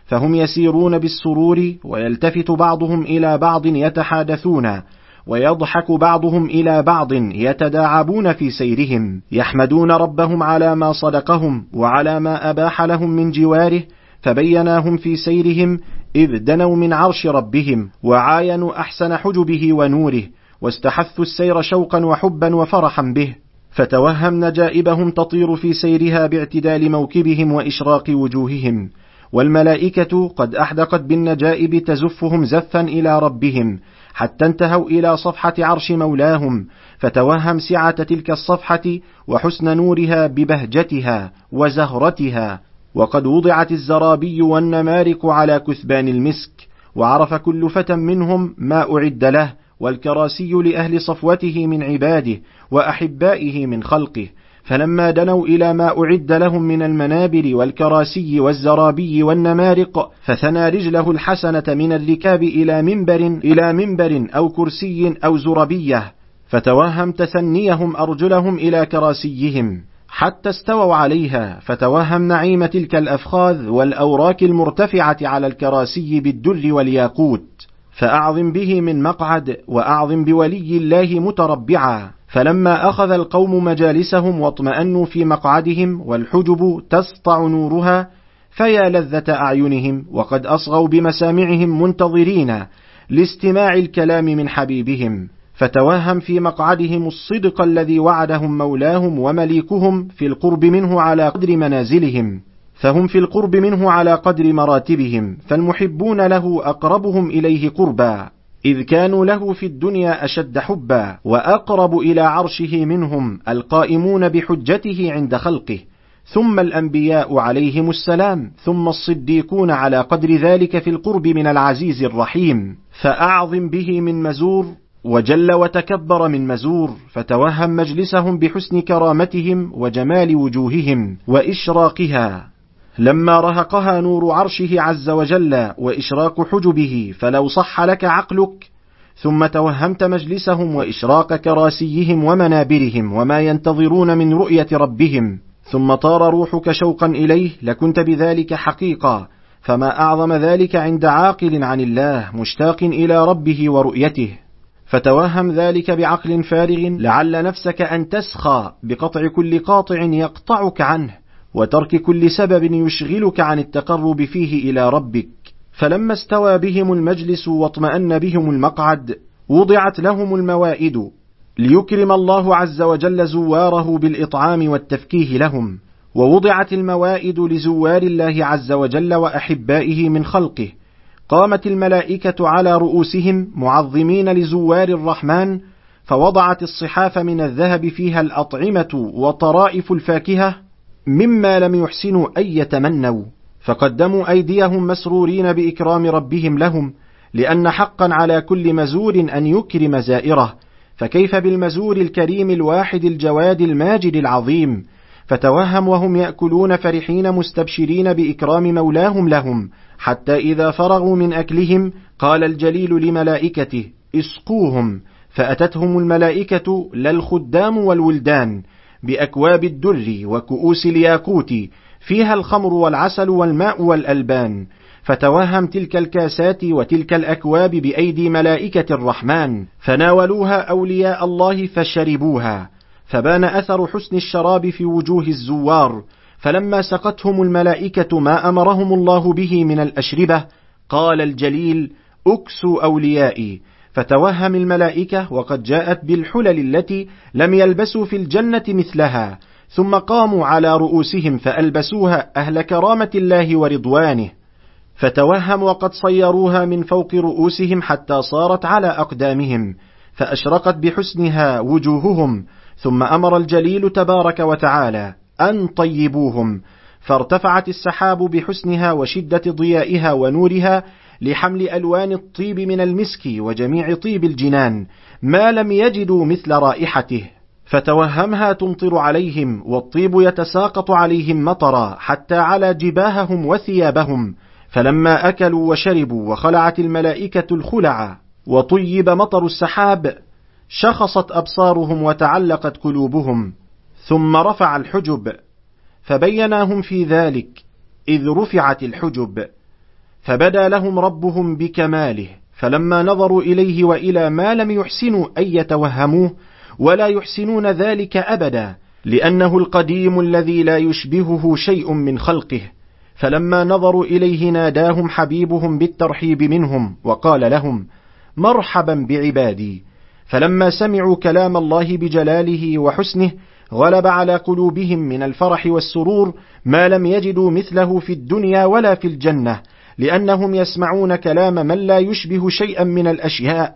فهم يسيرون بالسرور ويلتفت بعضهم إلى بعض يتحادثون ويضحك بعضهم إلى بعض يتداعبون في سيرهم يحمدون ربهم على ما صدقهم وعلى ما أباح لهم من جواره فبيناهم في سيرهم إذ دنوا من عرش ربهم وعاينوا أحسن حجبه ونوره واستحثوا السير شوقا وحبا وفرحا به فتوهم نجائبهم تطير في سيرها باعتدال موكبهم وإشراق وجوههم والملائكة قد أحدقت بالنجائب تزفهم زفا إلى ربهم حتى انتهوا إلى صفحة عرش مولاهم فتوهم سعة تلك الصفحة وحسن نورها ببهجتها وزهرتها. وقد وضعت الزرابي والنمارق على كثبان المسك وعرف كل فتى منهم ما أعد له والكراسي لأهل صفوته من عباده وأحبائه من خلقه. فلما دنوا إلى ما أعد لهم من المنابر والكراسي والزرابي والنمارق فثنى رجله الحسنة من الركاب إلى منبر إلى منبر أو كرسي أو زربية فتوهم تثنيهم أرجلهم إلى كراسيهم حتى استووا عليها فتوهم نعيم تلك الأفخاذ والأوراك المرتفعة على الكراسي بالدر والياقوت فأعظم به من مقعد وأعظم بولي الله متربعا. فلما أخذ القوم مجالسهم واطمأنوا في مقعدهم والحجب تسطع نورها فيا لذة أعينهم وقد أصغوا بمسامعهم منتظرين لاستماع الكلام من حبيبهم. فتوهم في مقعدهم الصدق الذي وعدهم مولاهم ومليكهم في القرب منه على قدر منازلهم. فهم في القرب منه على قدر مراتبهم فالمحبون له أقربهم إليه قربا. إذ كانوا له في الدنيا أشد حبا وأقرب إلى عرشه منهم القائمون بحجته عند خلقه ثم الأنبياء عليهم السلام ثم الصديقون على قدر ذلك في القرب من العزيز الرحيم. فأعظم به من مزور وجل وتكبر من مزور فتوهم مجلسهم بحسن كرامتهم وجمال وجوههم وإشراقها. لما رهقها نور عرشه عز وجل وإشراق حجبه فلو صح لك عقلك. ثم توهمت مجلسهم وإشراق كراسيهم ومنابرهم وما ينتظرون من رؤية ربهم. ثم طار روحك شوقا إليه لكنت بذلك حقيقا. فما أعظم ذلك عند عاقل عن الله مشتاق إلى ربه ورؤيته. فتوهم ذلك بعقل فارغ لعل نفسك أن تسخى بقطع كل قاطع يقطعك عنه. وترك كل سبب يشغلك عن التقرب فيه إلى ربك. فلما استوى بهم المجلس واطمأن بهم المقعد وضعت لهم الموائد ليكرم الله عز وجل زواره بالإطعام والتفكيه لهم ووضعت الموائد لزوار الله عز وجل وأحبائه من خلقه. قامت الملائكة على رؤوسهم معظمين لزوار الرحمن فوضعت الصحاف من الذهب فيها الأطعمة وطرائف الفاكهة مما لم يحسنوا أن يتمنوا فقدموا أيديهم مسرورين بإكرام ربهم لهم لأن حقا على كل مزور أن يكرم زائره. فكيف بالمزور الكريم الواحد الجواد الماجد العظيم؟ فتوهم وهم يأكلون فرحين مستبشرين بإكرام مولاهم لهم حتى إذا فرغوا من أكلهم قال الجليل لملائكته اسقوهم. فأتتهم الملائكة لا الخدام والولدان. بأكواب الدر وكؤوس الياقوت فيها الخمر والعسل والماء والألبان. فتوهم تلك الكاسات وتلك الأكواب بأيدي ملائكة الرحمن. فناولوها أولياء الله فشربوها. فبان أثر حسن الشراب في وجوه الزوار. فلما سقتهم الملائكة ما أمرهم الله به من الأشربة قال الجليل أكسوا أوليائي. فتوهم الملائكة وقد جاءت بالحلل التي لم يلبسوا في الجنة مثلها ثم قاموا على رؤوسهم فألبسوها أهل كرامة الله ورضوانه. فتوهم وقد صيروها من فوق رؤوسهم حتى صارت على أقدامهم فأشرقت بحسنها وجوههم ثم أمر الجليل تبارك وتعالى أن طيبوهم فارتفعت السحاب بحسنها وشدة ضيائها ونورها لحمل ألوان الطيب من المسك وجميع طيب الجنان ما لم يجدوا مثل رائحته. فتوهمها تمطر عليهم والطيب يتساقط عليهم مطرا حتى على جباههم وثيابهم. فلما أكلوا وشربوا وخلعت الملائكة الخلع وطيب مطر السحاب شخصت أبصارهم وتعلقت قلوبهم. ثم رفع الحجب فبيناهم في ذلك إذ رفعت الحجب. فبدا لهم ربهم بكماله فلما نظروا إليه وإلى ما لم يحسنوا أن يتوهموه ولا يحسنون ذلك أبدا لأنه القديم الذي لا يشبهه شيء من خلقه. فلما نظروا إليه ناداهم حبيبهم بالترحيب منهم وقال لهم مرحبا بعبادي. فلما سمعوا كلام الله بجلاله وحسنه غلب على قلوبهم من الفرح والسرور ما لم يجدوا مثله في الدنيا ولا في الجنة. لأنهم يسمعون كلام من لا يشبه شيئا من الأشياء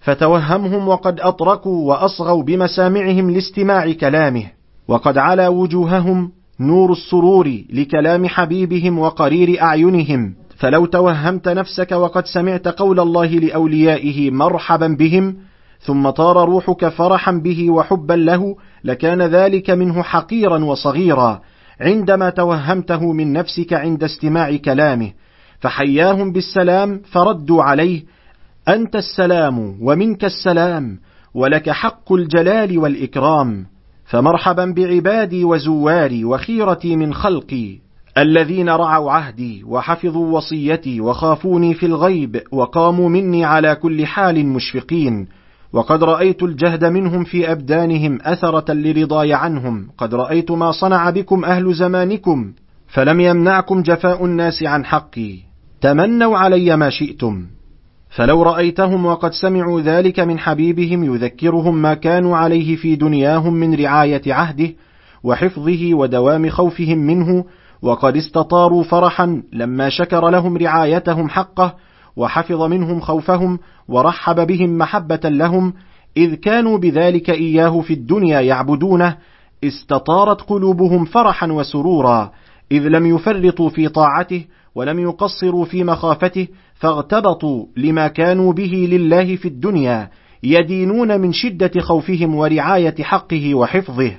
فتوهمهم وقد أطرقوا وأصغوا بمسامعهم لاستماع كلامه وقد علا وجوههم نور السرور لكلام حبيبهم وقرير أعينهم. فلو توهمت نفسك وقد سمعت قول الله لأوليائه مرحبا بهم ثم طار روحك فرحا به وحبا له لكان ذلك منه حقيرا وصغيرا عندما توهمته من نفسك عند استماع كلامه. فحياهم بالسلام فردوا عليه أنت السلام ومنك السلام ولك حق الجلال والإكرام فمرحبا بعبادي وزواري وخيرتي من خلقي الذين رعوا عهدي وحفظوا وصيتي وخافوني في الغيب وقاموا مني على كل حال مشفقين وقد رأيت الجهد منهم في أبدانهم أثرة لرضاي عنهم قد رأيت ما صنع بكم أهل زمانكم فلم يمنعكم جفاء الناس عن حقي. تمنوا علي ما شئتم. فلو رأيتهم وقد سمعوا ذلك من حبيبهم يذكرهم ما كانوا عليه في دنياهم من رعاية عهده وحفظه ودوام خوفهم منه وقد استطاروا فرحا لما شكر لهم رعايتهم حقه وحفظ منهم خوفهم ورحب بهم محبة لهم إذ كانوا بذلك إياه في الدنيا يعبدونه استطارت قلوبهم فرحا وسرورا إذ لم يفرطوا في طاعته ولم يقصروا في مخافته فاغتبطوا لما كانوا به لله في الدنيا يدينون من شدة خوفهم ورعاية حقه وحفظه.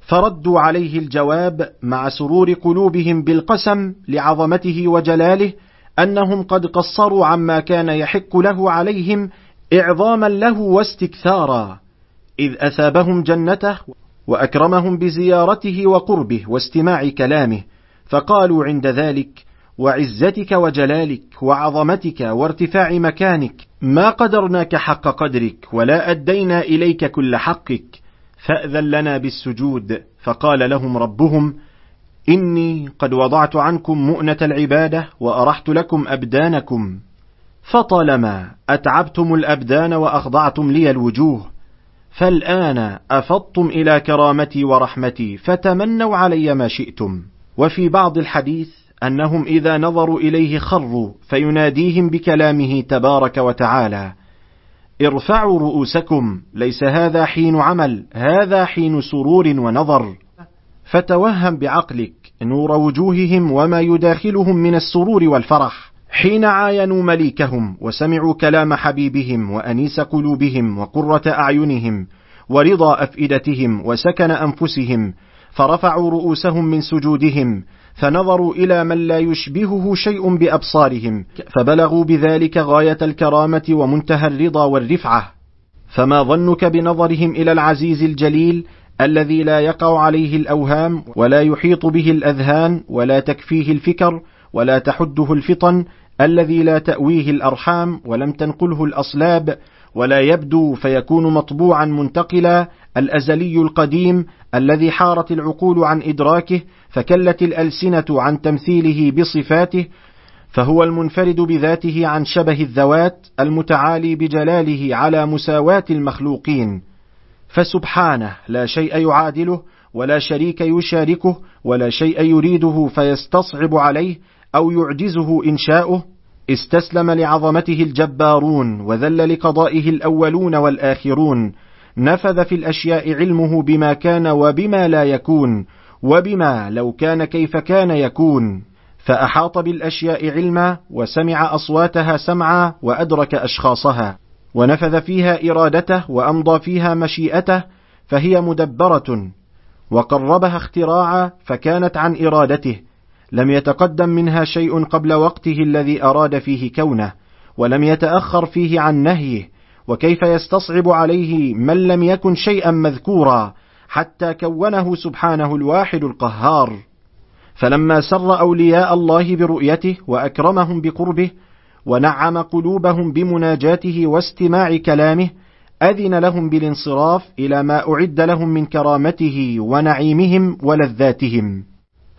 فردوا عليه الجواب مع سرور قلوبهم بالقسم لعظمته وجلاله أنهم قد قصروا عما كان يحق له عليهم إعظاما له واستكثارا. إذ أثابهم جنته وأكرمهم بزيارته وقربه واستماع كلامه فقالوا عند ذلك وعزتك وجلالك وعظمتك وارتفاع مكانك ما قدرناك حق قدرك ولا أدينا إليك كل حقك فأذن لنا بالسجود. فقال لهم ربهم إني قد وضعت عنكم مؤنة العبادة وأرحت لكم أبدانكم. فطالما أتعبتم الأبدان وأخضعتم لي الوجوه فالآن أفضتم إلى كرامتي ورحمتي فتمنوا علي ما شئتم. وفي بعض الحديث أنهم إذا نظروا إليه خروا فيناديهم بكلامه تبارك وتعالى ارفعوا رؤوسكم ليس هذا حين عمل هذا حين سرور ونظر. فتوهم بعقلك نور وجوههم وما يداخلهم من السرور والفرح. حين عاينوا مليكهم وسمعوا كلام حبيبهم وأنيس قلوبهم وقرة أعينهم ورضا أفئدتهم وسكن أنفسهم فرفعوا رؤوسهم من سجودهم فنظروا إلى من لا يشبهه شيء بأبصارهم فبلغوا بذلك غاية الكرامة ومنتهى الرضا والرفعة. فما ظنك بنظرهم إلى العزيز الجليل الذي لا يقع عليه الأوهام ولا يحيط به الأذهان ولا تكفيه الفكر ولا تحده الفطن الذي لا تأويه الأرحام ولم تنقله الأصلاب ولا يبدو فيكون مطبوعا منتقلا الأزلي القديم الذي حارت العقول عن إدراكه فكلت الألسنة عن تمثيله بصفاته فهو المنفرد بذاته عن شبه الذوات المتعالي بجلاله على مساواة المخلوقين. فسبحانه لا شيء يعادله ولا شريك يشاركه ولا شيء يريده فيستصعب عليه أو يعجزه إنشاؤه. استسلم لعظمته الجبارون وذل لقضائه الأولون والآخرون. نفذ في الأشياء علمه بما كان وبما لا يكون وبما لو كان كيف كان يكون. فأحاط بالأشياء علما وسمع أصواتها سمعا وأدرك أشخاصها. ونفذ فيها إرادته وأمضى فيها مشيئته فهي مدبرة. وقربها اختراعا فكانت عن إرادته. لم يتقدم منها شيء قبل وقته الذي أراد فيه كونه ولم يتأخر فيه عن نهيه. وكيف يستصعب عليه من لم يكن شيئا مذكورا حتى كونه سبحانه الواحد القهار. فلما سر أولياء الله برؤيته وأكرمهم بقربه ونعم قلوبهم بمناجاته واستماع كلامه أذن لهم بالانصراف إلى ما أعد لهم من كرامته ونعيمهم ولذاتهم.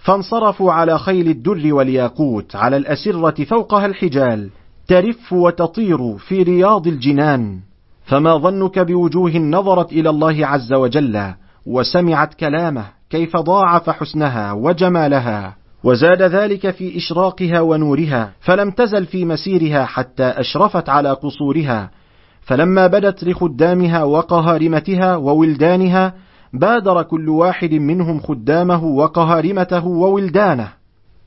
فانصرفوا على خيل الدر والياقوت على الأسرة فوقها الحجال ترف وتطير في رياض الجنان فما ظنك بوجوه نظرت إلى الله عز وجل وسمعت كلامه كيف ضاعف حسنها وجمالها وزاد ذلك في إشراقها ونورها فلم تزل في مسيرها حتى أشرفت على قصورها فلما بدت لخدامها وقهارمتها وولدانها بادر كل واحد منهم خدامه وقهارمته وولدانه.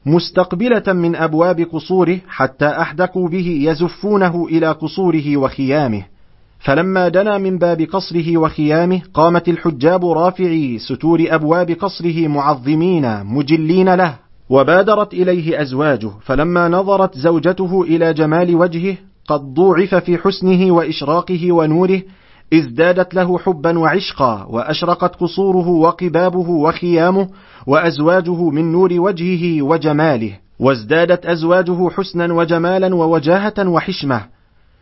مستقبلة من أبواب قصوره حتى أحدقوا به يزفونه إلى قصوره وخيامه. فلما دنا من باب قصره وخيامه قامت الحجاب رافعي ستور أبواب قصره معظمين مجلين له وبادرت إليه أزواجه. فلما نظرت زوجته إلى جمال وجهه قد ضوعف في حسنه وإشراقه ونوره ازدادت له حبا وعشقا وأشرقت قصوره وقبابه وخيامه وأزواجه من نور وجهه وجماله وازدادت أزواجه حسنا وجمالا ووجاهة وحشمة.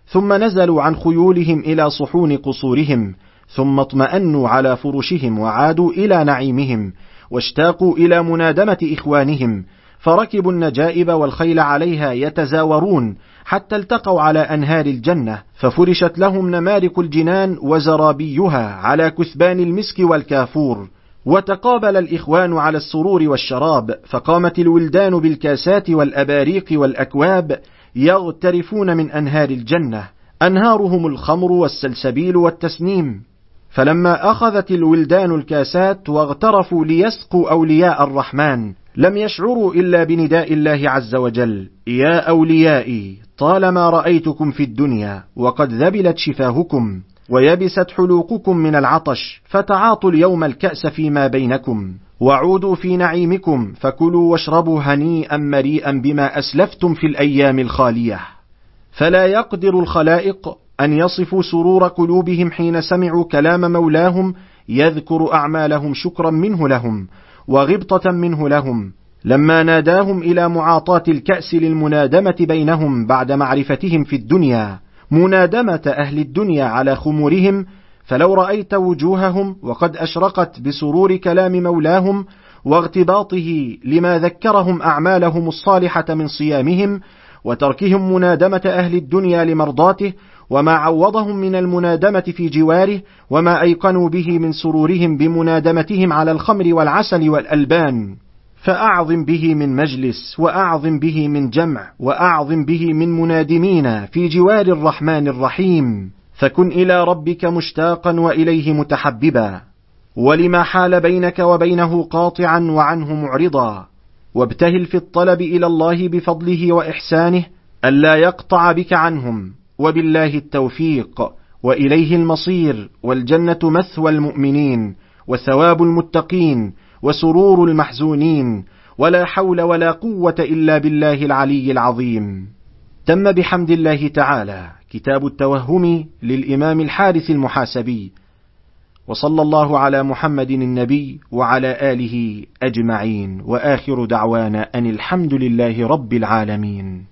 ثم نزلوا عن خيولهم إلى صحون قصورهم ثم اطمأنوا على فرشهم وعادوا إلى نعيمهم واشتاقوا إلى منادمة إخوانهم. فركبوا النجائب والخيل عليها يتزاورون حتى التقوا على أنهار الجنة ففرشت لهم نمارك الجنان وزرابيها على كثبان المسك والكافور. وتقابل الإخوان على السرور والشراب فقامت الولدان بالكاسات والأباريق والأكواب يغترفون من أنهار الجنة. أنهارهم الخمر والسلسبيل والتسنيم. فلما أخذت الولدان الكاسات واغترفوا ليسقوا أولياء الرحمن. لم يشعروا إلا بنداء الله عز وجل. يا أوليائي طالما رأيتكم في الدنيا وقد ذبلت شفاهكم ويبست حلوقكم من العطش فتعاطوا اليوم الكأس فيما بينكم. وعودوا في نعيمكم فكلوا واشربوا هنيئا مريئا بما أسلفتم في الأيام الخالية. فلا يقدر الخلائق أن يصفوا سرور قلوبهم حين سمعوا كلام مولاهم يذكر أعمالهم شكرا منه لهم. وغبطة منه لهم لما ناداهم إلى معاطاة الكأس للمنادمة بينهم بعد معرفتهم في الدنيا منادمة أهل الدنيا على خمورهم فلو رأيت وجوههم وقد أشرقت بسرور كلام مولاهم واغتباطه لما ذكرهم أعمالهم الصالحة من صيامهم وتركهم منادمة أهل الدنيا لمرضاته وما عوضهم من المنادمة في جواره وما أيقنوا به من سرورهم بمنادمتهم على الخمر والعسل والألبان. فأعظم به من مجلس وأعظم به من جمع وأعظم به من منادمين في جوار الرحمن الرحيم. فكن إلى ربك مشتاقا وإليه متحببا. ولما حال بينك وبينه قاطعا وعنه معرضا. وابتهل في الطلب إلى الله بفضله وإحسانه ألا يقطع بك عنهم. وبالله التوفيق وإليه المصير والجنة مثوى المؤمنين وثواب المتقين وسرور المحزونين ولا حول ولا قوة إلا بالله العلي العظيم. تم بحمد الله تعالى كتاب التوهم للإمام الحارث المحاسبي وصلى الله على محمد النبي وعلى آله أجمعين وآخر دعوانا أن الحمد لله رب العالمين.